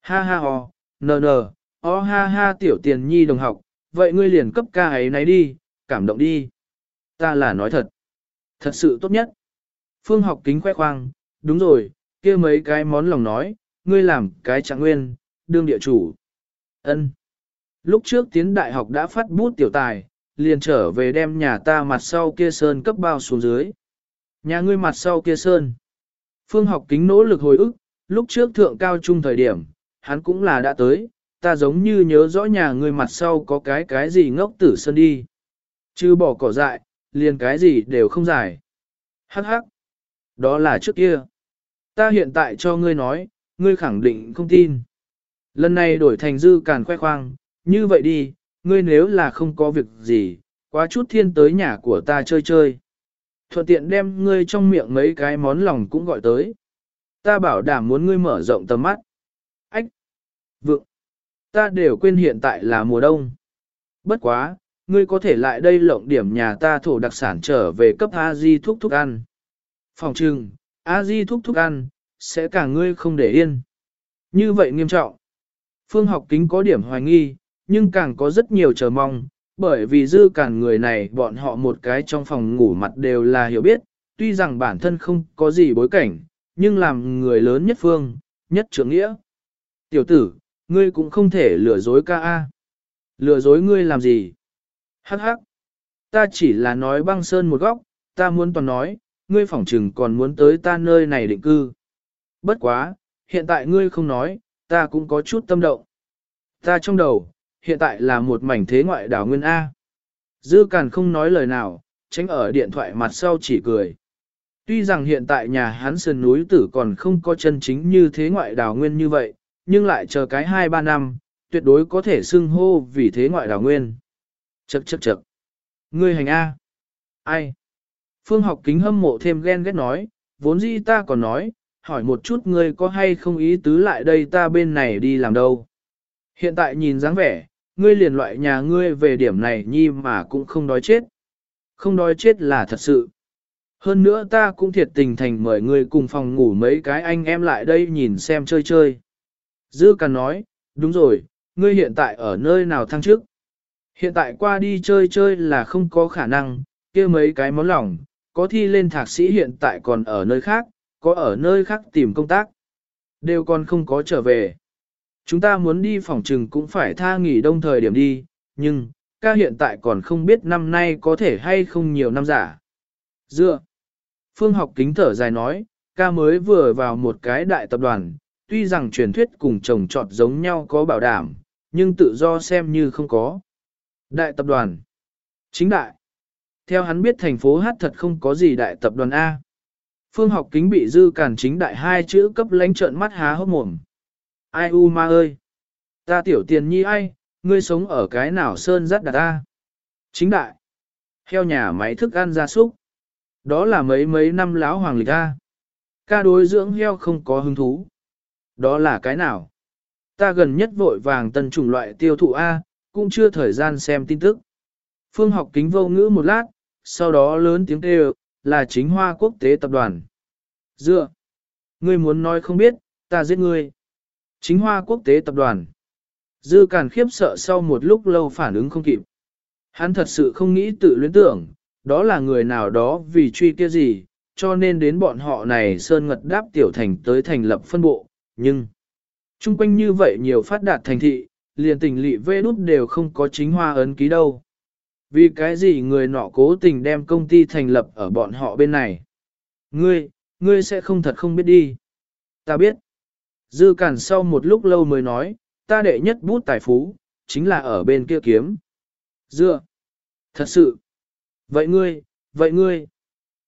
Ha ha ho, nờ nờ, o ha ha tiểu tiền nhi đồng học, vậy ngươi liền cấp ca ấy nấy đi, cảm động đi. Ta là nói thật. Thật sự tốt nhất. Phương học kính khoe khoang, đúng rồi, kia mấy cái món lòng nói, ngươi làm cái trạng nguyên, đương địa chủ. ân Lúc trước tiến đại học đã phát bút tiểu tài, liền trở về đem nhà ta mặt sau kia sơn cấp bao xuống dưới. Nhà ngươi mặt sau kia sơn. Phương học kính nỗ lực hồi ức, lúc trước thượng cao trung thời điểm, hắn cũng là đã tới, ta giống như nhớ rõ nhà ngươi mặt sau có cái cái gì ngốc tử sơn đi. Chứ bỏ cỏ dại, liền cái gì đều không giải. Hắc hắc. Đó là trước kia. Ta hiện tại cho ngươi nói, ngươi khẳng định không tin. Lần này đổi thành dư càn khoe khoang, như vậy đi, ngươi nếu là không có việc gì, quá chút thiên tới nhà của ta chơi chơi. Thuận tiện đem ngươi trong miệng mấy cái món lòng cũng gọi tới. Ta bảo đảm muốn ngươi mở rộng tầm mắt. Ách! Vượng! Ta đều quên hiện tại là mùa đông. Bất quá, ngươi có thể lại đây lộng điểm nhà ta thổ đặc sản trở về cấp A-di thúc thuốc ăn. Phòng trừng, A-di thúc thuốc ăn, sẽ cả ngươi không để yên. Như vậy nghiêm trọng. Phương học kính có điểm hoài nghi, nhưng càng có rất nhiều chờ mong, bởi vì dư cản người này bọn họ một cái trong phòng ngủ mặt đều là hiểu biết, tuy rằng bản thân không có gì bối cảnh, nhưng làm người lớn nhất phương, nhất trưởng nghĩa. Tiểu tử, ngươi cũng không thể lừa dối ca a. Lừa dối ngươi làm gì? Hắc hắc. Ta chỉ là nói băng sơn một góc, ta muốn toàn nói, ngươi phỏng trừng còn muốn tới ta nơi này định cư. Bất quá, hiện tại ngươi không nói, ta cũng có chút tâm động. Ta trong đầu, hiện tại là một mảnh thế ngoại đảo nguyên A. Dư Càn không nói lời nào, tránh ở điện thoại mặt sau chỉ cười. Tuy rằng hiện tại nhà hắn sơn núi tử còn không có chân chính như thế ngoại đảo nguyên như vậy, nhưng lại chờ cái 2-3 năm, tuyệt đối có thể xưng hô vì thế ngoại đảo nguyên. Chậc chậc chậc. Ngươi hành A. Ai? Phương học kính hâm mộ thêm ghen ghét nói, vốn dĩ ta còn nói, hỏi một chút ngươi có hay không ý tứ lại đây ta bên này đi làm đâu. Hiện tại nhìn dáng vẻ, ngươi liền loại nhà ngươi về điểm này nhi mà cũng không đói chết. Không đói chết là thật sự. Hơn nữa ta cũng thiệt tình thành mời ngươi cùng phòng ngủ mấy cái anh em lại đây nhìn xem chơi chơi. Dư Càn nói, đúng rồi, ngươi hiện tại ở nơi nào thăng trước? Hiện tại qua đi chơi chơi là không có khả năng, kia mấy cái món lòng, có thi lên thạc sĩ hiện tại còn ở nơi khác, có ở nơi khác tìm công tác. Đều còn không có trở về. Chúng ta muốn đi phòng trừng cũng phải tha nghỉ đông thời điểm đi, nhưng, ca hiện tại còn không biết năm nay có thể hay không nhiều năm giả. Dựa. Phương học kính thở dài nói, ca mới vừa vào một cái đại tập đoàn, tuy rằng truyền thuyết cùng chồng trọt giống nhau có bảo đảm, nhưng tự do xem như không có. Đại tập đoàn. Chính đại. Theo hắn biết thành phố hát thật không có gì đại tập đoàn A. Phương học kính bị dư cản chính đại hai chữ cấp lánh trợn mắt há hốc mồm. Ai u ma ơi! Ta tiểu tiền nhi ai, ngươi sống ở cái nào sơn rắt đặt ta? Chính đại. Heo nhà máy thức ăn gia súc. Đó là mấy mấy năm láo hoàng lịch A. Ca đối dưỡng heo không có hứng thú. Đó là cái nào? Ta gần nhất vội vàng tân chủng loại tiêu thụ A, cũng chưa thời gian xem tin tức. Phương học kính vô ngữ một lát, sau đó lớn tiếng kêu, là chính hoa quốc tế tập đoàn. Dựa. Ngươi muốn nói không biết, ta giết ngươi. Chính hoa quốc tế tập đoàn. Dư Càn khiếp sợ sau một lúc lâu phản ứng không kịp. Hắn thật sự không nghĩ tự luyến tưởng, đó là người nào đó vì truy kia gì, cho nên đến bọn họ này sơn ngật đáp tiểu thành tới thành lập phân bộ, nhưng chung quanh như vậy nhiều phát đạt thành thị, liền tình lị vê đút đều không có chính hoa ấn ký đâu. Vì cái gì người nọ cố tình đem công ty thành lập ở bọn họ bên này? Ngươi, ngươi sẽ không thật không biết đi. Ta biết. Dư cản sau một lúc lâu mới nói, ta đệ nhất bút tài phú, chính là ở bên kia kiếm. Dựa. Thật sự. Vậy ngươi, vậy ngươi.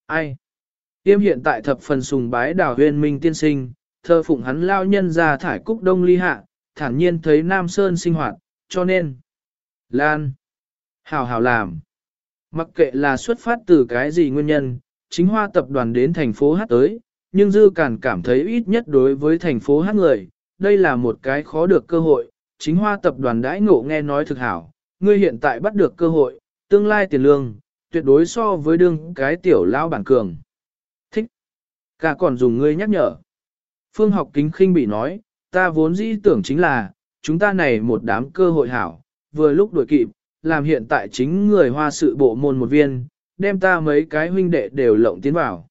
Ai? Tiêm hiện tại thập phần sùng bái đào huyền minh tiên sinh, thơ phụng hắn lao nhân ra thải cúc đông ly hạ, thản nhiên thấy Nam Sơn sinh hoạt, cho nên. Lan. Hào hào làm. Mặc kệ là xuất phát từ cái gì nguyên nhân, chính hoa tập đoàn đến thành phố hát tới, nhưng Dư Cản cảm thấy ít nhất đối với thành phố hát người, đây là một cái khó được cơ hội, chính hoa tập đoàn đãi ngộ nghe nói thực hảo, ngươi hiện tại bắt được cơ hội, tương lai tiền lương, tuyệt đối so với đương cái tiểu lao bản cường. Thích. Cả còn dùng ngươi nhắc nhở. Phương học kính khinh bị nói, ta vốn dĩ tưởng chính là, chúng ta này một đám cơ hội hảo, vừa lúc đuổi kịp, làm hiện tại chính người hoa sự bộ môn một viên, đem ta mấy cái huynh đệ đều lộng tiến vào.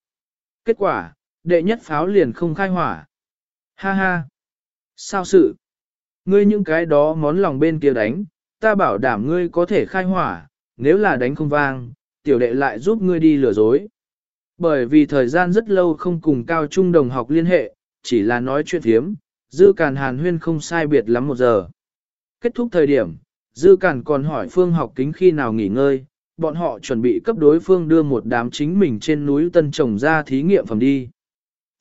Kết quả, đệ nhất pháo liền không khai hỏa. Ha ha! Sao sự? Ngươi những cái đó món lòng bên kia đánh, ta bảo đảm ngươi có thể khai hỏa, nếu là đánh không vang, tiểu đệ lại giúp ngươi đi lừa dối. Bởi vì thời gian rất lâu không cùng cao trung đồng học liên hệ, chỉ là nói chuyện thiếm, dư càn hàn huyên không sai biệt lắm một giờ. Kết thúc thời điểm, dư càn còn hỏi phương học kính khi nào nghỉ ngơi, bọn họ chuẩn bị cấp đối phương đưa một đám chính mình trên núi tân trồng ra thí nghiệm phẩm đi.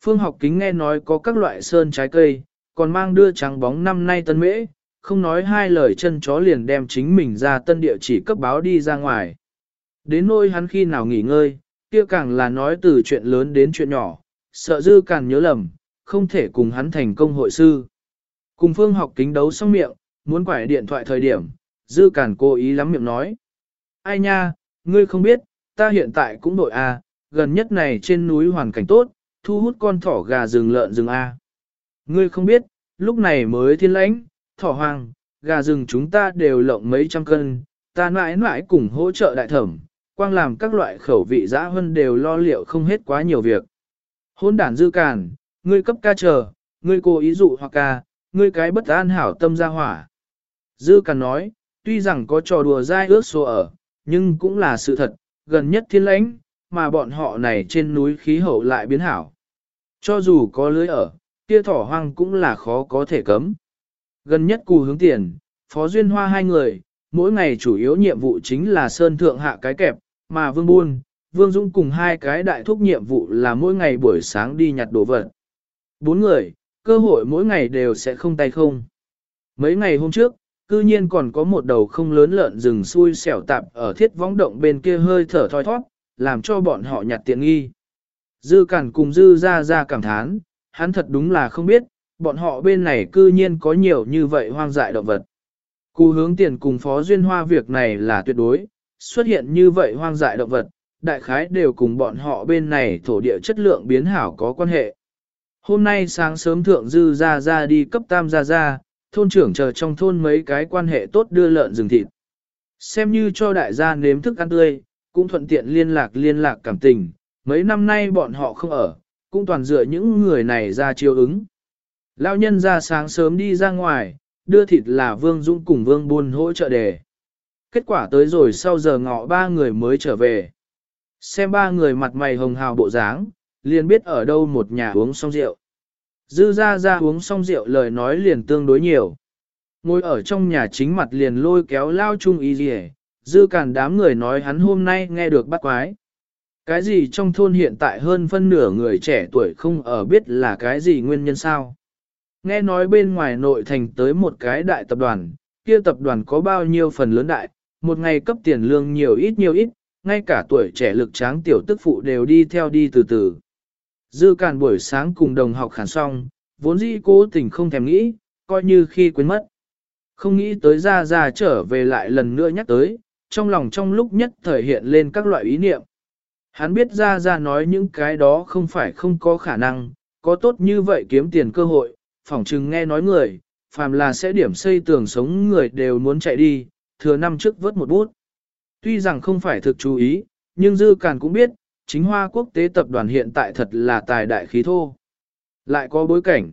Phương học kính nghe nói có các loại sơn trái cây, còn mang đưa trắng bóng năm nay tân mễ, không nói hai lời chân chó liền đem chính mình ra tân địa chỉ cấp báo đi ra ngoài. Đến nôi hắn khi nào nghỉ ngơi, kia càng là nói từ chuyện lớn đến chuyện nhỏ, sợ dư càng nhớ lầm, không thể cùng hắn thành công hội sư. Cùng phương học kính đấu xong miệng, muốn quải điện thoại thời điểm, dư cản cố ý lắm miệng nói. Ai nha, ngươi không biết, ta hiện tại cũng đội A, gần nhất này trên núi hoàn cảnh tốt, thu hút con thỏ gà rừng lợn rừng A. Ngươi không biết, lúc này mới thiên lãnh, thỏ hoang, gà rừng chúng ta đều lộng mấy trăm cân, ta mãi mãi cùng hỗ trợ đại thẩm, quang làm các loại khẩu vị dã hơn đều lo liệu không hết quá nhiều việc. Hôn đản dư càn, ngươi cấp ca chờ, ngươi cố ý dụ hoặc ca, ngươi cái bất an hảo tâm ra hỏa. Dư càn nói, tuy rằng có trò đùa dai ước số ở, nhưng cũng là sự thật, gần nhất thiên lãnh, mà bọn họ này trên núi khí hậu lại biến hảo. Cho dù có lưới ở, kia thỏ hoang cũng là khó có thể cấm. Gần nhất cù hướng tiền, Phó Duyên Hoa hai người, mỗi ngày chủ yếu nhiệm vụ chính là sơn thượng hạ cái kẹp, mà Vương Buôn, Vương Dũng cùng hai cái đại thúc nhiệm vụ là mỗi ngày buổi sáng đi nhặt đồ vật. Bốn người, cơ hội mỗi ngày đều sẽ không tay không. Mấy ngày hôm trước, cư nhiên còn có một đầu không lớn lợn rừng xui xẻo tạp ở thiết võng động bên kia hơi thở thoi thoát, làm cho bọn họ nhặt tiện nghi. Dư cản cùng dư ra ra cảm thán, hắn thật đúng là không biết, bọn họ bên này cư nhiên có nhiều như vậy hoang dại động vật. Cú hướng tiền cùng phó duyên hoa việc này là tuyệt đối, xuất hiện như vậy hoang dại động vật, đại khái đều cùng bọn họ bên này thổ địa chất lượng biến hảo có quan hệ. Hôm nay sáng sớm thượng dư ra ra đi cấp tam ra ra, thôn trưởng chờ trong thôn mấy cái quan hệ tốt đưa lợn rừng thịt. Xem như cho đại gia nếm thức ăn tươi, cũng thuận tiện liên lạc liên lạc cảm tình, mấy năm nay bọn họ không ở, cũng toàn dựa những người này ra chiêu ứng. Lão nhân ra sáng sớm đi ra ngoài, đưa thịt là Vương Dũng cùng Vương Buôn hỗ trợ đề. Kết quả tới rồi sau giờ ngọ ba người mới trở về. Xem ba người mặt mày hồng hào bộ dáng, liền biết ở đâu một nhà uống xong rượu. Dư ra ra uống xong rượu lời nói liền tương đối nhiều. Ngồi ở trong nhà chính mặt liền lôi kéo lao chung y gì dư càn đám người nói hắn hôm nay nghe được bắt quái. Cái gì trong thôn hiện tại hơn phân nửa người trẻ tuổi không ở biết là cái gì nguyên nhân sao? Nghe nói bên ngoài nội thành tới một cái đại tập đoàn, kia tập đoàn có bao nhiêu phần lớn đại, một ngày cấp tiền lương nhiều ít nhiều ít, ngay cả tuổi trẻ lực tráng tiểu tức phụ đều đi theo đi từ từ. Dư càn buổi sáng cùng đồng học khản xong, vốn dĩ cố tình không thèm nghĩ, coi như khi quên mất. Không nghĩ tới ra ra trở về lại lần nữa nhắc tới, trong lòng trong lúc nhất thời hiện lên các loại ý niệm. Hắn biết ra ra nói những cái đó không phải không có khả năng, có tốt như vậy kiếm tiền cơ hội, phỏng chừng nghe nói người, phàm là sẽ điểm xây tường sống người đều muốn chạy đi, thừa năm trước vớt một bút. Tuy rằng không phải thực chú ý, nhưng Dư Càn cũng biết, chính hoa quốc tế tập đoàn hiện tại thật là tài đại khí thô. Lại có bối cảnh.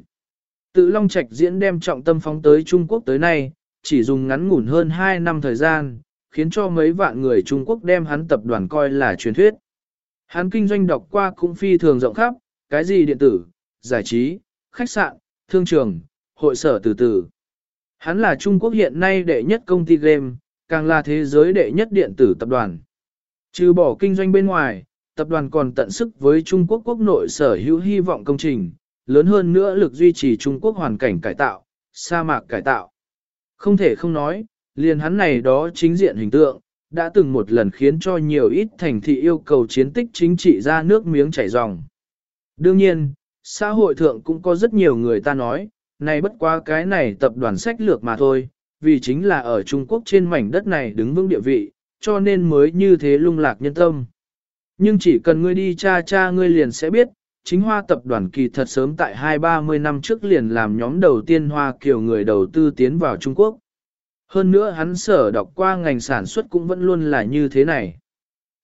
Tự Long Trạch diễn đem trọng tâm phóng tới Trung Quốc tới nay, chỉ dùng ngắn ngủn hơn 2 năm thời gian, khiến cho mấy vạn người Trung Quốc đem hắn tập đoàn coi là truyền thuyết. Hắn kinh doanh đọc qua cũng phi thường rộng khắp, cái gì điện tử, giải trí, khách sạn, thương trường, hội sở từ từ. Hắn là Trung Quốc hiện nay đệ nhất công ty game, càng là thế giới đệ nhất điện tử tập đoàn. Trừ bỏ kinh doanh bên ngoài, tập đoàn còn tận sức với Trung Quốc quốc nội sở hữu hy vọng công trình, lớn hơn nữa lực duy trì Trung Quốc hoàn cảnh cải tạo, sa mạc cải tạo. Không thể không nói, liền hắn này đó chính diện hình tượng, đã từng một lần khiến cho nhiều ít thành thị yêu cầu chiến tích chính trị ra nước miếng chảy ròng. Đương nhiên, xã hội thượng cũng có rất nhiều người ta nói, này bất quá cái này tập đoàn sách lược mà thôi, vì chính là ở Trung Quốc trên mảnh đất này đứng vững địa vị, cho nên mới như thế lung lạc nhân tâm. Nhưng chỉ cần ngươi đi cha cha ngươi liền sẽ biết, chính hoa tập đoàn kỳ thật sớm tại 2-30 năm trước liền làm nhóm đầu tiên hoa kiểu người đầu tư tiến vào Trung Quốc. Hơn nữa hắn sở đọc qua ngành sản xuất cũng vẫn luôn là như thế này.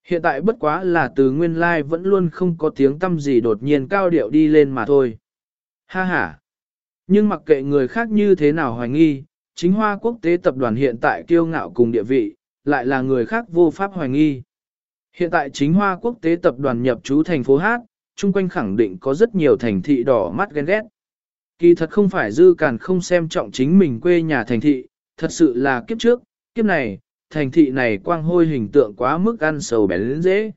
Hiện tại bất quá là từ nguyên lai like vẫn luôn không có tiếng tâm gì đột nhiên cao điệu đi lên mà thôi. Ha ha! Nhưng mặc kệ người khác như thế nào hoài nghi, chính hoa quốc tế tập đoàn hiện tại kiêu ngạo cùng địa vị, lại là người khác vô pháp hoài nghi. Hiện tại chính hoa quốc tế tập đoàn nhập trú thành phố Hát, chung quanh khẳng định có rất nhiều thành thị đỏ mắt ghen ghét. Kỳ thật không phải dư càn không xem trọng chính mình quê nhà thành thị, thật sự là kiếp trước, kiếp này, thành thị này quang hôi hình tượng quá mức ăn sầu bén dễ.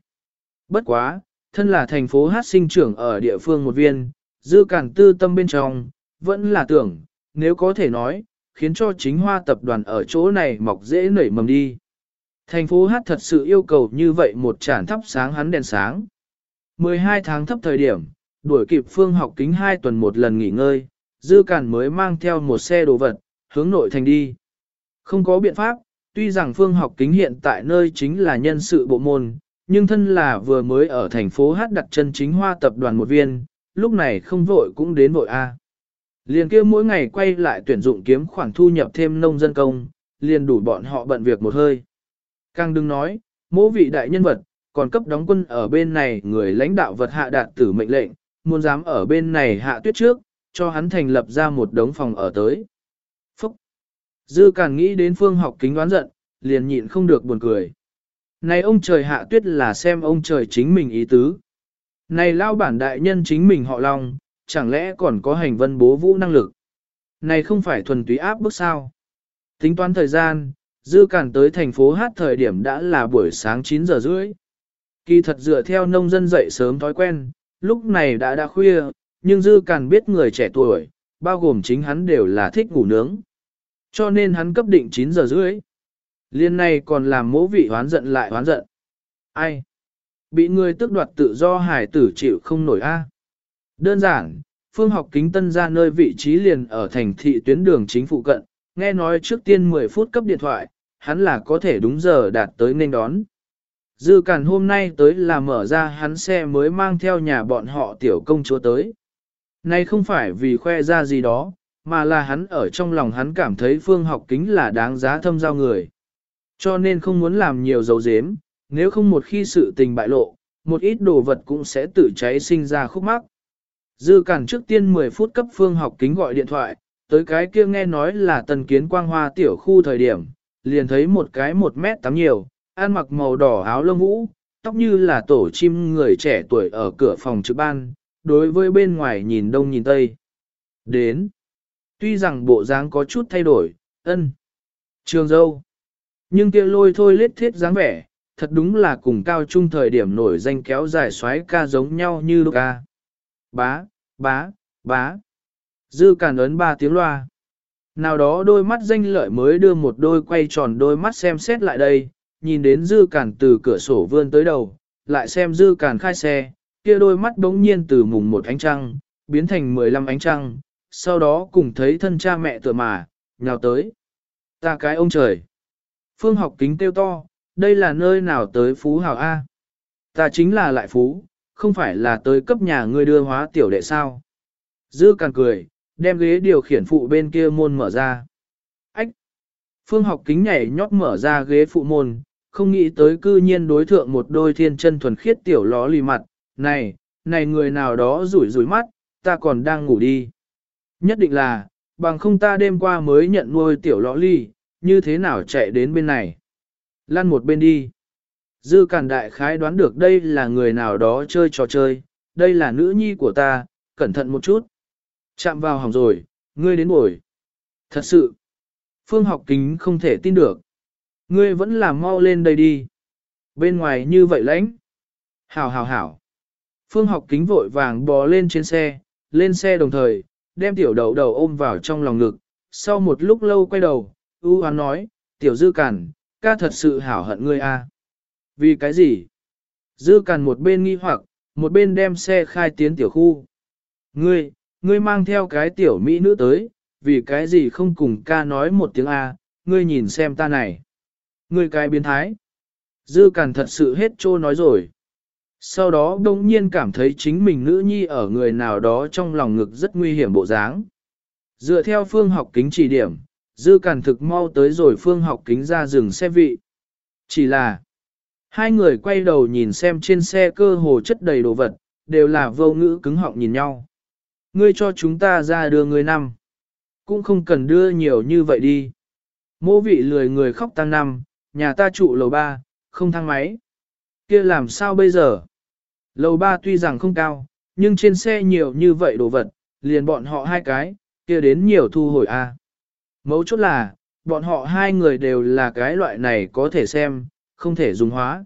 Bất quá, thân là thành phố hát sinh trưởng ở địa phương một viên, dư càn tư tâm bên trong, vẫn là tưởng, nếu có thể nói, khiến cho chính hoa tập đoàn ở chỗ này mọc dễ nảy mầm đi. Thành phố hát thật sự yêu cầu như vậy một tràn thắp sáng hắn đèn sáng. 12 tháng thấp thời điểm, đuổi kịp phương học kính 2 tuần một lần nghỉ ngơi, dư cản mới mang theo một xe đồ vật, hướng nội thành đi. Không có biện pháp, tuy rằng phương học kính hiện tại nơi chính là nhân sự bộ môn, nhưng thân là vừa mới ở thành phố Hát đặt chân chính hoa tập đoàn một viên, lúc này không vội cũng đến vội A. Liền kia mỗi ngày quay lại tuyển dụng kiếm khoản thu nhập thêm nông dân công, liền đủ bọn họ bận việc một hơi. Càng đừng nói, mỗi vị đại nhân vật, còn cấp đóng quân ở bên này người lãnh đạo vật hạ đạt tử mệnh lệnh, muốn dám ở bên này hạ tuyết trước, cho hắn thành lập ra một đống phòng ở tới. Phúc! Dư càng nghĩ đến phương học kính đoán giận, liền nhịn không được buồn cười. Này ông trời hạ tuyết là xem ông trời chính mình ý tứ. Này lao bản đại nhân chính mình họ lòng, chẳng lẽ còn có hành vân bố vũ năng lực. Này không phải thuần túy áp bức sao. Tính toán thời gian, dư cản tới thành phố hát thời điểm đã là buổi sáng 9 giờ rưỡi. Kỳ thật dựa theo nông dân dậy sớm thói quen, lúc này đã đã khuya, nhưng dư cản biết người trẻ tuổi, bao gồm chính hắn đều là thích ngủ nướng. Cho nên hắn cấp định 9 giờ rưỡi. Liên này còn làm mỗ vị hoán giận lại hoán giận. Ai? Bị người tước đoạt tự do hải tử chịu không nổi a. Đơn giản, phương học kính tân ra nơi vị trí liền ở thành thị tuyến đường chính phụ cận, nghe nói trước tiên 10 phút cấp điện thoại, hắn là có thể đúng giờ đạt tới nên đón. Dư Cản hôm nay tới là mở ra hắn xe mới mang theo nhà bọn họ tiểu công chúa tới. Này không phải vì khoe ra gì đó, mà là hắn ở trong lòng hắn cảm thấy phương học kính là đáng giá thâm giao người. Cho nên không muốn làm nhiều dấu dếm, nếu không một khi sự tình bại lộ, một ít đồ vật cũng sẽ tự cháy sinh ra khúc mắc. Dư Cản trước tiên 10 phút cấp phương học kính gọi điện thoại, tới cái kia nghe nói là tần kiến quang hoa tiểu khu thời điểm, liền thấy một cái một mét tám nhiều, ăn mặc màu đỏ áo lông vũ, tóc như là tổ chim người trẻ tuổi ở cửa phòng trực ban, đối với bên ngoài nhìn đông nhìn tây. Đến. Tuy rằng bộ dáng có chút thay đổi, ân. Trường dâu. Nhưng kia lôi thôi lết thiết dáng vẻ, thật đúng là cùng cao trung thời điểm nổi danh kéo dài xoáy ca giống nhau như lúc ca. Bá, bá, bá. Dư càn ấn ba tiếng loa. Nào đó đôi mắt danh lợi mới đưa một đôi quay tròn đôi mắt xem xét lại đây, nhìn đến dư càn từ cửa sổ vươn tới đầu, lại xem dư càn khai xe, kia đôi mắt bỗng nhiên từ mùng một ánh trăng, biến thành 15 ánh trăng, sau đó cùng thấy thân cha mẹ tựa mà, nhào tới. Ta cái ông trời! Phương học kính tiêu to, đây là nơi nào tới phú hào A. Ta chính là lại phú, không phải là tới cấp nhà ngươi đưa hóa tiểu đệ sao. Dư càn cười, đem ghế điều khiển phụ bên kia môn mở ra. Ách! Phương học kính nhảy nhót mở ra ghế phụ môn, không nghĩ tới cư nhiên đối thượng một đôi thiên chân thuần khiết tiểu ló lì mặt. Này, này người nào đó rủi rủi mắt, ta còn đang ngủ đi. Nhất định là, bằng không ta đêm qua mới nhận nuôi tiểu lõ ly, như thế nào chạy đến bên này. Lăn một bên đi. Dư Cản Đại Khái đoán được đây là người nào đó chơi trò chơi, đây là nữ nhi của ta, cẩn thận một chút. Chạm vào hỏng rồi, ngươi đến bồi. Thật sự, Phương học kính không thể tin được. Ngươi vẫn làm mau lên đây đi. Bên ngoài như vậy lãnh. Hảo hảo hảo. Phương học kính vội vàng bò lên trên xe, lên xe đồng thời, đem tiểu đầu đầu ôm vào trong lòng ngực. Sau một lúc lâu quay đầu, ưu hoán nói, tiểu dư cản, ca thật sự hảo hận ngươi a. Vì cái gì? Dư cản một bên nghi hoặc, một bên đem xe khai tiến tiểu khu. Ngươi, ngươi mang theo cái tiểu mỹ nữ tới, vì cái gì không cùng ca nói một tiếng A, ngươi nhìn xem ta này. Ngươi cái biến thái. Dư cản thật sự hết trô nói rồi. Sau đó đông nhiên cảm thấy chính mình nữ nhi ở người nào đó trong lòng ngực rất nguy hiểm bộ dáng. Dựa theo phương học kính chỉ điểm, dư cản thực mau tới rồi phương học kính ra rừng xe vị. Chỉ là, hai người quay đầu nhìn xem trên xe cơ hồ chất đầy đồ vật, đều là vô ngữ cứng họng nhìn nhau. Ngươi cho chúng ta ra đưa người năm. Cũng không cần đưa nhiều như vậy đi. Mô vị lười người khóc tăng năm, nhà ta trụ lầu ba, không thang máy. kia làm sao bây giờ? Lầu ba tuy rằng không cao, nhưng trên xe nhiều như vậy đồ vật, liền bọn họ hai cái, kia đến nhiều thu hồi a. À. Mấu chốt là, bọn họ hai người đều là cái loại này có thể xem, không thể dùng hóa.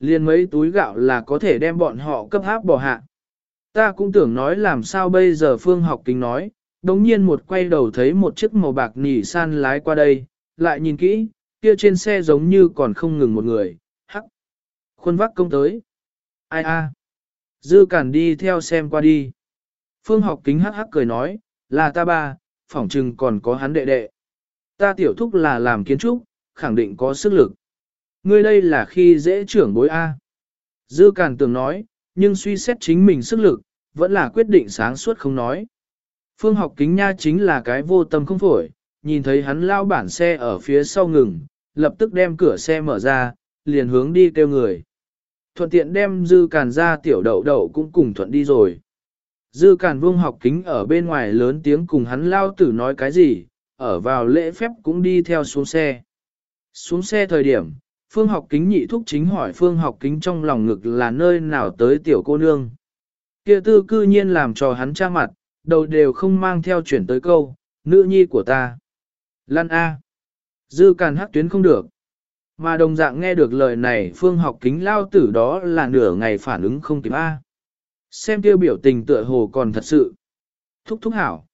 Liền mấy túi gạo là có thể đem bọn họ cấp háp bỏ hạ. Ta cũng tưởng nói làm sao bây giờ phương học kính nói, đồng nhiên một quay đầu thấy một chiếc màu bạc nỉ san lái qua đây, lại nhìn kỹ, kia trên xe giống như còn không ngừng một người, hắc. Khuôn vác công tới. Ai a? Dư cản đi theo xem qua đi. Phương học kính hắc hắc cười nói, là ta ba, phỏng chừng còn có hắn đệ đệ. Ta tiểu thúc là làm kiến trúc, khẳng định có sức lực. Ngươi đây là khi dễ trưởng bối A. Dư cản tưởng nói, nhưng suy xét chính mình sức lực, vẫn là quyết định sáng suốt không nói. Phương học kính nha chính là cái vô tâm không phổi, nhìn thấy hắn lao bản xe ở phía sau ngừng, lập tức đem cửa xe mở ra, liền hướng đi kêu người. Thuận tiện đem dư càn ra tiểu đậu đậu cũng cùng thuận đi rồi. Dư càn vương học kính ở bên ngoài lớn tiếng cùng hắn lao tử nói cái gì, ở vào lễ phép cũng đi theo xuống xe. Xuống xe thời điểm, phương học kính nhị thúc chính hỏi phương học kính trong lòng ngực là nơi nào tới tiểu cô nương. Kia tư cư nhiên làm cho hắn cha mặt, đầu đều không mang theo chuyển tới câu, nữ nhi của ta. Lan A. Dư càn hắc tuyến không được. Mà đồng dạng nghe được lời này phương học kính lao tử đó là nửa ngày phản ứng không kịp A. Xem tiêu biểu tình tựa hồ còn thật sự. Thúc thúc hảo.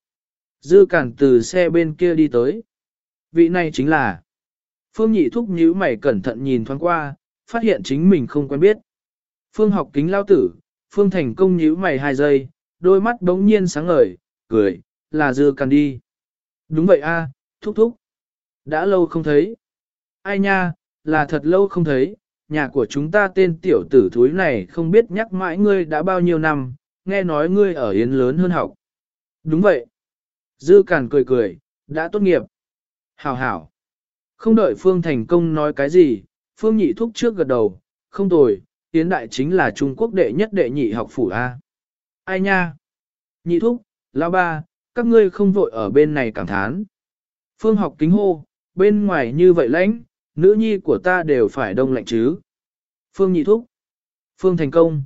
Dư càn từ xe bên kia đi tới. Vị này chính là. Phương nhị thúc nhíu mày cẩn thận nhìn thoáng qua, phát hiện chính mình không quen biết. Phương học kính lao tử, Phương thành công nhíu mày hai giây, đôi mắt bỗng nhiên sáng ngời, cười, là dư cằn đi. Đúng vậy a, thúc thúc. Đã lâu không thấy. Ai nha, là thật lâu không thấy, nhà của chúng ta tên tiểu tử thúi này không biết nhắc mãi ngươi đã bao nhiêu năm, nghe nói ngươi ở Yến lớn hơn học. Đúng vậy. Dư Cản cười cười, đã tốt nghiệp. Hảo hảo. Không đợi Phương thành công nói cái gì, Phương nhị thúc trước gật đầu, không tồi, Yến đại chính là Trung Quốc đệ nhất đệ nhị học phủ A. Ai nha? Nhị thúc, lão ba, các ngươi không vội ở bên này cảm thán. Phương học kính hô, bên ngoài như vậy lãnh, nữ nhi của ta đều phải đông lạnh chứ. Phương nhị thúc. Phương thành công.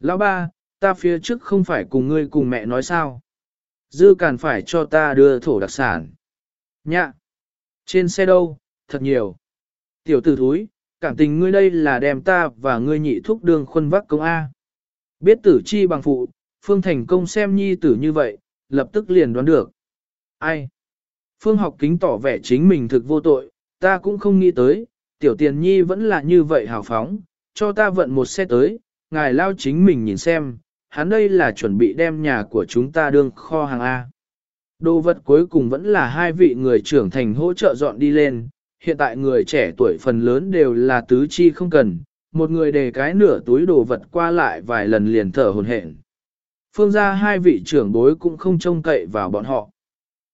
Lão ba, ta phía trước không phải cùng ngươi cùng mẹ nói sao. Dư càn phải cho ta đưa thổ đặc sản. Nhạ. Trên xe đâu, thật nhiều. Tiểu tử thúi, cảm tình ngươi đây là đem ta và ngươi nhị thúc đường khuân vác công A. Biết tử chi bằng phụ, Phương thành công xem nhi tử như vậy, lập tức liền đoán được. Ai? Phương học kính tỏ vẻ chính mình thực vô tội, ta cũng không nghĩ tới, tiểu tiền nhi vẫn là như vậy hào phóng, cho ta vận một xe tới, ngài lao chính mình nhìn xem, hắn đây là chuẩn bị đem nhà của chúng ta đương kho hàng A. Đồ vật cuối cùng vẫn là hai vị người trưởng thành hỗ trợ dọn đi lên, hiện tại người trẻ tuổi phần lớn đều là tứ chi không cần, một người để cái nửa túi đồ vật qua lại vài lần liền thở hồn hển. phương gia hai vị trưởng bối cũng không trông cậy vào bọn họ.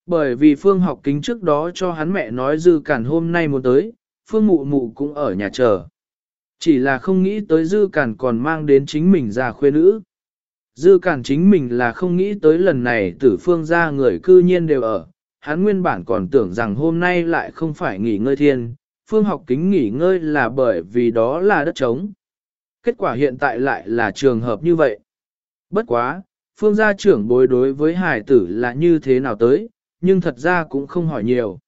Bởi vì phương học kính trước đó cho hắn mẹ nói dư cản hôm nay muốn tới, phương mụ mụ cũng ở nhà chờ. Chỉ là không nghĩ tới dư cản còn mang đến chính mình ra khuê nữ. Dư cản chính mình là không nghĩ tới lần này tử phương gia người cư nhiên đều ở, hắn nguyên bản còn tưởng rằng hôm nay lại không phải nghỉ ngơi thiên, phương học kính nghỉ ngơi là bởi vì đó là đất trống. Kết quả hiện tại lại là trường hợp như vậy. Bất quá, phương gia trưởng bối đối với hải tử là như thế nào tới, nhưng thật ra cũng không hỏi nhiều.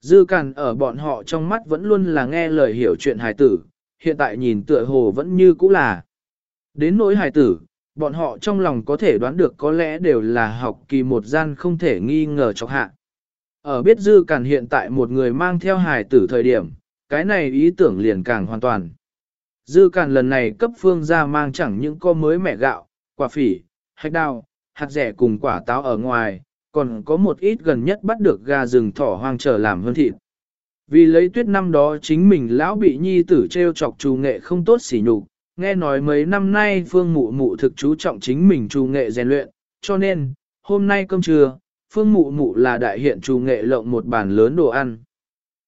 Dư cằn ở bọn họ trong mắt vẫn luôn là nghe lời hiểu chuyện hải tử, hiện tại nhìn tựa hồ vẫn như cũ là. Đến nỗi hải tử, bọn họ trong lòng có thể đoán được có lẽ đều là học kỳ một gian không thể nghi ngờ chọc hạ. Ở biết dư càn hiện tại một người mang theo hải tử thời điểm, cái này ý tưởng liền càng hoàn toàn. Dư càn lần này cấp phương ra mang chẳng những có mới mẹ gạo, quả phỉ, hạch đào, hạt rẻ cùng quả táo ở ngoài, còn có một ít gần nhất bắt được gà rừng thỏ hoang trở làm hơn thịt. Vì lấy tuyết năm đó chính mình lão bị nhi tử treo chọc trù nghệ không tốt xỉ nhục, nghe nói mấy năm nay phương mụ mụ thực chú trọng chính mình trù nghệ rèn luyện, cho nên, hôm nay cơm trưa, phương mụ mụ là đại hiện trù nghệ lộng một bàn lớn đồ ăn.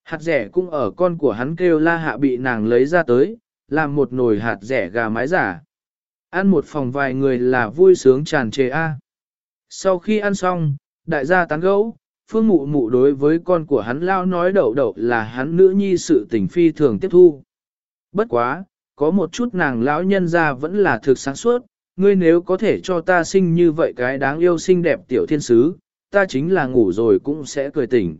Hạt rẻ cũng ở con của hắn kêu la hạ bị nàng lấy ra tới, làm một nồi hạt rẻ gà mái giả. Ăn một phòng vài người là vui sướng tràn trề A. Sau khi ăn xong, đại gia tán gẫu, phương mụ mụ đối với con của hắn lao nói đậu đậu là hắn nữ nhi sự tình phi thường tiếp thu. Bất quá, có một chút nàng lão nhân ra vẫn là thực sáng suốt, ngươi nếu có thể cho ta sinh như vậy cái đáng yêu xinh đẹp tiểu thiên sứ, ta chính là ngủ rồi cũng sẽ cười tỉnh.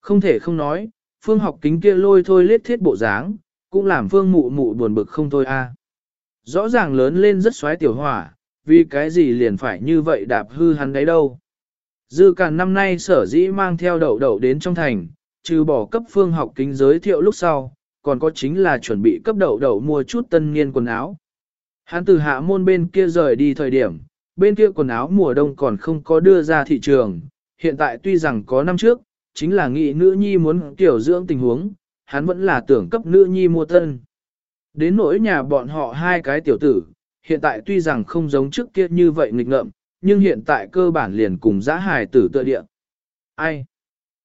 Không thể không nói, phương học kính kia lôi thôi lết thiết bộ dáng, cũng làm phương mụ mụ buồn bực không thôi a. Rõ ràng lớn lên rất xoáy tiểu hỏa, vì cái gì liền phải như vậy đạp hư hắn đấy đâu. Dư càn năm nay sở dĩ mang theo đậu đậu đến trong thành, trừ bỏ cấp phương học kính giới thiệu lúc sau, còn có chính là chuẩn bị cấp đậu đậu mua chút tân niên quần áo. Hắn từ hạ môn bên kia rời đi thời điểm, bên kia quần áo mùa đông còn không có đưa ra thị trường, hiện tại tuy rằng có năm trước, chính là nghị nữ nhi muốn tiểu dưỡng tình huống, hắn vẫn là tưởng cấp nữ nhi mua tân. Đến nỗi nhà bọn họ hai cái tiểu tử, hiện tại tuy rằng không giống trước kia như vậy nghịch ngợm, nhưng hiện tại cơ bản liền cùng giã hài tử tựa địa. Ai?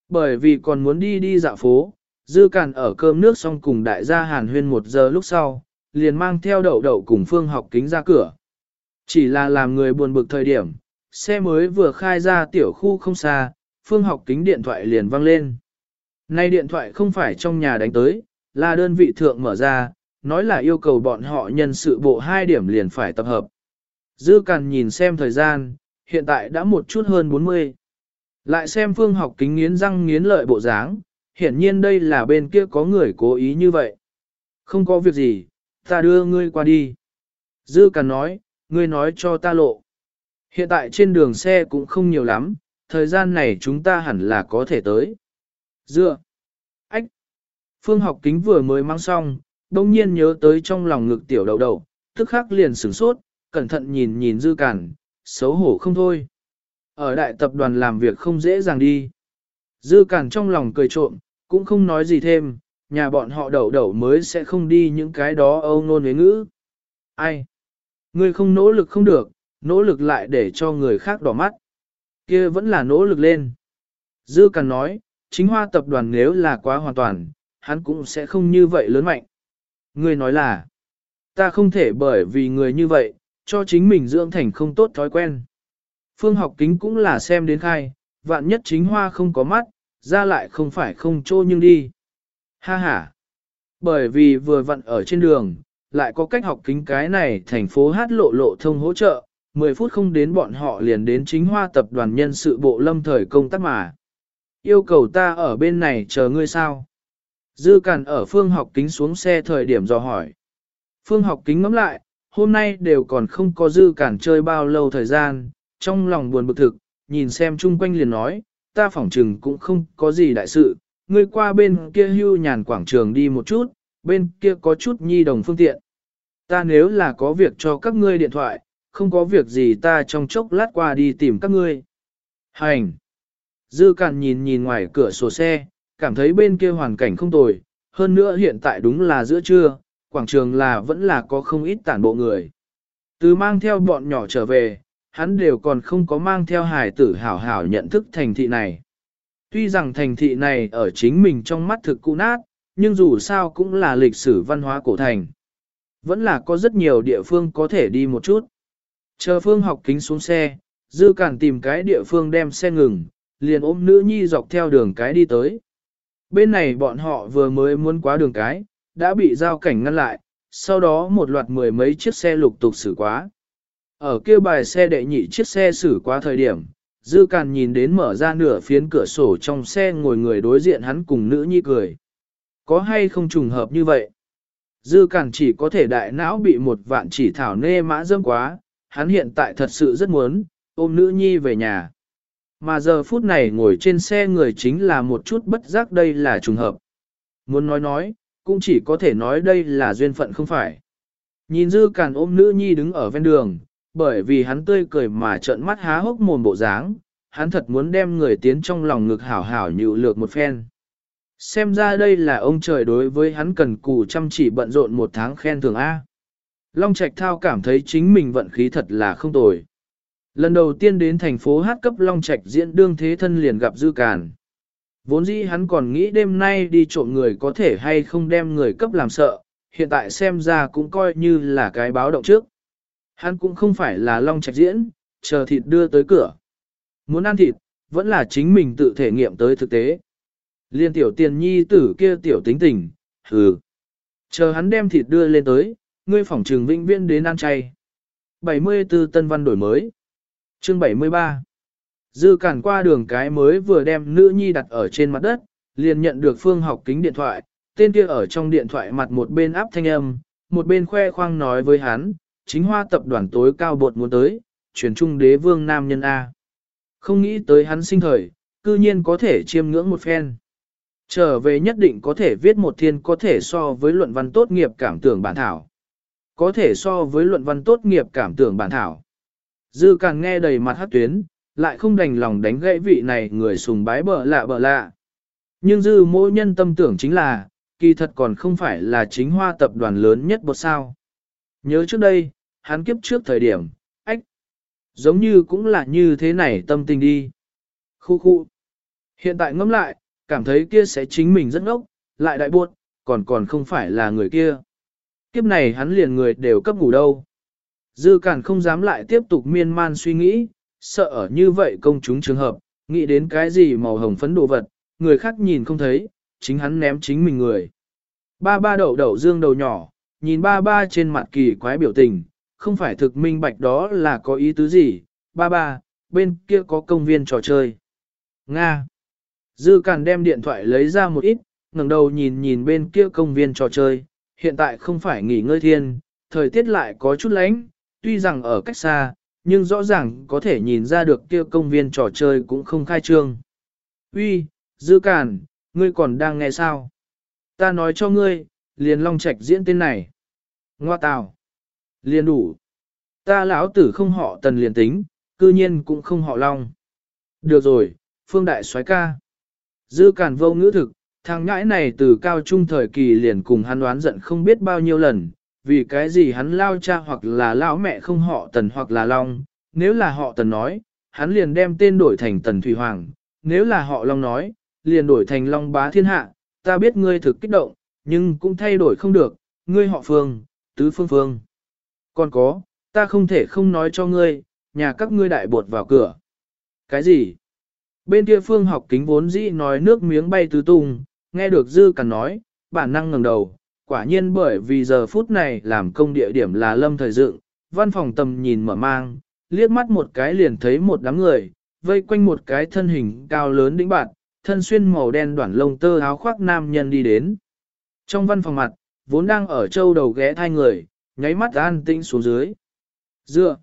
Bởi vì còn muốn đi đi dạo phố, dư càn ở cơm nước xong cùng đại gia hàn huyên một giờ lúc sau, liền mang theo đậu đậu cùng phương học kính ra cửa. Chỉ là làm người buồn bực thời điểm, xe mới vừa khai ra tiểu khu không xa, phương học kính điện thoại liền vang lên. Nay điện thoại không phải trong nhà đánh tới, là đơn vị thượng mở ra, nói là yêu cầu bọn họ nhân sự bộ hai điểm liền phải tập hợp. Dư Càn nhìn xem thời gian, hiện tại đã một chút hơn 40. Lại xem phương học kính nghiến răng nghiến lợi bộ dáng, hiển nhiên đây là bên kia có người cố ý như vậy. Không có việc gì, ta đưa ngươi qua đi. Dư Càn nói, ngươi nói cho ta lộ. Hiện tại trên đường xe cũng không nhiều lắm, thời gian này chúng ta hẳn là có thể tới. Dựa. Ách. Phương học kính vừa mới mang xong, đông nhiên nhớ tới trong lòng ngực tiểu đầu đầu, tức khắc liền sửng sốt, cẩn thận nhìn nhìn dư cản, xấu hổ không thôi. Ở đại tập đoàn làm việc không dễ dàng đi. Dư cản trong lòng cười trộm, cũng không nói gì thêm, nhà bọn họ đậu đậu mới sẽ không đi những cái đó âu nôn với ngữ. Ai? Ngươi không nỗ lực không được, nỗ lực lại để cho người khác đỏ mắt. kia vẫn là nỗ lực lên. Dư Càn nói, chính hoa tập đoàn nếu là quá hoàn toàn, hắn cũng sẽ không như vậy lớn mạnh. Ngươi nói là, ta không thể bởi vì người như vậy, cho chính mình dưỡng thành không tốt thói quen. Phương học kính cũng là xem đến khai, vạn nhất chính hoa không có mắt, ra lại không phải không trô nhưng đi. Ha ha! Bởi vì vừa vặn ở trên đường, lại có cách học kính cái này thành phố hát lộ lộ thông hỗ trợ, 10 phút không đến bọn họ liền đến chính hoa tập đoàn nhân sự bộ lâm thời công tác mà. Yêu cầu ta ở bên này chờ ngươi sao? Dư Càn ở phương học kính xuống xe thời điểm dò hỏi. Phương học kính ngắm lại, hôm nay đều còn không có Dư Càn chơi bao lâu thời gian, trong lòng buồn bực thực, nhìn xem chung quanh liền nói, ta phỏng trừng cũng không có gì đại sự, ngươi qua bên kia hưu nhàn quảng trường đi một chút, bên kia có chút nhi đồng phương tiện. Ta nếu là có việc cho các ngươi điện thoại, không có việc gì ta trong chốc lát qua đi tìm các ngươi. Hành! Dư Càn nhìn nhìn ngoài cửa sổ xe, cảm thấy bên kia hoàn cảnh không tồi, hơn nữa hiện tại đúng là giữa trưa, quảng trường là vẫn là có không ít tản bộ người. Từ mang theo bọn nhỏ trở về, hắn đều còn không có mang theo hài tử hảo hảo nhận thức thành thị này. Tuy rằng thành thị này ở chính mình trong mắt thực cũ nát, nhưng dù sao cũng là lịch sử văn hóa cổ thành. Vẫn là có rất nhiều địa phương có thể đi một chút. Chờ phương học kính xuống xe, dư cản tìm cái địa phương đem xe ngừng, liền ôm nữ nhi dọc theo đường cái đi tới. Bên này bọn họ vừa mới muốn qua đường cái, đã bị giao cảnh ngăn lại, sau đó một loạt mười mấy chiếc xe lục tục xử quá. Ở kia bài xe đệ nhị chiếc xe xử qua thời điểm, dư càn nhìn đến mở ra nửa phiến cửa sổ trong xe ngồi người đối diện hắn cùng nữ nhi cười. Có hay không trùng hợp như vậy? Dư Cản chỉ có thể đại não bị một vạn chỉ thảo nê mã dâm quá, hắn hiện tại thật sự rất muốn, ôm nữ nhi về nhà. Mà giờ phút này ngồi trên xe người chính là một chút bất giác đây là trùng hợp. Muốn nói nói, cũng chỉ có thể nói đây là duyên phận không phải. Nhìn dư Cản ôm nữ nhi đứng ở ven đường, bởi vì hắn tươi cười mà trợn mắt há hốc mồm bộ dáng, hắn thật muốn đem người tiến trong lòng ngực hảo hảo nhịu lược một phen. Xem ra đây là ông trời đối với hắn cần cù chăm chỉ bận rộn một tháng khen thường A. Long Trạch Thao cảm thấy chính mình vận khí thật là không tồi. Lần đầu tiên đến thành phố hát cấp Long Trạch diễn đương thế thân liền gặp Dư Càn. Vốn dĩ hắn còn nghĩ đêm nay đi trộm người có thể hay không đem người cấp làm sợ, hiện tại xem ra cũng coi như là cái báo động trước. Hắn cũng không phải là Long Trạch diễn, chờ thịt đưa tới cửa. Muốn ăn thịt, vẫn là chính mình tự thể nghiệm tới thực tế. Liên tiểu tiền nhi tử kia tiểu tính tình, hừ. Chờ hắn đem thịt đưa lên tới, ngươi phỏng trường vĩnh viên đến ăn chay. 74 tân văn đổi mới. Chương 73 Dư cản qua đường cái mới vừa đem nữ nhi đặt ở trên mặt đất, liền nhận được phương học kính điện thoại, tên kia ở trong điện thoại mặt một bên áp thanh âm, một bên khoe khoang nói với hắn, chính hoa tập đoàn tối cao bột muốn tới, truyền trung đế vương nam nhân A. Không nghĩ tới hắn sinh thời, cư nhiên có thể chiêm ngưỡng một phen. Trở về nhất định có thể viết một thiên có thể so với luận văn tốt nghiệp cảm tưởng bản thảo. Có thể so với luận văn tốt nghiệp cảm tưởng bản thảo. Dư càng nghe đầy mặt hát tuyến, lại không đành lòng đánh gãy vị này người sùng bái bợ lạ bợ lạ. Nhưng dư mỗi nhân tâm tưởng chính là, kỳ thật còn không phải là chính hoa tập đoàn lớn nhất bột sao. Nhớ trước đây, hắn kiếp trước thời điểm, ách, giống như cũng là như thế này tâm tình đi. Khu khu. Hiện tại ngẫm lại, cảm thấy kia sẽ chính mình rất ngốc, lại đại buồn, còn còn không phải là người kia. Kiếp này hắn liền người đều cấp ngủ đâu. Dư cản không dám lại tiếp tục miên man suy nghĩ, sợ ở như vậy công chúng trường hợp, nghĩ đến cái gì màu hồng phấn đồ vật, người khác nhìn không thấy, chính hắn ném chính mình người. Ba ba đậu đậu dương đầu nhỏ, nhìn ba ba trên mặt kỳ quái biểu tình, không phải thực minh bạch đó là có ý tứ gì, ba ba, bên kia có công viên trò chơi. Nga. Dư Càn đem điện thoại lấy ra một ít, ngẩng đầu nhìn nhìn bên kia công viên trò chơi, hiện tại không phải nghỉ ngơi thiên, thời tiết lại có chút lạnh, tuy rằng ở cách xa, nhưng rõ ràng có thể nhìn ra được kia công viên trò chơi cũng không khai trương. Uy, Dư Càn, ngươi còn đang nghe sao? Ta nói cho ngươi, liền long trạch diễn tên này. Ngoa tào. Liền đủ. Ta lão tử không họ tần liền tính, cư nhiên cũng không họ long. Được rồi, phương đại soái ca. Dư cản vô ngữ thực, thằng ngãi này từ cao trung thời kỳ liền cùng hắn đoán giận không biết bao nhiêu lần, vì cái gì hắn lao cha hoặc là lão mẹ không họ tần hoặc là long, nếu là họ tần nói, hắn liền đem tên đổi thành tần thủy hoàng, nếu là họ long nói, liền đổi thành long bá thiên hạ, ta biết ngươi thực kích động, nhưng cũng thay đổi không được, ngươi họ phương, tứ phương phương. Còn có, ta không thể không nói cho ngươi, nhà các ngươi đại bột vào cửa. Cái gì? Bên kia phương học kính vốn dĩ nói nước miếng bay tứ tung, nghe được dư cằn nói, bản năng ngẩng đầu, quả nhiên bởi vì giờ phút này làm công địa điểm là lâm thời dựng, văn phòng tầm nhìn mở mang, liếc mắt một cái liền thấy một đám người, vây quanh một cái thân hình cao lớn đĩnh bạn, thân xuyên màu đen đoạn lông tơ áo khoác nam nhân đi đến. Trong văn phòng mặt, vốn đang ở châu đầu ghé thai người, nháy mắt an tĩnh xuống dưới. Dựa.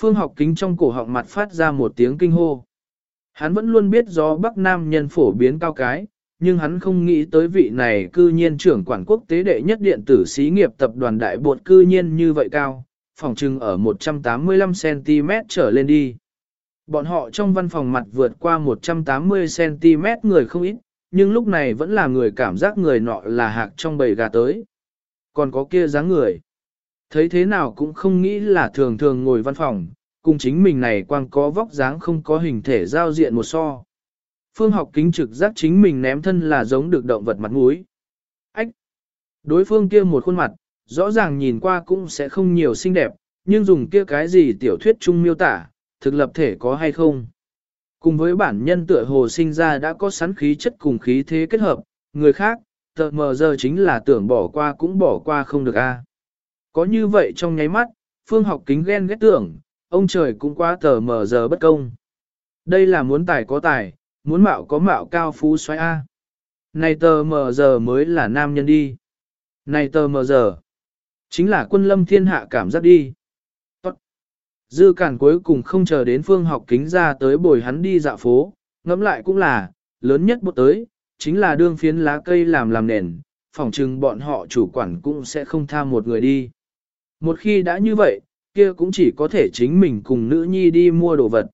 Phương học kính trong cổ họng mặt phát ra một tiếng kinh hô. Hắn vẫn luôn biết do Bắc Nam nhân phổ biến cao cái, nhưng hắn không nghĩ tới vị này cư nhiên trưởng quản quốc tế đệ nhất điện tử xí nghiệp tập đoàn đại bột cư nhiên như vậy cao, phòng trưng ở 185cm trở lên đi. Bọn họ trong văn phòng mặt vượt qua 180cm người không ít, nhưng lúc này vẫn là người cảm giác người nọ là hạc trong bầy gà tới. Còn có kia dáng người. Thấy thế nào cũng không nghĩ là thường thường ngồi văn phòng, cùng chính mình này quang có vóc dáng không có hình thể giao diện một so. Phương học kính trực giác chính mình ném thân là giống được động vật mặt mũi. Ách! Đối phương kia một khuôn mặt, rõ ràng nhìn qua cũng sẽ không nhiều xinh đẹp, nhưng dùng kia cái gì tiểu thuyết chung miêu tả, thực lập thể có hay không. Cùng với bản nhân tựa hồ sinh ra đã có sẵn khí chất cùng khí thế kết hợp, người khác, tờ mờ giờ chính là tưởng bỏ qua cũng bỏ qua không được a. Có như vậy trong nháy mắt, phương học kính ghen ghét tưởng, ông trời cũng quá tờ mờ giờ bất công. Đây là muốn tài có tài, muốn mạo có mạo cao phú xoay A. Này tờ mờ giờ mới là nam nhân đi. Này tờ mờ giờ, chính là quân lâm thiên hạ cảm giác đi. Tốt. Dư cản cuối cùng không chờ đến phương học kính ra tới bồi hắn đi dạo phố, ngẫm lại cũng là, lớn nhất một tới, chính là đương phiến lá cây làm làm nền, phỏng chừng bọn họ chủ quản cũng sẽ không tha một người đi. Một khi đã như vậy, kia cũng chỉ có thể chính mình cùng nữ nhi đi mua đồ vật.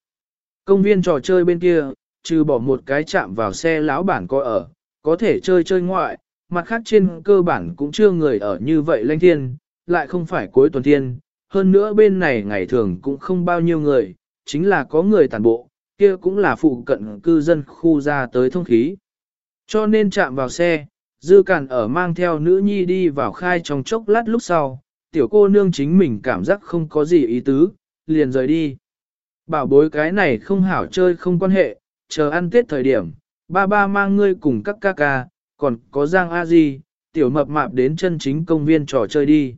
Công viên trò chơi bên kia, trừ bỏ một cái chạm vào xe lão bản có ở, có thể chơi chơi ngoại, mặt khác trên cơ bản cũng chưa người ở như vậy lanh thiên, lại không phải cuối tuần thiên, hơn nữa bên này ngày thường cũng không bao nhiêu người, chính là có người tàn bộ, kia cũng là phụ cận cư dân khu ra tới thông khí. Cho nên chạm vào xe, dư cản ở mang theo nữ nhi đi vào khai trong chốc lát lúc sau, tiểu cô nương chính mình cảm giác không có gì ý tứ, liền rời đi. Bảo bối cái này không hảo chơi không quan hệ, chờ ăn tết thời điểm, ba ba mang ngươi cùng các ca ca, còn có Giang A Di, tiểu mập mạp đến chân chính công viên trò chơi đi.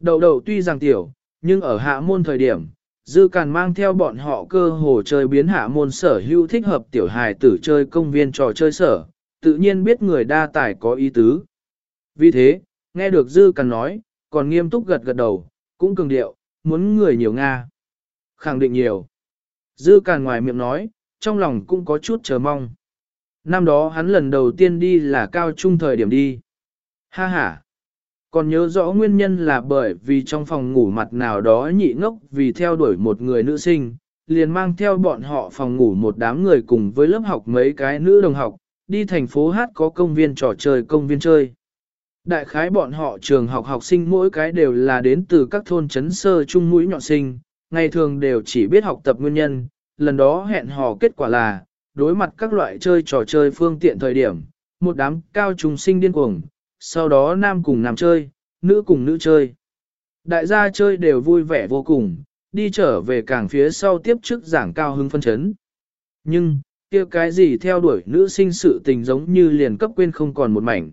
Đầu đầu tuy rằng tiểu, nhưng ở hạ môn thời điểm, dư càn mang theo bọn họ cơ hồ chơi biến hạ môn sở hữu thích hợp tiểu hài tử chơi công viên trò chơi sở, tự nhiên biết người đa tài có ý tứ. Vì thế, nghe được dư càn nói, còn nghiêm túc gật gật đầu, cũng cường điệu, muốn người nhiều Nga. Khẳng định nhiều. Dư càn ngoài miệng nói, trong lòng cũng có chút chờ mong. Năm đó hắn lần đầu tiên đi là cao trung thời điểm đi. Ha ha. Còn nhớ rõ nguyên nhân là bởi vì trong phòng ngủ mặt nào đó nhị ngốc vì theo đuổi một người nữ sinh, liền mang theo bọn họ phòng ngủ một đám người cùng với lớp học mấy cái nữ đồng học, đi thành phố hát có công viên trò chơi công viên chơi. Đại khái bọn họ trường học học sinh mỗi cái đều là đến từ các thôn chấn sơ trung mũi nhọn sinh, ngày thường đều chỉ biết học tập nguyên nhân, lần đó hẹn hò kết quả là, đối mặt các loại chơi trò chơi phương tiện thời điểm, một đám cao trung sinh điên cuồng, sau đó nam cùng nam chơi, nữ cùng nữ chơi. Đại gia chơi đều vui vẻ vô cùng, đi trở về cảng phía sau tiếp trước giảng cao hứng phân chấn. Nhưng, kia cái gì theo đuổi nữ sinh sự tình giống như liền cấp quên không còn một mảnh.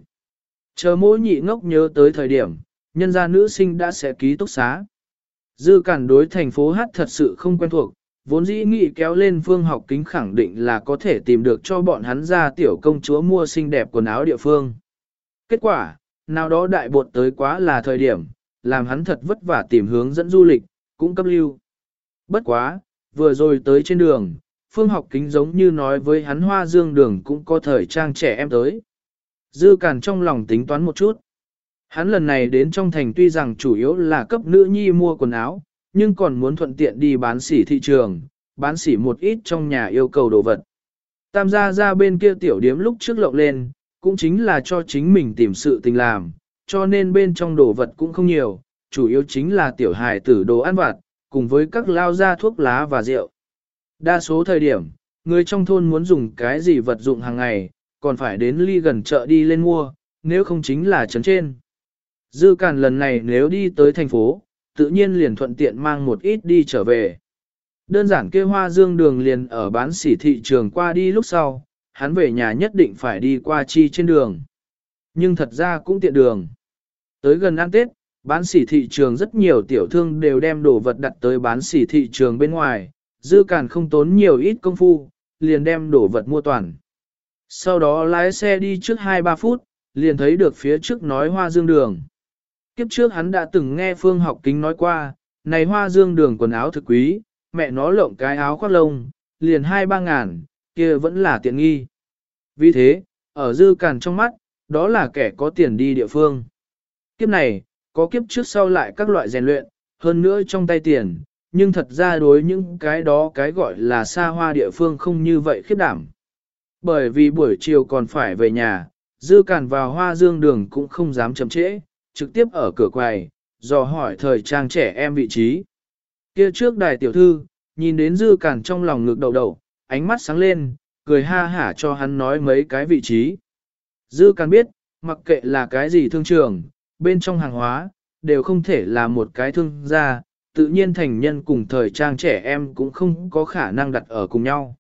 Chờ mỗi nhị ngốc nhớ tới thời điểm, nhân gia nữ sinh đã sẽ ký túc xá. Dư cản đối thành phố hát thật sự không quen thuộc, vốn dĩ nghĩ kéo lên phương học kính khẳng định là có thể tìm được cho bọn hắn ra tiểu công chúa mua xinh đẹp quần áo địa phương. Kết quả, nào đó đại bột tới quá là thời điểm, làm hắn thật vất vả tìm hướng dẫn du lịch, cũng cấp lưu. Bất quá, vừa rồi tới trên đường, phương học kính giống như nói với hắn hoa dương đường cũng có thời trang trẻ em tới. Dư cản trong lòng tính toán một chút. Hắn lần này đến trong thành tuy rằng chủ yếu là cấp nữ nhi mua quần áo, nhưng còn muốn thuận tiện đi bán sỉ thị trường, bán sỉ một ít trong nhà yêu cầu đồ vật. Tam gia ra bên kia tiểu điếm lúc trước lộng lên, cũng chính là cho chính mình tìm sự tình làm, cho nên bên trong đồ vật cũng không nhiều, chủ yếu chính là tiểu hài tử đồ ăn vặt, cùng với các lao gia thuốc lá và rượu. Đa số thời điểm, người trong thôn muốn dùng cái gì vật dụng hàng ngày, còn phải đến ly gần chợ đi lên mua, nếu không chính là trấn trên. Dư Càn lần này nếu đi tới thành phố, tự nhiên liền thuận tiện mang một ít đi trở về. Đơn giản kê hoa dương đường liền ở bán sỉ thị trường qua đi lúc sau, hắn về nhà nhất định phải đi qua chi trên đường. Nhưng thật ra cũng tiện đường. Tới gần ăn Tết, bán sỉ thị trường rất nhiều tiểu thương đều đem đồ vật đặt tới bán sỉ thị trường bên ngoài, dư càn không tốn nhiều ít công phu, liền đem đồ vật mua toàn. Sau đó lái xe đi trước 2-3 phút, liền thấy được phía trước nói hoa dương đường. Kiếp trước hắn đã từng nghe Phương học kính nói qua, này hoa dương đường quần áo thực quý, mẹ nó lộng cái áo khoác lông, liền hai ba ngàn, kia vẫn là tiện nghi. Vì thế, ở dư càn trong mắt, đó là kẻ có tiền đi địa phương. Kiếp này, có kiếp trước sau lại các loại rèn luyện, hơn nữa trong tay tiền, nhưng thật ra đối những cái đó cái gọi là xa hoa địa phương không như vậy khiếp đảm. Bởi vì buổi chiều còn phải về nhà, dư cản vào hoa dương đường cũng không dám chậm trễ, trực tiếp ở cửa quầy, dò hỏi thời trang trẻ em vị trí. Kia trước đài tiểu thư, nhìn đến dư cản trong lòng ngực đầu đầu, ánh mắt sáng lên, cười ha hả cho hắn nói mấy cái vị trí. Dư cản biết, mặc kệ là cái gì thương trường, bên trong hàng hóa, đều không thể là một cái thương gia, tự nhiên thành nhân cùng thời trang trẻ em cũng không có khả năng đặt ở cùng nhau.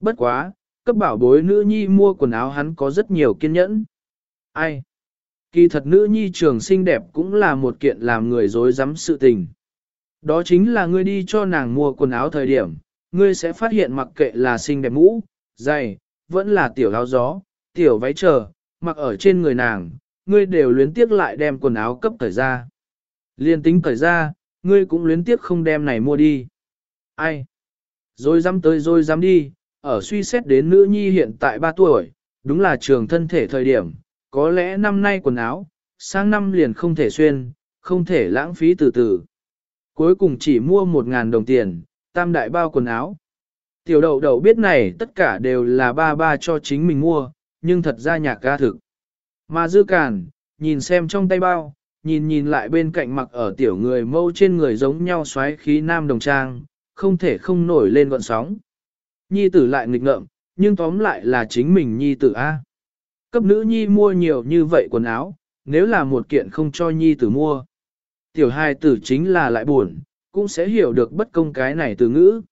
Bất quá, cấp bảo bối nữ nhi mua quần áo hắn có rất nhiều kiên nhẫn. Ai? Kỳ thật nữ nhi trường xinh đẹp cũng là một kiện làm người dối rắm sự tình. Đó chính là ngươi đi cho nàng mua quần áo thời điểm, ngươi sẽ phát hiện mặc kệ là xinh đẹp mũ, giày, vẫn là tiểu áo gió, tiểu váy chờ, mặc ở trên người nàng, ngươi đều luyến tiếc lại đem quần áo cấp thời ra. Liên tính thời ra, ngươi cũng luyến tiếc không đem này mua đi. Ai? Rồi dám tới rồi dám đi, ở suy xét đến nữ nhi hiện tại 3 tuổi, đúng là trường thân thể thời điểm, có lẽ năm nay quần áo, sang năm liền không thể xuyên, không thể lãng phí từ từ. Cuối cùng chỉ mua 1.000 đồng tiền, tam đại bao quần áo. Tiểu đậu đậu biết này tất cả đều là ba ba cho chính mình mua, nhưng thật ra nhạc ca thực. Mà dư cản, nhìn xem trong tay bao, nhìn nhìn lại bên cạnh mặc ở tiểu người mâu trên người giống nhau xoáy khí nam đồng trang, không thể không nổi lên gọn sóng. Nhi tử lại nghịch ngợm, nhưng tóm lại là chính mình nhi tử A. Cấp nữ nhi mua nhiều như vậy quần áo, nếu là một kiện không cho nhi tử mua. Tiểu hai tử chính là lại buồn, cũng sẽ hiểu được bất công cái này từ ngữ.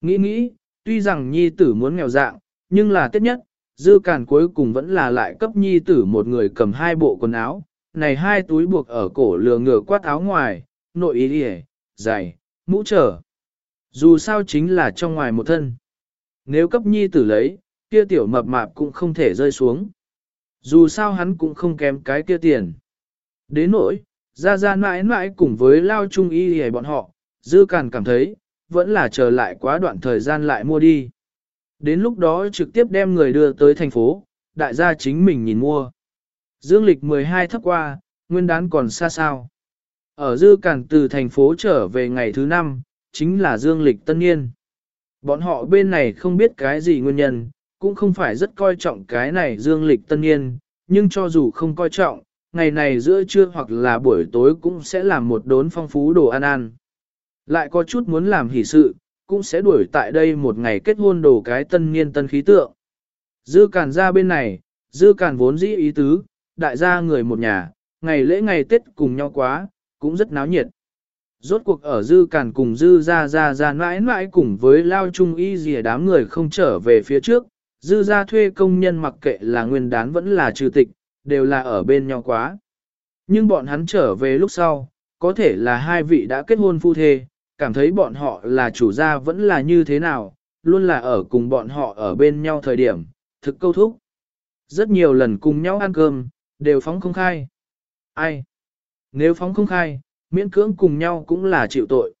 Nghĩ nghĩ, tuy rằng nhi tử muốn nghèo dạng, nhưng là tiết nhất, dư càn cuối cùng vẫn là lại cấp nhi tử một người cầm hai bộ quần áo, này hai túi buộc ở cổ lừa ngựa quát áo ngoài, nội ý đi giày, mũ trở. Dù sao chính là trong ngoài một thân. Nếu cấp nhi tử lấy, kia tiểu mập mạp cũng không thể rơi xuống. Dù sao hắn cũng không kém cái kia tiền. Đến nỗi, ra ra mãi mãi cùng với lao trung y hề bọn họ, dư càn cảm thấy, vẫn là chờ lại quá đoạn thời gian lại mua đi. Đến lúc đó trực tiếp đem người đưa tới thành phố, đại gia chính mình nhìn mua. Dương lịch 12 thấp qua, nguyên đán còn xa sao. Ở dư càn từ thành phố trở về ngày thứ năm, chính là dương lịch tân niên. Bọn họ bên này không biết cái gì nguyên nhân, cũng không phải rất coi trọng cái này dương lịch tân niên, nhưng cho dù không coi trọng, ngày này giữa trưa hoặc là buổi tối cũng sẽ làm một đốn phong phú đồ ăn ăn. Lại có chút muốn làm hỷ sự, cũng sẽ đuổi tại đây một ngày kết hôn đồ cái tân niên tân khí tượng. Dư càn ra bên này, dư càn vốn dĩ ý tứ, đại gia người một nhà, ngày lễ ngày Tết cùng nhau quá, cũng rất náo nhiệt. Rốt cuộc ở dư càn cùng dư ra ra ra mãi mãi cùng với lao trung y rìa đám người không trở về phía trước, dư ra thuê công nhân mặc kệ là nguyên đán vẫn là trừ tịch, đều là ở bên nhau quá. Nhưng bọn hắn trở về lúc sau, có thể là hai vị đã kết hôn phu thê, cảm thấy bọn họ là chủ gia vẫn là như thế nào, luôn là ở cùng bọn họ ở bên nhau thời điểm, thực câu thúc. Rất nhiều lần cùng nhau ăn cơm, đều phóng không khai. Ai? Nếu phóng không khai, miễn cưỡng cùng nhau cũng là chịu tội.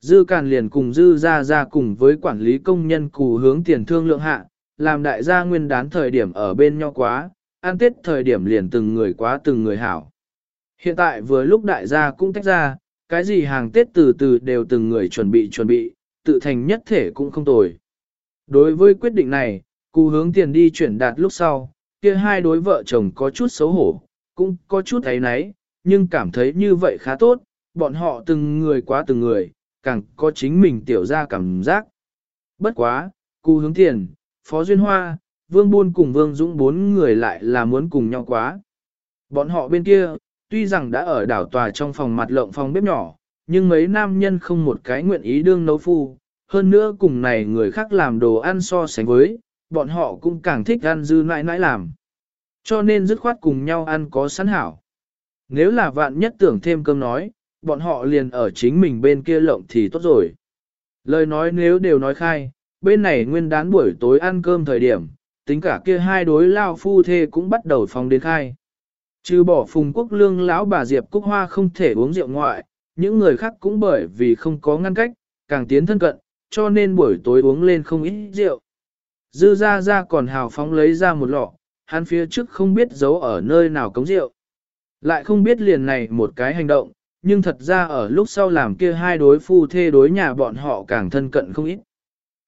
Dư Càn liền cùng Dư ra ra cùng với quản lý công nhân cù hướng tiền thương lượng hạ, làm đại gia nguyên đán thời điểm ở bên nhau quá, ăn tết thời điểm liền từng người quá từng người hảo. Hiện tại vừa lúc đại gia cũng tách ra, cái gì hàng tết từ từ đều từng người chuẩn bị chuẩn bị, tự thành nhất thể cũng không tồi. Đối với quyết định này, cù hướng tiền đi chuyển đạt lúc sau, kia hai đối vợ chồng có chút xấu hổ, cũng có chút thấy náy, nhưng cảm thấy như vậy khá tốt, bọn họ từng người quá từng người, càng có chính mình tiểu ra cảm giác. Bất quá, cụ hướng tiền, Phó Duyên Hoa, Vương Buôn cùng Vương Dũng bốn người lại là muốn cùng nhau quá. Bọn họ bên kia, tuy rằng đã ở đảo tòa trong phòng mặt lộng phòng bếp nhỏ, nhưng mấy nam nhân không một cái nguyện ý đương nấu phu, hơn nữa cùng này người khác làm đồ ăn so sánh với, bọn họ cũng càng thích ăn dư nãi nãi làm. Cho nên dứt khoát cùng nhau ăn có sẵn hảo. Nếu là vạn nhất tưởng thêm cơm nói, bọn họ liền ở chính mình bên kia lộng thì tốt rồi. Lời nói nếu đều nói khai, bên này nguyên đán buổi tối ăn cơm thời điểm, tính cả kia hai đối lao phu thê cũng bắt đầu phòng đến khai. Trừ bỏ phùng quốc lương lão bà Diệp Cúc Hoa không thể uống rượu ngoại, những người khác cũng bởi vì không có ngăn cách, càng tiến thân cận, cho nên buổi tối uống lên không ít rượu. Dư ra ra còn hào phóng lấy ra một lọ, hắn phía trước không biết giấu ở nơi nào cống rượu. Lại không biết liền này một cái hành động, nhưng thật ra ở lúc sau làm kia hai đối phu thê đối nhà bọn họ càng thân cận không ít.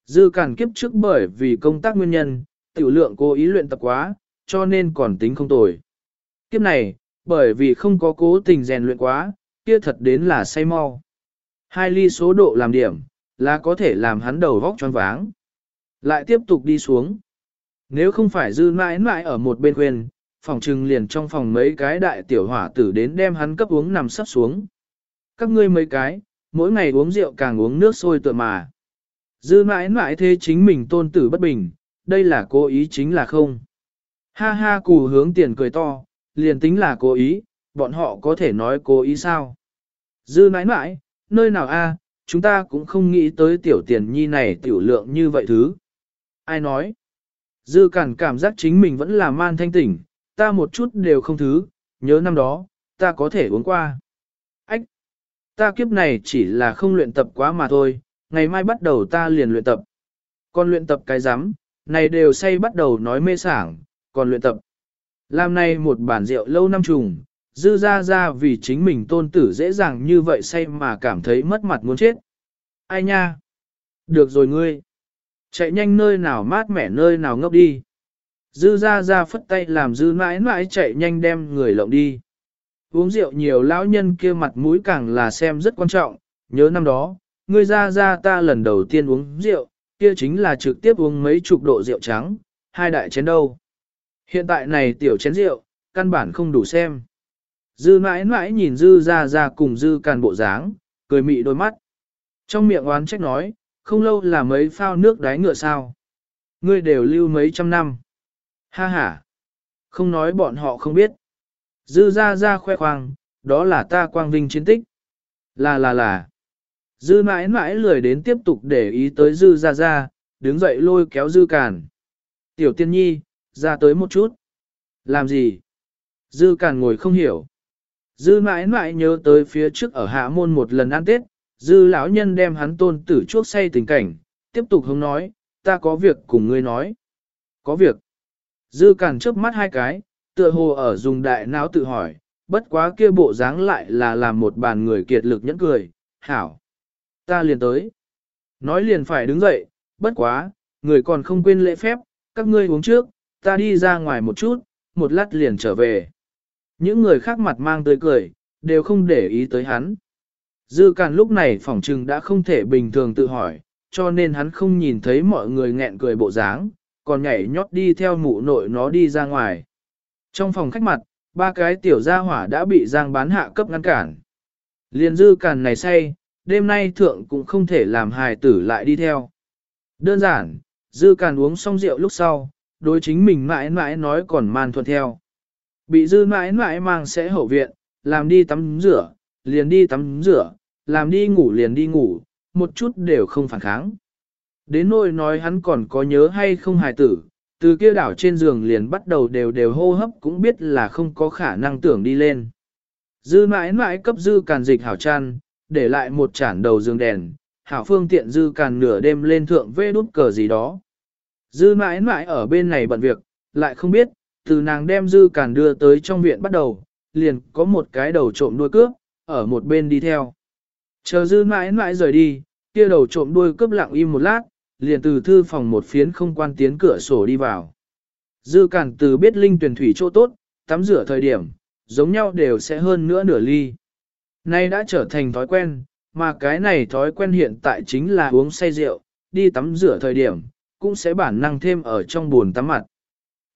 Dư càng kiếp trước bởi vì công tác nguyên nhân, tiểu lượng cố ý luyện tập quá, cho nên còn tính không tồi. Kiếp này, bởi vì không có cố tình rèn luyện quá, kia thật đến là say mau. Hai ly số độ làm điểm, là có thể làm hắn đầu vóc choáng váng. Lại tiếp tục đi xuống. Nếu không phải dư mãi mãi ở một bên khuyên, phòng trừng liền trong phòng mấy cái đại tiểu hỏa tử đến đem hắn cấp uống nằm sắp xuống. Các ngươi mấy cái, mỗi ngày uống rượu càng uống nước sôi tựa mà. Dư mãi mãi thế chính mình tôn tử bất bình, đây là cố ý chính là không. Ha ha cù hướng tiền cười to, liền tính là cố ý, bọn họ có thể nói cố ý sao. Dư mãi mãi, nơi nào a, chúng ta cũng không nghĩ tới tiểu tiền nhi này tiểu lượng như vậy thứ. Ai nói? Dư cản cảm giác chính mình vẫn là man thanh tỉnh, ta một chút đều không thứ, nhớ năm đó, ta có thể uống qua. Ách! Ta kiếp này chỉ là không luyện tập quá mà thôi, ngày mai bắt đầu ta liền luyện tập. Còn luyện tập cái rắm này đều say bắt đầu nói mê sảng, còn luyện tập. Làm này một bản rượu lâu năm trùng, dư ra ra vì chính mình tôn tử dễ dàng như vậy say mà cảm thấy mất mặt muốn chết. Ai nha? Được rồi ngươi. Chạy nhanh nơi nào mát mẻ nơi nào ngốc đi. Dư ra ra phất tay làm dư mãi mãi chạy nhanh đem người lộng đi. Uống rượu nhiều lão nhân kia mặt mũi càng là xem rất quan trọng, nhớ năm đó, ngươi ra ra ta lần đầu tiên uống rượu, kia chính là trực tiếp uống mấy chục độ rượu trắng, hai đại chén đâu. Hiện tại này tiểu chén rượu, căn bản không đủ xem. Dư mãi mãi nhìn dư ra ra cùng dư càn bộ dáng, cười mị đôi mắt. Trong miệng oán trách nói, không lâu là mấy phao nước đáy ngựa sao. Ngươi đều lưu mấy trăm năm. Ha ha. Không nói bọn họ không biết. Dư ra ra khoe khoang, đó là ta quang vinh chiến tích. Là là là. Dư mãi mãi lười đến tiếp tục để ý tới dư ra ra, đứng dậy lôi kéo dư càn. Tiểu tiên nhi, ra tới một chút. Làm gì? Dư càn ngồi không hiểu. Dư mãi mãi nhớ tới phía trước ở hạ môn một lần ăn tết, dư lão nhân đem hắn tôn tử chuốc say tình cảnh, tiếp tục hướng nói, ta có việc cùng ngươi nói. Có việc. Dư càn chớp mắt hai cái, tựa hồ ở dùng đại não tự hỏi, bất quá kia bộ dáng lại là làm một bàn người kiệt lực nhẫn cười, hảo. Ta liền tới. Nói liền phải đứng dậy, bất quá, người còn không quên lễ phép, các ngươi uống trước, ta đi ra ngoài một chút, một lát liền trở về. Những người khác mặt mang tươi cười, đều không để ý tới hắn. Dư Càn lúc này phỏng trừng đã không thể bình thường tự hỏi, cho nên hắn không nhìn thấy mọi người nghẹn cười bộ dáng, còn nhảy nhót đi theo mụ nội nó đi ra ngoài. Trong phòng khách mặt, ba cái tiểu gia hỏa đã bị Giang bán hạ cấp ngăn cản. liên Dư Càn này say, đêm nay thượng cũng không thể làm hài tử lại đi theo. Đơn giản, Dư Càn uống xong rượu lúc sau, đối chính mình mãi mãi nói còn man thuận theo. Bị dư mãi mãi mang sẽ hậu viện, làm đi tắm rửa, liền đi tắm rửa, làm đi ngủ liền đi ngủ, một chút đều không phản kháng. Đến nỗi nói hắn còn có nhớ hay không hài tử, từ kia đảo trên giường liền bắt đầu đều đều hô hấp cũng biết là không có khả năng tưởng đi lên. Dư mãi mãi cấp dư càn dịch hảo chăn, để lại một chản đầu giường đèn, hảo phương tiện dư càn nửa đêm lên thượng vê đút cờ gì đó. Dư mãi mãi ở bên này bận việc, lại không biết, từ nàng đem dư càn đưa tới trong viện bắt đầu, liền có một cái đầu trộm đuôi cướp, ở một bên đi theo. Chờ dư mãi mãi rời đi, kia đầu trộm đuôi cướp lặng im một lát, liền từ thư phòng một phiến không quan tiến cửa sổ đi vào. Dư cản từ biết linh tuyển thủy chỗ tốt, tắm rửa thời điểm, giống nhau đều sẽ hơn nữa nửa ly. Nay đã trở thành thói quen, mà cái này thói quen hiện tại chính là uống say rượu, đi tắm rửa thời điểm, cũng sẽ bản năng thêm ở trong buồn tắm mặt.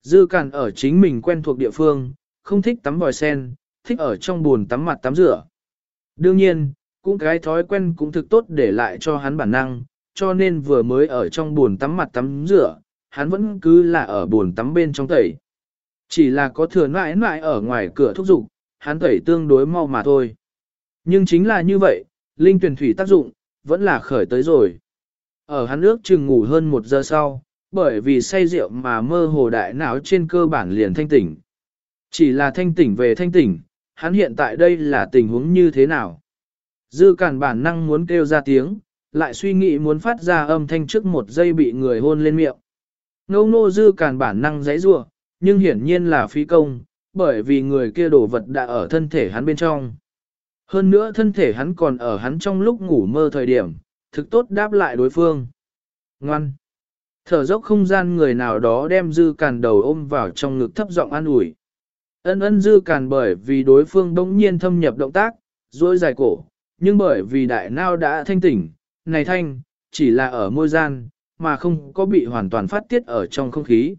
Dư cản ở chính mình quen thuộc địa phương, không thích tắm vòi sen, thích ở trong buồn tắm mặt tắm rửa. Đương nhiên, cũng cái thói quen cũng thực tốt để lại cho hắn bản năng, cho nên vừa mới ở trong buồn tắm mặt tắm rửa, hắn vẫn cứ là ở buồn tắm bên trong tẩy. Chỉ là có thừa mãi mãi ở ngoài cửa thúc dục hắn tẩy tương đối mau mà thôi. Nhưng chính là như vậy, linh tuyển thủy tác dụng, vẫn là khởi tới rồi. Ở hắn ước chừng ngủ hơn một giờ sau, bởi vì say rượu mà mơ hồ đại não trên cơ bản liền thanh tỉnh. Chỉ là thanh tỉnh về thanh tỉnh, hắn hiện tại đây là tình huống như thế nào? Dư cản bản năng muốn kêu ra tiếng, lại suy nghĩ muốn phát ra âm thanh trước một giây bị người hôn lên miệng. Ngô nô dư càn bản năng giấy rủa nhưng hiển nhiên là phí công, bởi vì người kia đổ vật đã ở thân thể hắn bên trong. Hơn nữa thân thể hắn còn ở hắn trong lúc ngủ mơ thời điểm, thực tốt đáp lại đối phương. Ngoan! Thở dốc không gian người nào đó đem dư càn đầu ôm vào trong ngực thấp giọng an ủi. Ân ân dư càn bởi vì đối phương đống nhiên thâm nhập động tác, dối dài cổ, nhưng bởi vì đại nao đã thanh tỉnh, này thanh, chỉ là ở môi gian, mà không có bị hoàn toàn phát tiết ở trong không khí.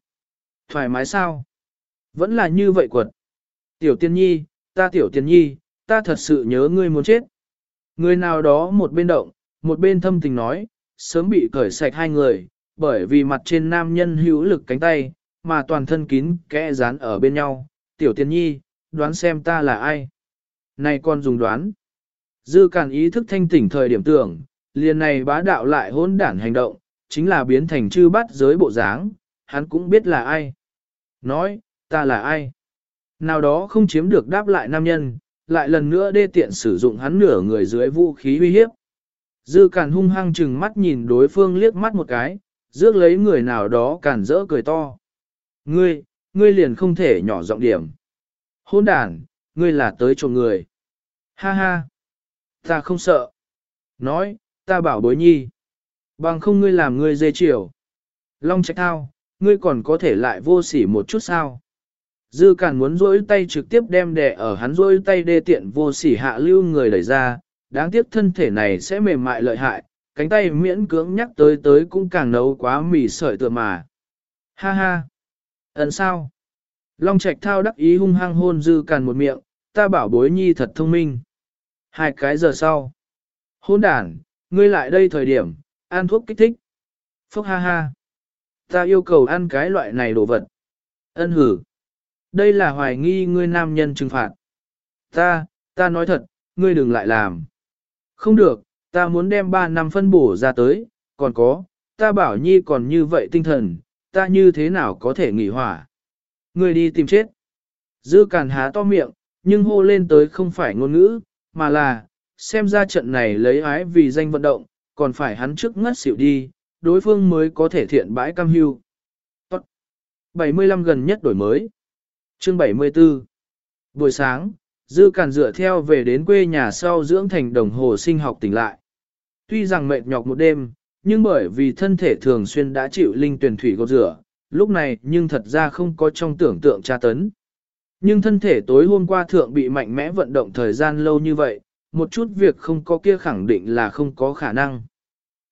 Thoải mái sao? Vẫn là như vậy quật. Tiểu tiên nhi, ta tiểu tiên nhi, ta thật sự nhớ ngươi muốn chết. Người nào đó một bên động, một bên thâm tình nói, sớm bị cởi sạch hai người, bởi vì mặt trên nam nhân hữu lực cánh tay, mà toàn thân kín kẽ dán ở bên nhau. Tiểu tiên nhi, đoán xem ta là ai? Này con dùng đoán. Dư càn ý thức thanh tỉnh thời điểm tưởng, liền này bá đạo lại hỗn đản hành động, chính là biến thành chư bắt giới bộ dáng, hắn cũng biết là ai. Nói, ta là ai? Nào đó không chiếm được đáp lại nam nhân, lại lần nữa đê tiện sử dụng hắn nửa người dưới vũ khí uy hiếp. Dư càn hung hăng chừng mắt nhìn đối phương liếc mắt một cái, rước lấy người nào đó càn rỡ cười to. Ngươi, ngươi liền không thể nhỏ giọng điểm. Hôn đàn, ngươi là tới trộm người. Ha ha, ta không sợ. Nói, ta bảo bối nhi. Bằng không ngươi làm ngươi dê chiều. Long trạch thao, ngươi còn có thể lại vô sỉ một chút sao. Dư cản muốn rỗi tay trực tiếp đem đè ở hắn rỗi tay đê tiện vô sỉ hạ lưu người đẩy ra, đáng tiếc thân thể này sẽ mềm mại lợi hại, cánh tay miễn cưỡng nhắc tới tới cũng càng nấu quá mỉ sợi tựa mà. Ha ha! Ấn sao? Long Trạch thao đắc ý hung hăng hôn dư càn một miệng, ta bảo bối nhi thật thông minh. Hai cái giờ sau. Hôn đàn, ngươi lại đây thời điểm, ăn thuốc kích thích. Phúc ha ha. Ta yêu cầu ăn cái loại này đồ vật. Ân hử. Đây là hoài nghi ngươi nam nhân trừng phạt. Ta, ta nói thật, ngươi đừng lại làm. Không được, ta muốn đem 3 năm phân bổ ra tới, còn có, ta bảo nhi còn như vậy tinh thần, ta như thế nào có thể nghỉ hỏa. Ngươi đi tìm chết. Dư càn há to miệng, nhưng hô lên tới không phải ngôn ngữ, mà là, xem ra trận này lấy ái vì danh vận động, còn phải hắn trước ngất xỉu đi, đối phương mới có thể thiện bãi cam hưu. 75 gần nhất đổi mới. Chương 74 Buổi sáng, Dư Càn dựa theo về đến quê nhà sau dưỡng thành đồng hồ sinh học tỉnh lại. Tuy rằng mệt nhọc một đêm, nhưng bởi vì thân thể thường xuyên đã chịu linh tuyển thủy gột rửa, lúc này nhưng thật ra không có trong tưởng tượng tra tấn. Nhưng thân thể tối hôm qua thượng bị mạnh mẽ vận động thời gian lâu như vậy, một chút việc không có kia khẳng định là không có khả năng.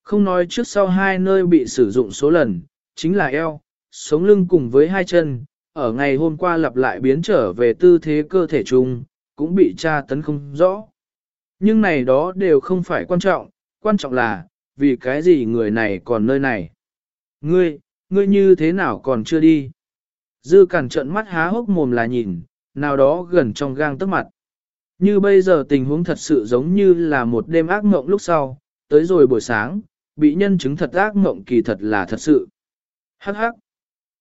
Không nói trước sau hai nơi bị sử dụng số lần, chính là eo, sống lưng cùng với hai chân, ở ngày hôm qua lặp lại biến trở về tư thế cơ thể chung, cũng bị tra tấn không rõ. Nhưng này đó đều không phải quan trọng, quan trọng là, vì cái gì người này còn nơi này. Ngươi, ngươi như thế nào còn chưa đi? Dư cản trận mắt há hốc mồm là nhìn, nào đó gần trong gang tức mặt. Như bây giờ tình huống thật sự giống như là một đêm ác mộng lúc sau, tới rồi buổi sáng, bị nhân chứng thật ác mộng kỳ thật là thật sự. Hắc hắc.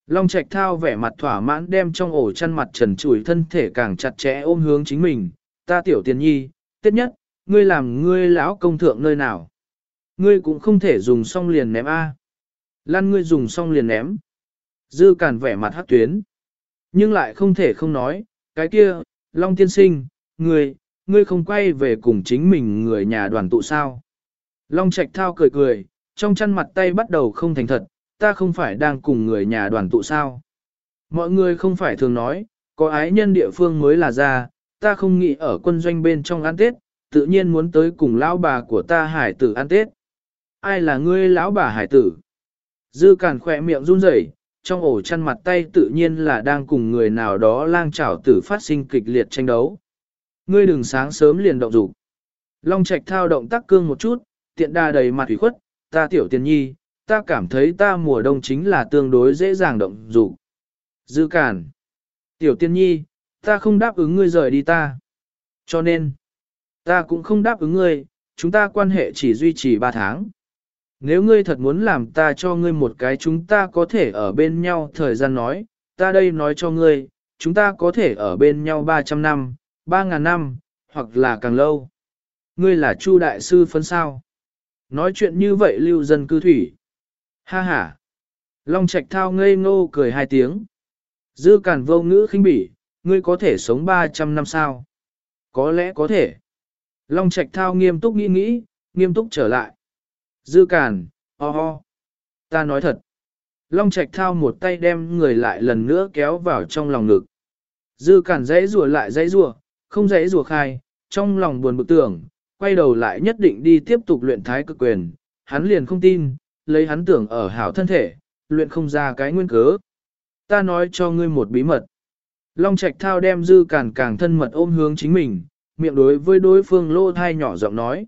Long Trạch thao vẻ mặt thỏa mãn đem trong ổ chăn mặt trần trụi thân thể càng chặt chẽ ôm hướng chính mình. Ta tiểu tiền nhi, tiết nhất, ngươi làm ngươi lão công thượng nơi nào. Ngươi cũng không thể dùng xong liền ném A. Lan ngươi dùng xong liền ném. Dư cản vẻ mặt hắc tuyến. Nhưng lại không thể không nói, cái kia, Long tiên sinh, ngươi, ngươi không quay về cùng chính mình người nhà đoàn tụ sao. Long Trạch thao cười cười, trong chăn mặt tay bắt đầu không thành thật, ta không phải đang cùng người nhà đoàn tụ sao. Mọi người không phải thường nói, có ái nhân địa phương mới là ra, ta không nghĩ ở quân doanh bên trong ăn Tết, tự nhiên muốn tới cùng lão bà của ta hải tử ăn Tết. Ai là ngươi lão bà hải tử? Dư càn khỏe miệng run rẩy, trong ổ chăn mặt tay tự nhiên là đang cùng người nào đó lang trảo tử phát sinh kịch liệt tranh đấu. Ngươi đừng sáng sớm liền động dục. Long Trạch thao động tác cương một chút, tiện đa đầy mặt ủy khuất, ta tiểu tiền nhi, ta cảm thấy ta mùa đông chính là tương đối dễ dàng động dục. Dư cản. Tiểu tiên nhi, ta không đáp ứng ngươi rời đi ta. Cho nên, ta cũng không đáp ứng ngươi, chúng ta quan hệ chỉ duy trì 3 tháng. Nếu ngươi thật muốn làm ta cho ngươi một cái chúng ta có thể ở bên nhau thời gian nói, ta đây nói cho ngươi, chúng ta có thể ở bên nhau 300 năm, 3.000 năm, hoặc là càng lâu. Ngươi là Chu đại sư phân sao? Nói chuyện như vậy lưu dân cư thủy. Ha ha. Long Trạch thao ngây ngô cười hai tiếng. Dư cản vô ngữ khinh bỉ, ngươi có thể sống 300 năm sao? Có lẽ có thể. Long Trạch thao nghiêm túc nghĩ nghĩ, nghiêm túc trở lại. Dư cản, ho ho. Ta nói thật. Long Trạch thao một tay đem người lại lần nữa kéo vào trong lòng ngực. Dư cản dãy rùa lại dãy rùa, không dễ rùa khai, trong lòng buồn bực tưởng, quay đầu lại nhất định đi tiếp tục luyện thái cực quyền, hắn liền không tin, lấy hắn tưởng ở hảo thân thể, luyện không ra cái nguyên cớ. Ta nói cho ngươi một bí mật. Long Trạch Thao đem dư cản càng thân mật ôm hướng chính mình, miệng đối với đối phương lỗ thai nhỏ giọng nói.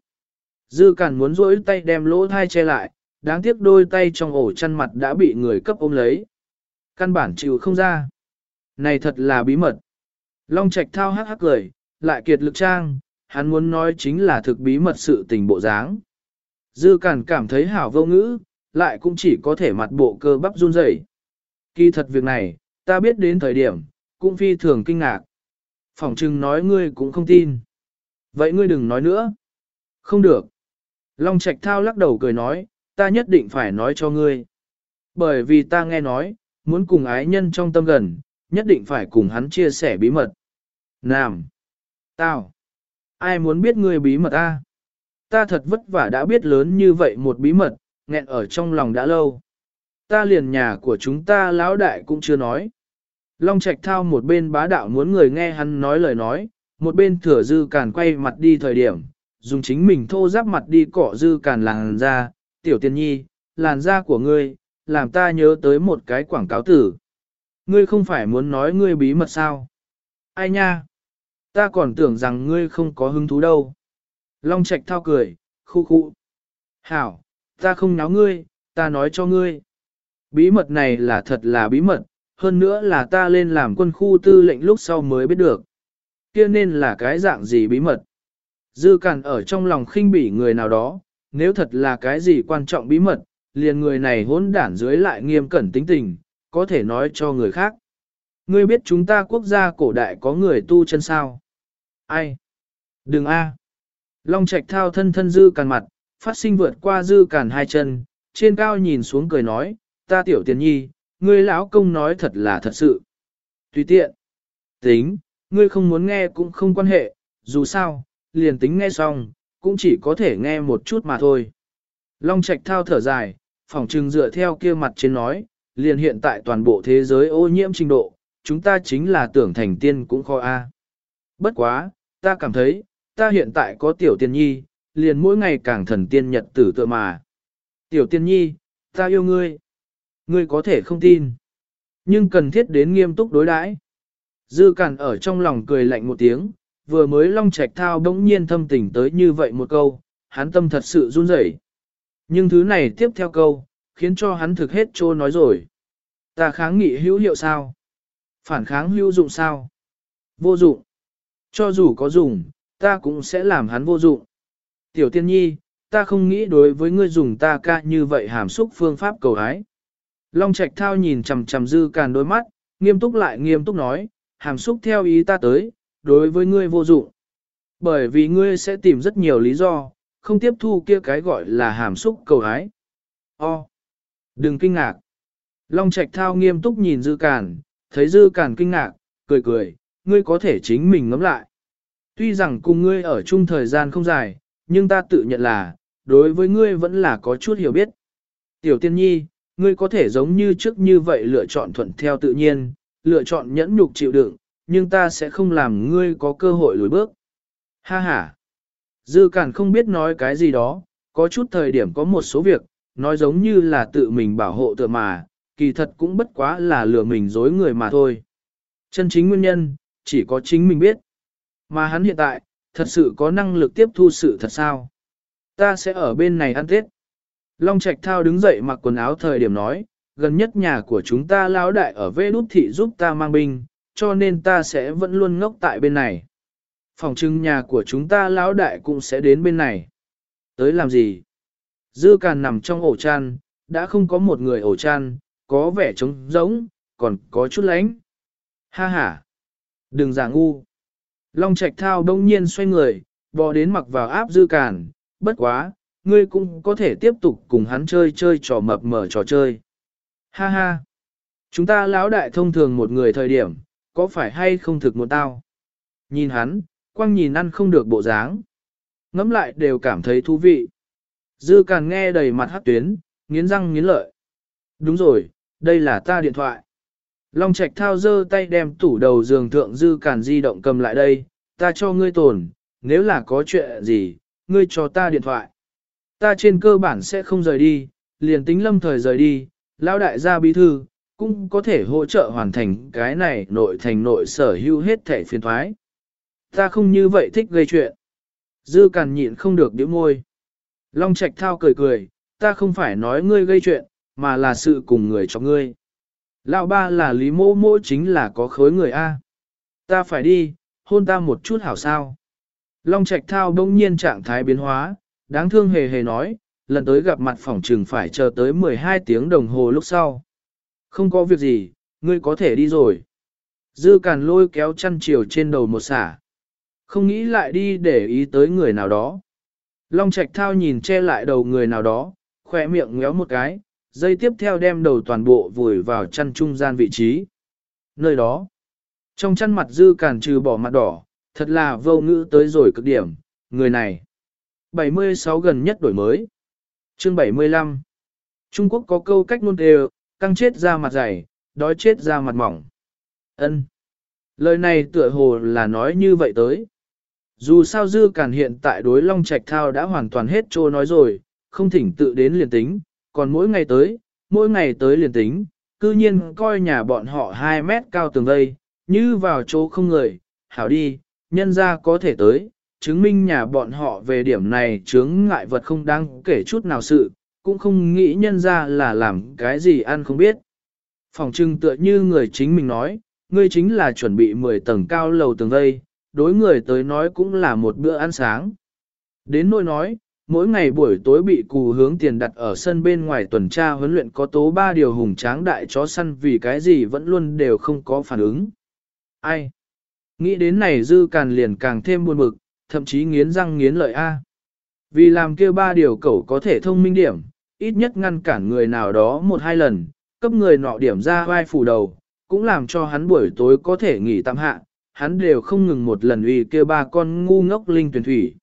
Dư cản muốn rỗi tay đem lỗ thai che lại, đáng tiếc đôi tay trong ổ chăn mặt đã bị người cấp ôm lấy. Căn bản chịu không ra. Này thật là bí mật. Long Trạch Thao hắc hắc cười, lại kiệt lực trang, hắn muốn nói chính là thực bí mật sự tình bộ dáng. Dư cản cảm thấy hảo vô ngữ, lại cũng chỉ có thể mặt bộ cơ bắp run rẩy. Kỳ thật việc này, ta biết đến thời điểm, cũng phi thường kinh ngạc. Phỏng chừng nói ngươi cũng không tin. Vậy ngươi đừng nói nữa. Không được. Long Trạch Thao lắc đầu cười nói, ta nhất định phải nói cho ngươi. Bởi vì ta nghe nói, muốn cùng ái nhân trong tâm gần, nhất định phải cùng hắn chia sẻ bí mật. Nam! Tao! Ai muốn biết ngươi bí mật ta? Ta thật vất vả đã biết lớn như vậy một bí mật, nghẹn ở trong lòng đã lâu. Ta liền nhà của chúng ta lão đại cũng chưa nói. Long Trạch Thao một bên bá đạo muốn người nghe hắn nói lời nói, một bên thừa dư càn quay mặt đi thời điểm, dùng chính mình thô giáp mặt đi cọ dư càn làn da, tiểu tiên nhi, làn da của ngươi, làm ta nhớ tới một cái quảng cáo tử. Ngươi không phải muốn nói ngươi bí mật sao? Ai nha? Ta còn tưởng rằng ngươi không có hứng thú đâu. Long Trạch Thao cười, khu khu. Hảo, ta không náo ngươi, ta nói cho ngươi. Bí mật này là thật là bí mật, hơn nữa là ta lên làm quân khu tư lệnh lúc sau mới biết được. kia nên là cái dạng gì bí mật. Dư cản ở trong lòng khinh bỉ người nào đó, nếu thật là cái gì quan trọng bí mật, liền người này hỗn đản dưới lại nghiêm cẩn tính tình, có thể nói cho người khác. Ngươi biết chúng ta quốc gia cổ đại có người tu chân sao? Ai? Đừng a. Long Trạch thao thân thân dư càn mặt, phát sinh vượt qua dư càn hai chân, trên cao nhìn xuống cười nói, ta tiểu tiền nhi, ngươi lão công nói thật là thật sự. Tùy tiện. Tính, ngươi không muốn nghe cũng không quan hệ, dù sao, liền tính nghe xong, cũng chỉ có thể nghe một chút mà thôi. Long Trạch thao thở dài, phỏng trừng dựa theo kia mặt trên nói, liền hiện tại toàn bộ thế giới ô nhiễm trình độ, chúng ta chính là tưởng thành tiên cũng khó a. Bất quá, ta cảm thấy, ta hiện tại có tiểu tiên nhi, liền mỗi ngày càng thần tiên nhật tử tựa mà. Tiểu tiên nhi, ta yêu ngươi. Ngươi có thể không tin. Nhưng cần thiết đến nghiêm túc đối đãi. Dư cản ở trong lòng cười lạnh một tiếng, vừa mới long trạch thao bỗng nhiên thâm tình tới như vậy một câu, hắn tâm thật sự run rẩy. Nhưng thứ này tiếp theo câu, khiến cho hắn thực hết trô nói rồi. Ta kháng nghị hữu hiệu sao? Phản kháng hữu dụng sao? Vô dụng. Cho dù có dùng, ta cũng sẽ làm hắn vô dụng. Tiểu tiên nhi, ta không nghĩ đối với ngươi dùng ta ca như vậy hàm xúc phương pháp cầu hái. Long Trạch Thao nhìn chằm chằm dư càn đôi mắt, nghiêm túc lại nghiêm túc nói, hàm xúc theo ý ta tới, đối với ngươi vô dụng. Bởi vì ngươi sẽ tìm rất nhiều lý do, không tiếp thu kia cái gọi là hàm xúc cầu hái. O. Đừng kinh ngạc. Long Trạch Thao nghiêm túc nhìn dư càn, thấy dư càn kinh ngạc, cười cười, ngươi có thể chính mình ngẫm lại. Tuy rằng cùng ngươi ở chung thời gian không dài, nhưng ta tự nhận là, đối với ngươi vẫn là có chút hiểu biết. Tiểu tiên nhi, ngươi có thể giống như trước như vậy lựa chọn thuận theo tự nhiên, lựa chọn nhẫn nhục chịu đựng, nhưng ta sẽ không làm ngươi có cơ hội lùi bước. Ha ha! Dư Cản không biết nói cái gì đó, có chút thời điểm có một số việc, nói giống như là tự mình bảo hộ tựa mà, kỳ thật cũng bất quá là lừa mình dối người mà thôi. Chân chính nguyên nhân, chỉ có chính mình biết. Mà hắn hiện tại, thật sự có năng lực tiếp thu sự thật sao? Ta sẽ ở bên này ăn Tết. Long Trạch Thao đứng dậy mặc quần áo thời điểm nói, gần nhất nhà của chúng ta lão đại ở vê đút thị giúp ta mang binh, cho nên ta sẽ vẫn luôn ngốc tại bên này. Phòng trưng nhà của chúng ta lão đại cũng sẽ đến bên này. Tới làm gì? Dư càn nằm trong ổ chăn, đã không có một người ổ chăn, có vẻ trống rỗng, còn có chút lánh. Ha ha! Đừng giả ngu! Long Trạch Thao đông nhiên xoay người, bò đến mặc vào áp dư càn, bất quá, ngươi cũng có thể tiếp tục cùng hắn chơi chơi trò mập mở trò chơi. Ha ha! Chúng ta lão đại thông thường một người thời điểm, có phải hay không thực một tao? Nhìn hắn, quăng nhìn ăn không được bộ dáng. Ngắm lại đều cảm thấy thú vị. Dư càn nghe đầy mặt hát tuyến, nghiến răng nghiến lợi. Đúng rồi, đây là ta điện thoại. Long Trạch thao dơ tay đem tủ đầu giường thượng dư càn di động cầm lại đây, ta cho ngươi tồn, nếu là có chuyện gì, ngươi cho ta điện thoại. Ta trên cơ bản sẽ không rời đi, liền tính lâm thời rời đi, lão đại gia bí thư, cũng có thể hỗ trợ hoàn thành cái này nội thành nội sở hữu hết thể phiền thoái. Ta không như vậy thích gây chuyện. Dư càn nhịn không được điểm môi. Long Trạch thao cười cười, ta không phải nói ngươi gây chuyện, mà là sự cùng người cho ngươi. Lão ba là lý mô mô chính là có khối người A. Ta phải đi, hôn ta một chút hảo sao. Long Trạch thao đông nhiên trạng thái biến hóa, đáng thương hề hề nói, lần tới gặp mặt phỏng trừng phải chờ tới 12 tiếng đồng hồ lúc sau. Không có việc gì, ngươi có thể đi rồi. Dư càn lôi kéo chăn chiều trên đầu một xả. Không nghĩ lại đi để ý tới người nào đó. Long Trạch thao nhìn che lại đầu người nào đó, khỏe miệng ngéo một cái, dây tiếp theo đem đầu toàn bộ vùi vào chăn trung gian vị trí. Nơi đó, trong chăn mặt dư càn trừ bỏ mặt đỏ, thật là vô ngữ tới rồi cực điểm, người này. 76 gần nhất đổi mới. Chương 75 Trung Quốc có câu cách luôn đều, căng chết ra mặt dày, đói chết ra mặt mỏng. Ân. Lời này tựa hồ là nói như vậy tới. Dù sao dư càn hiện tại đối long trạch thao đã hoàn toàn hết trô nói rồi, không thỉnh tự đến liền tính, còn mỗi ngày tới, mỗi ngày tới liền tính, cư nhiên coi nhà bọn họ 2 mét cao tường vây, như vào chỗ không người, hảo đi, nhân ra có thể tới, chứng minh nhà bọn họ về điểm này chướng ngại vật không đáng kể chút nào sự, cũng không nghĩ nhân ra là làm cái gì ăn không biết. Phòng trưng tựa như người chính mình nói, ngươi chính là chuẩn bị 10 tầng cao lầu tường vây, đối người tới nói cũng là một bữa ăn sáng. Đến nỗi nói, mỗi ngày buổi tối bị cù hướng tiền đặt ở sân bên ngoài tuần tra huấn luyện có tố ba điều hùng tráng đại chó săn vì cái gì vẫn luôn đều không có phản ứng. Ai? Nghĩ đến này dư càn liền càng thêm buồn bực, thậm chí nghiến răng nghiến lợi A. Vì làm kia ba điều cậu có thể thông minh điểm, ít nhất ngăn cản người nào đó một hai lần, cấp người nọ điểm ra vai phủ đầu, cũng làm cho hắn buổi tối có thể nghỉ tạm hạ, hắn đều không ngừng một lần uy kia ba con ngu ngốc linh tuyển thủy.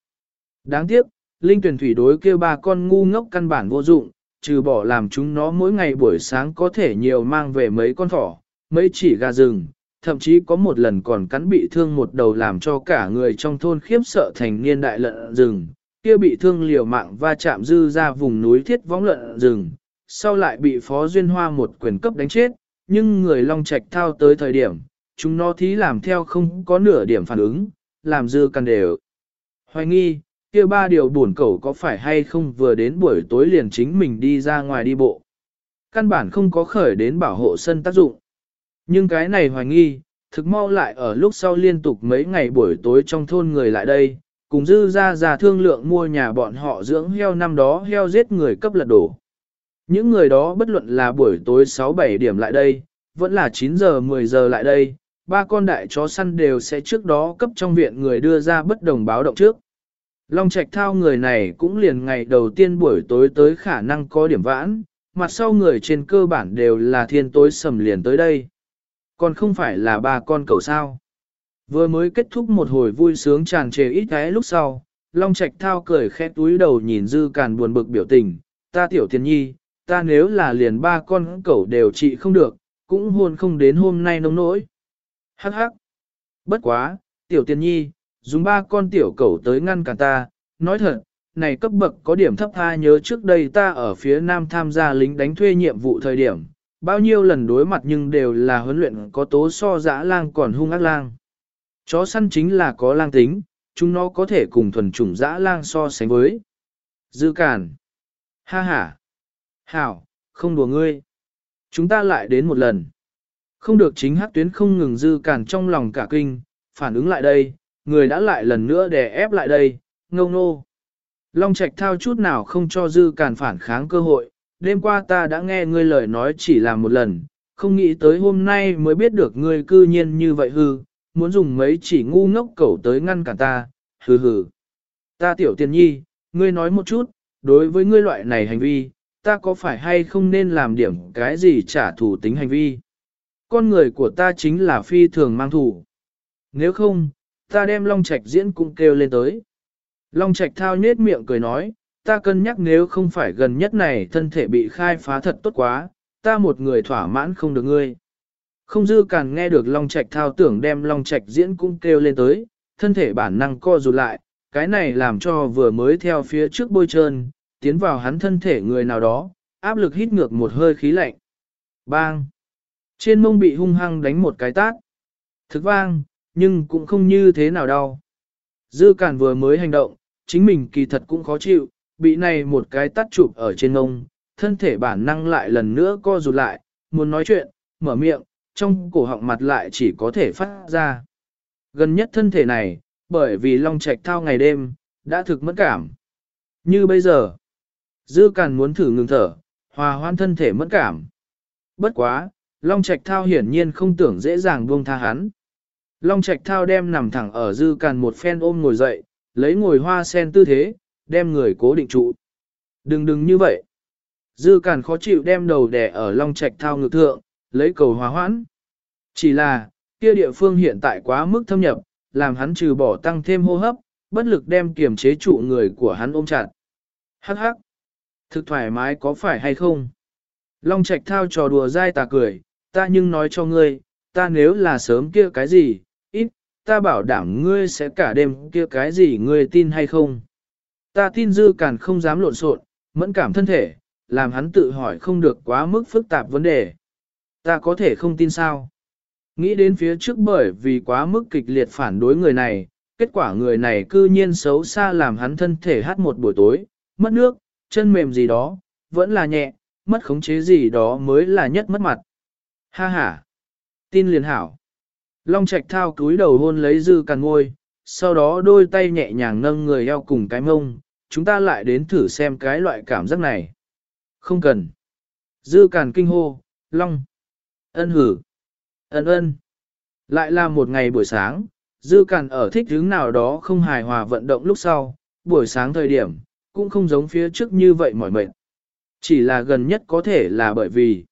Đáng tiếc, linh tuyển thủy đối kêu ba con ngu ngốc căn bản vô dụng, trừ bỏ làm chúng nó mỗi ngày buổi sáng có thể nhiều mang về mấy con thỏ, mấy chỉ gà rừng, thậm chí có một lần còn cắn bị thương một đầu làm cho cả người trong thôn khiếp sợ thành niên đại lợn rừng, kia bị thương liều mạng va chạm dư ra vùng núi thiết võng lợn rừng, sau lại bị Phó Duyên Hoa một quyền cấp đánh chết, nhưng người Long Trạch thao tới thời điểm, chúng nó thí làm theo không có nửa điểm phản ứng, làm dư căn đều. Hoài nghi, kia ba điều buồn cẩu có phải hay không vừa đến buổi tối liền chính mình đi ra ngoài đi bộ. Căn bản không có khởi đến bảo hộ sân tác dụng. Nhưng cái này hoài nghi, thực mau lại ở lúc sau liên tục mấy ngày buổi tối trong thôn người lại đây, cùng dư ra ra thương lượng mua nhà bọn họ dưỡng heo năm đó heo giết người cấp lật đổ. Những người đó bất luận là buổi tối 6-7 điểm lại đây, vẫn là 9 giờ 10 giờ lại đây, ba con đại chó săn đều sẽ trước đó cấp trong viện người đưa ra bất đồng báo động trước. Long Trạch thao người này cũng liền ngày đầu tiên buổi tối tới khả năng có điểm vãn, mặt sau người trên cơ bản đều là thiên tối sầm liền tới đây. Còn không phải là ba con cậu sao. Vừa mới kết thúc một hồi vui sướng tràn trề ít cái lúc sau, Long Trạch thao cười khẽ túi đầu nhìn dư càn buồn bực biểu tình, ta tiểu Thiên nhi, ta nếu là liền ba con cậu đều trị không được, cũng hôn không đến hôm nay nông nỗi. Hắc hắc. Bất quá, tiểu Thiên nhi, dùng ba con tiểu cẩu tới ngăn cản ta, nói thật, này cấp bậc có điểm thấp tha nhớ trước đây ta ở phía nam tham gia lính đánh thuê nhiệm vụ thời điểm, bao nhiêu lần đối mặt nhưng đều là huấn luyện có tố so dã lang còn hung ác lang. Chó săn chính là có lang tính, chúng nó có thể cùng thuần chủng dã lang so sánh với. Dư cản. Ha ha. Hảo, không đùa ngươi. Chúng ta lại đến một lần. Không được chính hắc tuyến không ngừng dư cản trong lòng cả kinh, phản ứng lại đây, người đã lại lần nữa đè ép lại đây, ngông nô. Long Trạch thao chút nào không cho dư cản phản kháng cơ hội, đêm qua ta đã nghe ngươi lời nói chỉ làm một lần, không nghĩ tới hôm nay mới biết được ngươi cư nhiên như vậy hư, muốn dùng mấy chỉ ngu ngốc cẩu tới ngăn cản ta, hừ hừ. Ta tiểu tiền nhi, ngươi nói một chút, đối với ngươi loại này hành vi, ta có phải hay không nên làm điểm cái gì trả thù tính hành vi? Con người của ta chính là phi thường mang thủ. Nếu không, ta đem Long Trạch diễn cũng kêu lên tới. Long Trạch thao nết miệng cười nói, ta cân nhắc nếu không phải gần nhất này thân thể bị khai phá thật tốt quá, ta một người thỏa mãn không được ngươi. Không dư càng nghe được Long Trạch thao tưởng đem Long Trạch diễn cũng kêu lên tới, thân thể bản năng co rụt lại, cái này làm cho vừa mới theo phía trước bôi trơn, tiến vào hắn thân thể người nào đó, áp lực hít ngược một hơi khí lạnh. Bang! Trên mông bị hung hăng đánh một cái tát. Thực vang, nhưng cũng không như thế nào đau. Dư cản vừa mới hành động, chính mình kỳ thật cũng khó chịu, bị này một cái tát chụp ở trên ngông, thân thể bản năng lại lần nữa co rụt lại, muốn nói chuyện, mở miệng, trong cổ họng mặt lại chỉ có thể phát ra. Gần nhất thân thể này, bởi vì long trạch thao ngày đêm, đã thực mất cảm. Như bây giờ, dư càn muốn thử ngừng thở, hòa hoan thân thể mất cảm. Bất quá, long trạch thao hiển nhiên không tưởng dễ dàng buông tha hắn. Long trạch thao đem nằm thẳng ở dư càn một phen ôm ngồi dậy, lấy ngồi hoa sen tư thế, đem người cố định trụ. Đừng đừng như vậy. Dư càn khó chịu đem đầu đè ở long trạch thao ngược thượng, lấy cầu hòa hoãn. Chỉ là, kia địa phương hiện tại quá mức thâm nhập, làm hắn trừ bỏ tăng thêm hô hấp, bất lực đem kiềm chế trụ người của hắn ôm chặt. Hắc hắc. Thực thoải mái có phải hay không? Long Trạch thao trò đùa dai tà cười, ta nhưng nói cho ngươi, ta nếu là sớm kia cái gì, ta bảo đảm ngươi sẽ cả đêm kia cái gì ngươi tin hay không? Ta tin dư càn không dám lộn xộn, mẫn cảm thân thể, làm hắn tự hỏi không được quá mức phức tạp vấn đề. Ta có thể không tin sao? Nghĩ đến phía trước bởi vì quá mức kịch liệt phản đối người này, kết quả người này cư nhiên xấu xa làm hắn thân thể hát một buổi tối, mất nước, chân mềm gì đó, vẫn là nhẹ, mất khống chế gì đó mới là nhất mất mặt. Ha ha! Tin liền hảo. Long Trạch thao cúi đầu hôn lấy dư càn ngôi, sau đó đôi tay nhẹ nhàng nâng người eo cùng cái mông, chúng ta lại đến thử xem cái loại cảm giác này. Không cần. Dư càn kinh hô, Long. Ân hử. Ân ân. Lại là một ngày buổi sáng, dư càn ở thích hướng nào đó không hài hòa vận động lúc sau, buổi sáng thời điểm, cũng không giống phía trước như vậy mỏi mệt. Chỉ là gần nhất có thể là bởi vì